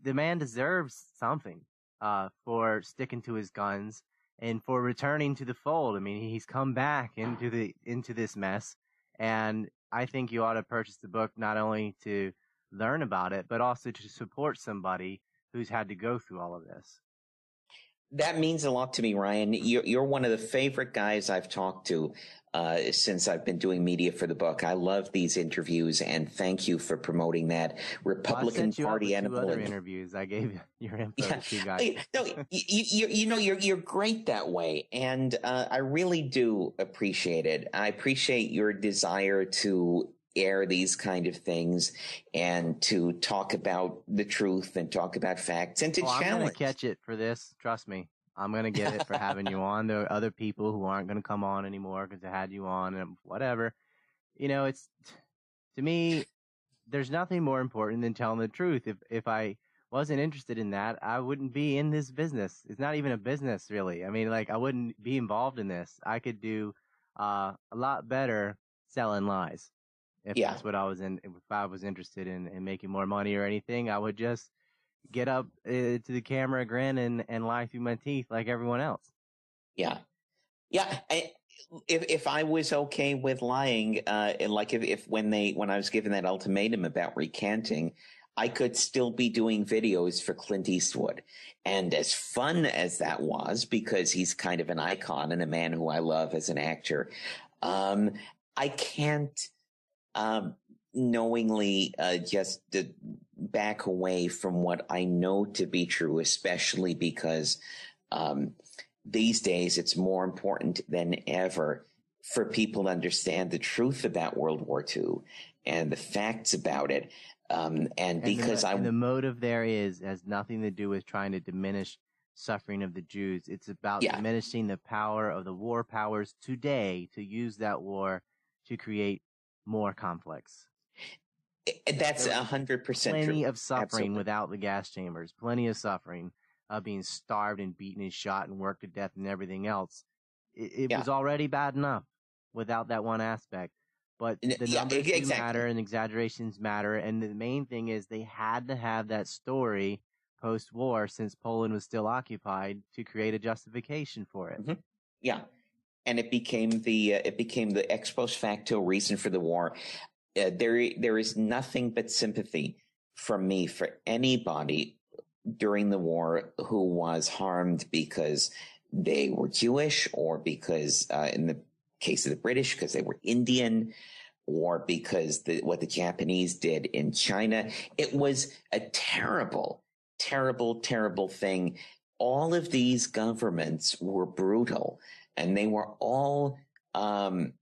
Speaker 1: the man deserves something uh, for sticking to his guns and for returning to the fold. I mean, he's come back into the into this mess, and I think you ought to purchase the book not only to learn about it, but also to support somebody who's had to go through all of this.
Speaker 2: That means a lot to me, Ryan. You're, you're one of the favorite guys I've talked to uh, since I've been doing media for the book. I love these interviews, and thank you for promoting that Republican
Speaker 1: well,
Speaker 2: Party
Speaker 1: and other interviews. I gave your info yeah. you guys.
Speaker 2: No, you, you, you, know you're you're great that way, and uh, I really do appreciate it. I appreciate your desire to air these kind of things and to talk about the truth and talk about facts and to
Speaker 1: oh,
Speaker 2: challenge.
Speaker 1: I'm gonna catch it for this. Trust me. I'm gonna get it for having you on. There are other people who aren't gonna come on anymore because I had you on and whatever. You know, it's to me. There's nothing more important than telling the truth. If if I wasn't interested in that, I wouldn't be in this business. It's not even a business, really. I mean, like I wouldn't be involved in this. I could do uh, a lot better selling lies. If
Speaker 2: Yeah.
Speaker 1: that's what I was in, if I was interested in, in making more money or anything, I would just get up uh, to the camera, grin, and, and lie through my teeth like everyone else.
Speaker 2: Yeah, yeah. I, if if I was okay with lying, uh, and like if, if when they when I was given that ultimatum about recanting, I could still be doing videos for Clint Eastwood, and as fun as that was, because he's kind of an icon and a man who I love as an actor, um, I can't um, knowingly uh, just uh, back away from what I know to be true, especially because um, these days it's more important than ever for people to understand the truth about World War II and the facts about it. Um, and
Speaker 1: And the
Speaker 2: because I,
Speaker 1: and the motive there is has nothing to do with trying to diminish suffering of the Jews. It's about
Speaker 2: Yeah.
Speaker 1: diminishing the power of the war powers today to use that war to create more conflicts.
Speaker 2: that's a hundred percent
Speaker 1: Plenty
Speaker 2: true.
Speaker 1: of suffering
Speaker 2: Absolutely.
Speaker 1: without the gas chambers. Plenty of suffering of being starved and beaten and shot and worked to death and everything else. It, it
Speaker 2: Yeah.
Speaker 1: was already bad enough without that one aspect. But the
Speaker 2: yeah,
Speaker 1: numbers do
Speaker 2: exactly.
Speaker 1: matter and exaggerations matter. And the main thing is they had to have that story post war since Poland was still occupied to create a justification for it.
Speaker 2: Mhm. Yeah, and it became the uh, it became the ex post facto reason for the war. Uh, there there is nothing but sympathy from me for anybody during the war who was harmed because they were Jewish or because uh, in the case of the British because they were Indian or because the, what the Japanese did in China. It was a terrible, terrible, terrible thing. All of these governments were brutal and they were all um,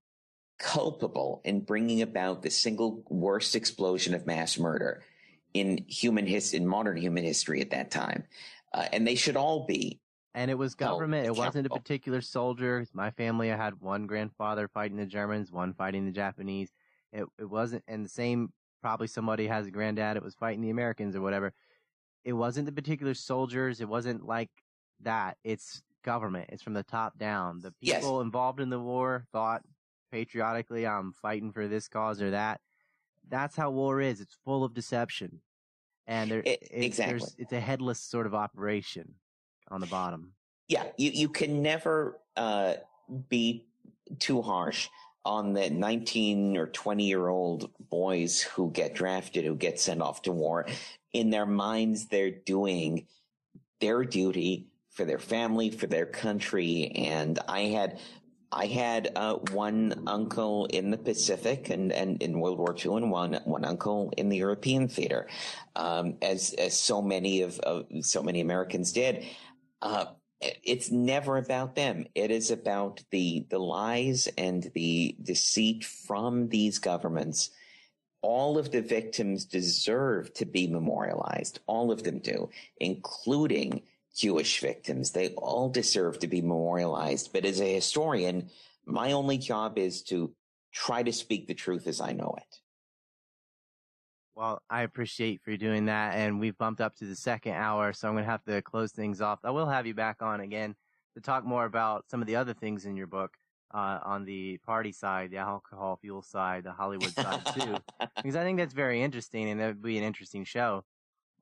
Speaker 2: culpable in bringing about the single worst explosion of mass murder in human his in modern human history at that time. Uh, and they should all be
Speaker 1: And it was government. It wasn't a particular soldier. My family, I had one grandfather fighting the Germans, one fighting the Japanese. It it wasn't, and the same probably somebody has a granddad. It was fighting the Americans or whatever. It wasn't the particular soldiers. It wasn't like that. It's government. It's from the top down. The
Speaker 2: Yes.
Speaker 1: people involved in the war thought patriotically, I'm fighting for this cause or that. That's how war is. It's full of deception, and there, it, there's-
Speaker 2: exactly.
Speaker 1: it's a headless sort of operation on the bottom.
Speaker 2: yeah, you, you can never uh, be too harsh on the 19 or 20 year old boys who get drafted, who get sent off to war. In their minds, they're doing their duty for their family, for their country. And I had, I had uh, one uncle in the Pacific and, and in World War II, and one one uncle in the European theater, um, as as so many of, of so many Americans did. Uh, it's never about them. It is about the the lies and the deceit from these governments. All of the victims deserve to be memorialized. All of them do, including Jewish victims. They all deserve to be memorialized. But as a historian, my only job is to try to speak the truth as I know it.
Speaker 1: Well, I appreciate for you doing that, and we've bumped up to the second hour, so I'm going to have to close things off. I will have you back on again to talk more about some of the other things in your book uh, on the party side, the alcohol fuel side, the Hollywood side too, because I think that's very interesting, and it would be an interesting show.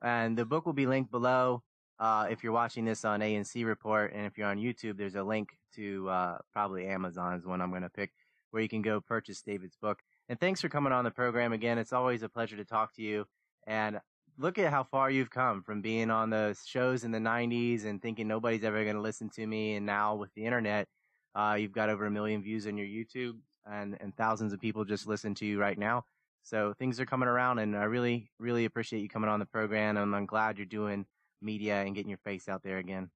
Speaker 1: And the book will be linked below uh, if you're watching this on ANC Report, and if you're on YouTube, there's a link to uh, probably Amazon is one I'm going to pick, where you can go purchase David's book. And thanks for coming on the program again. It's always a pleasure to talk to you. And look at how far you've come from being on the shows in the 90s and thinking nobody's ever going to listen to me. And now with the internet, uh, you've got over a million views on your YouTube and, and thousands of people just listen to you right now. So things are coming around and I really, really appreciate you coming on the program. And I'm glad you're doing media and getting your face out there again.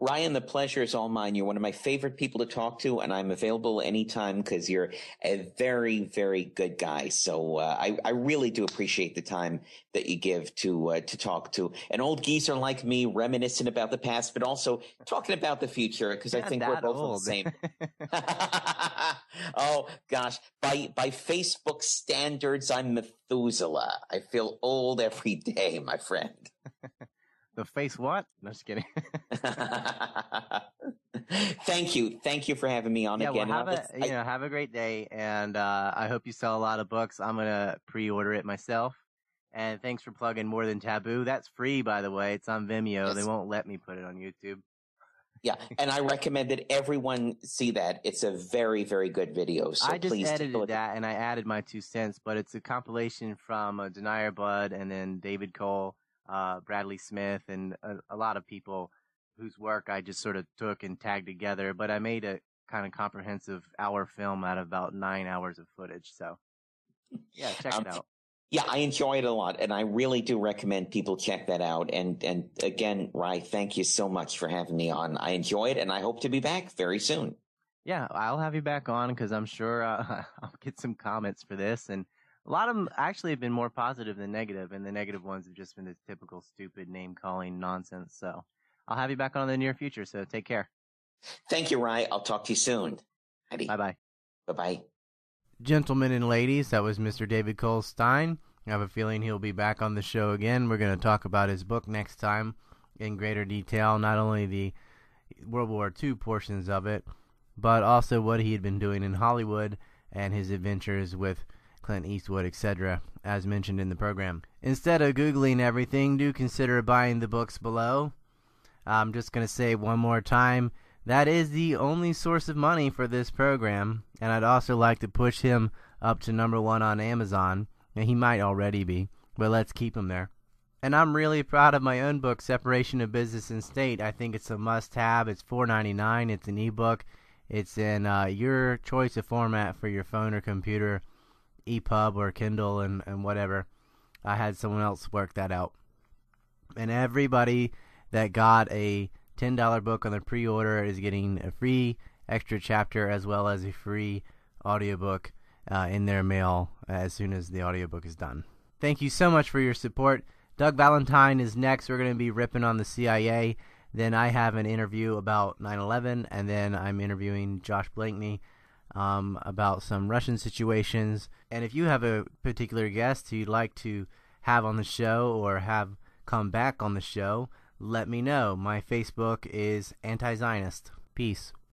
Speaker 2: Ryan, the pleasure is all mine. You're one of my favorite people to talk to, and I'm available anytime because you're a very, very good guy. So uh, I, I really do appreciate the time that you give to uh, to talk to an old geezer like me, reminiscing about the past, but also talking about the future because I think we're both
Speaker 3: old.
Speaker 2: the same. oh gosh, by by Facebook standards, I'm Methuselah. I feel old every day, my friend.
Speaker 3: The face what? No, just kidding.
Speaker 2: Thank you. Thank you for having me on
Speaker 3: yeah,
Speaker 2: again.
Speaker 3: Well, have a, you know, have a great day, and uh, I hope you sell a lot of books. I'm gonna pre-order it myself. And thanks for plugging More Than Taboo. That's free, by the way. It's on Vimeo. Yes. They won't let me put it on YouTube.
Speaker 2: Yeah, and I recommend that everyone see that. It's a very, very good video. So
Speaker 3: I just
Speaker 2: please
Speaker 3: edited that, and I added my two cents. But it's a compilation from uh, Denierbud and then David Cole uh, Bradley Smith, and a, a, lot of people whose work I just sort of took and tagged together. But I made a kind of comprehensive hour film out of about nine hours of footage. So, yeah, check um, it out.
Speaker 2: Yeah, I enjoy it a lot, and I really do recommend people check that out. And and again, Rye, thank you so much for having me on. I enjoy it, and I hope to be back very soon.
Speaker 3: Yeah, I'll have you back on because I'm sure uh, I'll get some comments for this and a lot of them actually have been more positive than negative, and the negative ones have just been the typical stupid name calling nonsense. So I'll have you back on in the near future. So take care.
Speaker 2: Thank you, Rye. I'll talk to you soon.
Speaker 3: Bye bye.
Speaker 2: Bye bye.
Speaker 1: Gentlemen and ladies, that was Mr. David Cole Stein. I have a feeling he'll be back on the show again. We're going to talk about his book next time in greater detail, not only the World War II portions of it, but also what he had been doing in Hollywood and his adventures with Clint Eastwood, etc., as mentioned in the program. Instead of Googling everything, do consider buying the books below. I'm just going to say one more time that is the only source of money for this program, and I'd also like to push him up to number one on Amazon. And he might already be, but let's keep him there. And I'm really proud of my own book, Separation of Business and State. I think it's a must-have. It's $4.99. It's an ebook. It's in uh, your choice of format for your phone or computer EPUB or Kindle and, and whatever. I had someone else work that out. And everybody that got a $10 book on the pre order is getting a free extra chapter as well as a free audiobook uh, in their mail as soon as the audiobook is done. Thank you so much for your support. Doug Valentine is next. We're going to be ripping on the CIA. Then I have an interview about 9 11, and then I'm interviewing Josh Blankney um, about some Russian situations. And if you have a particular guest who you'd like to have on the show or have come back on the show, let me know. My Facebook is Anti Zionist. Peace.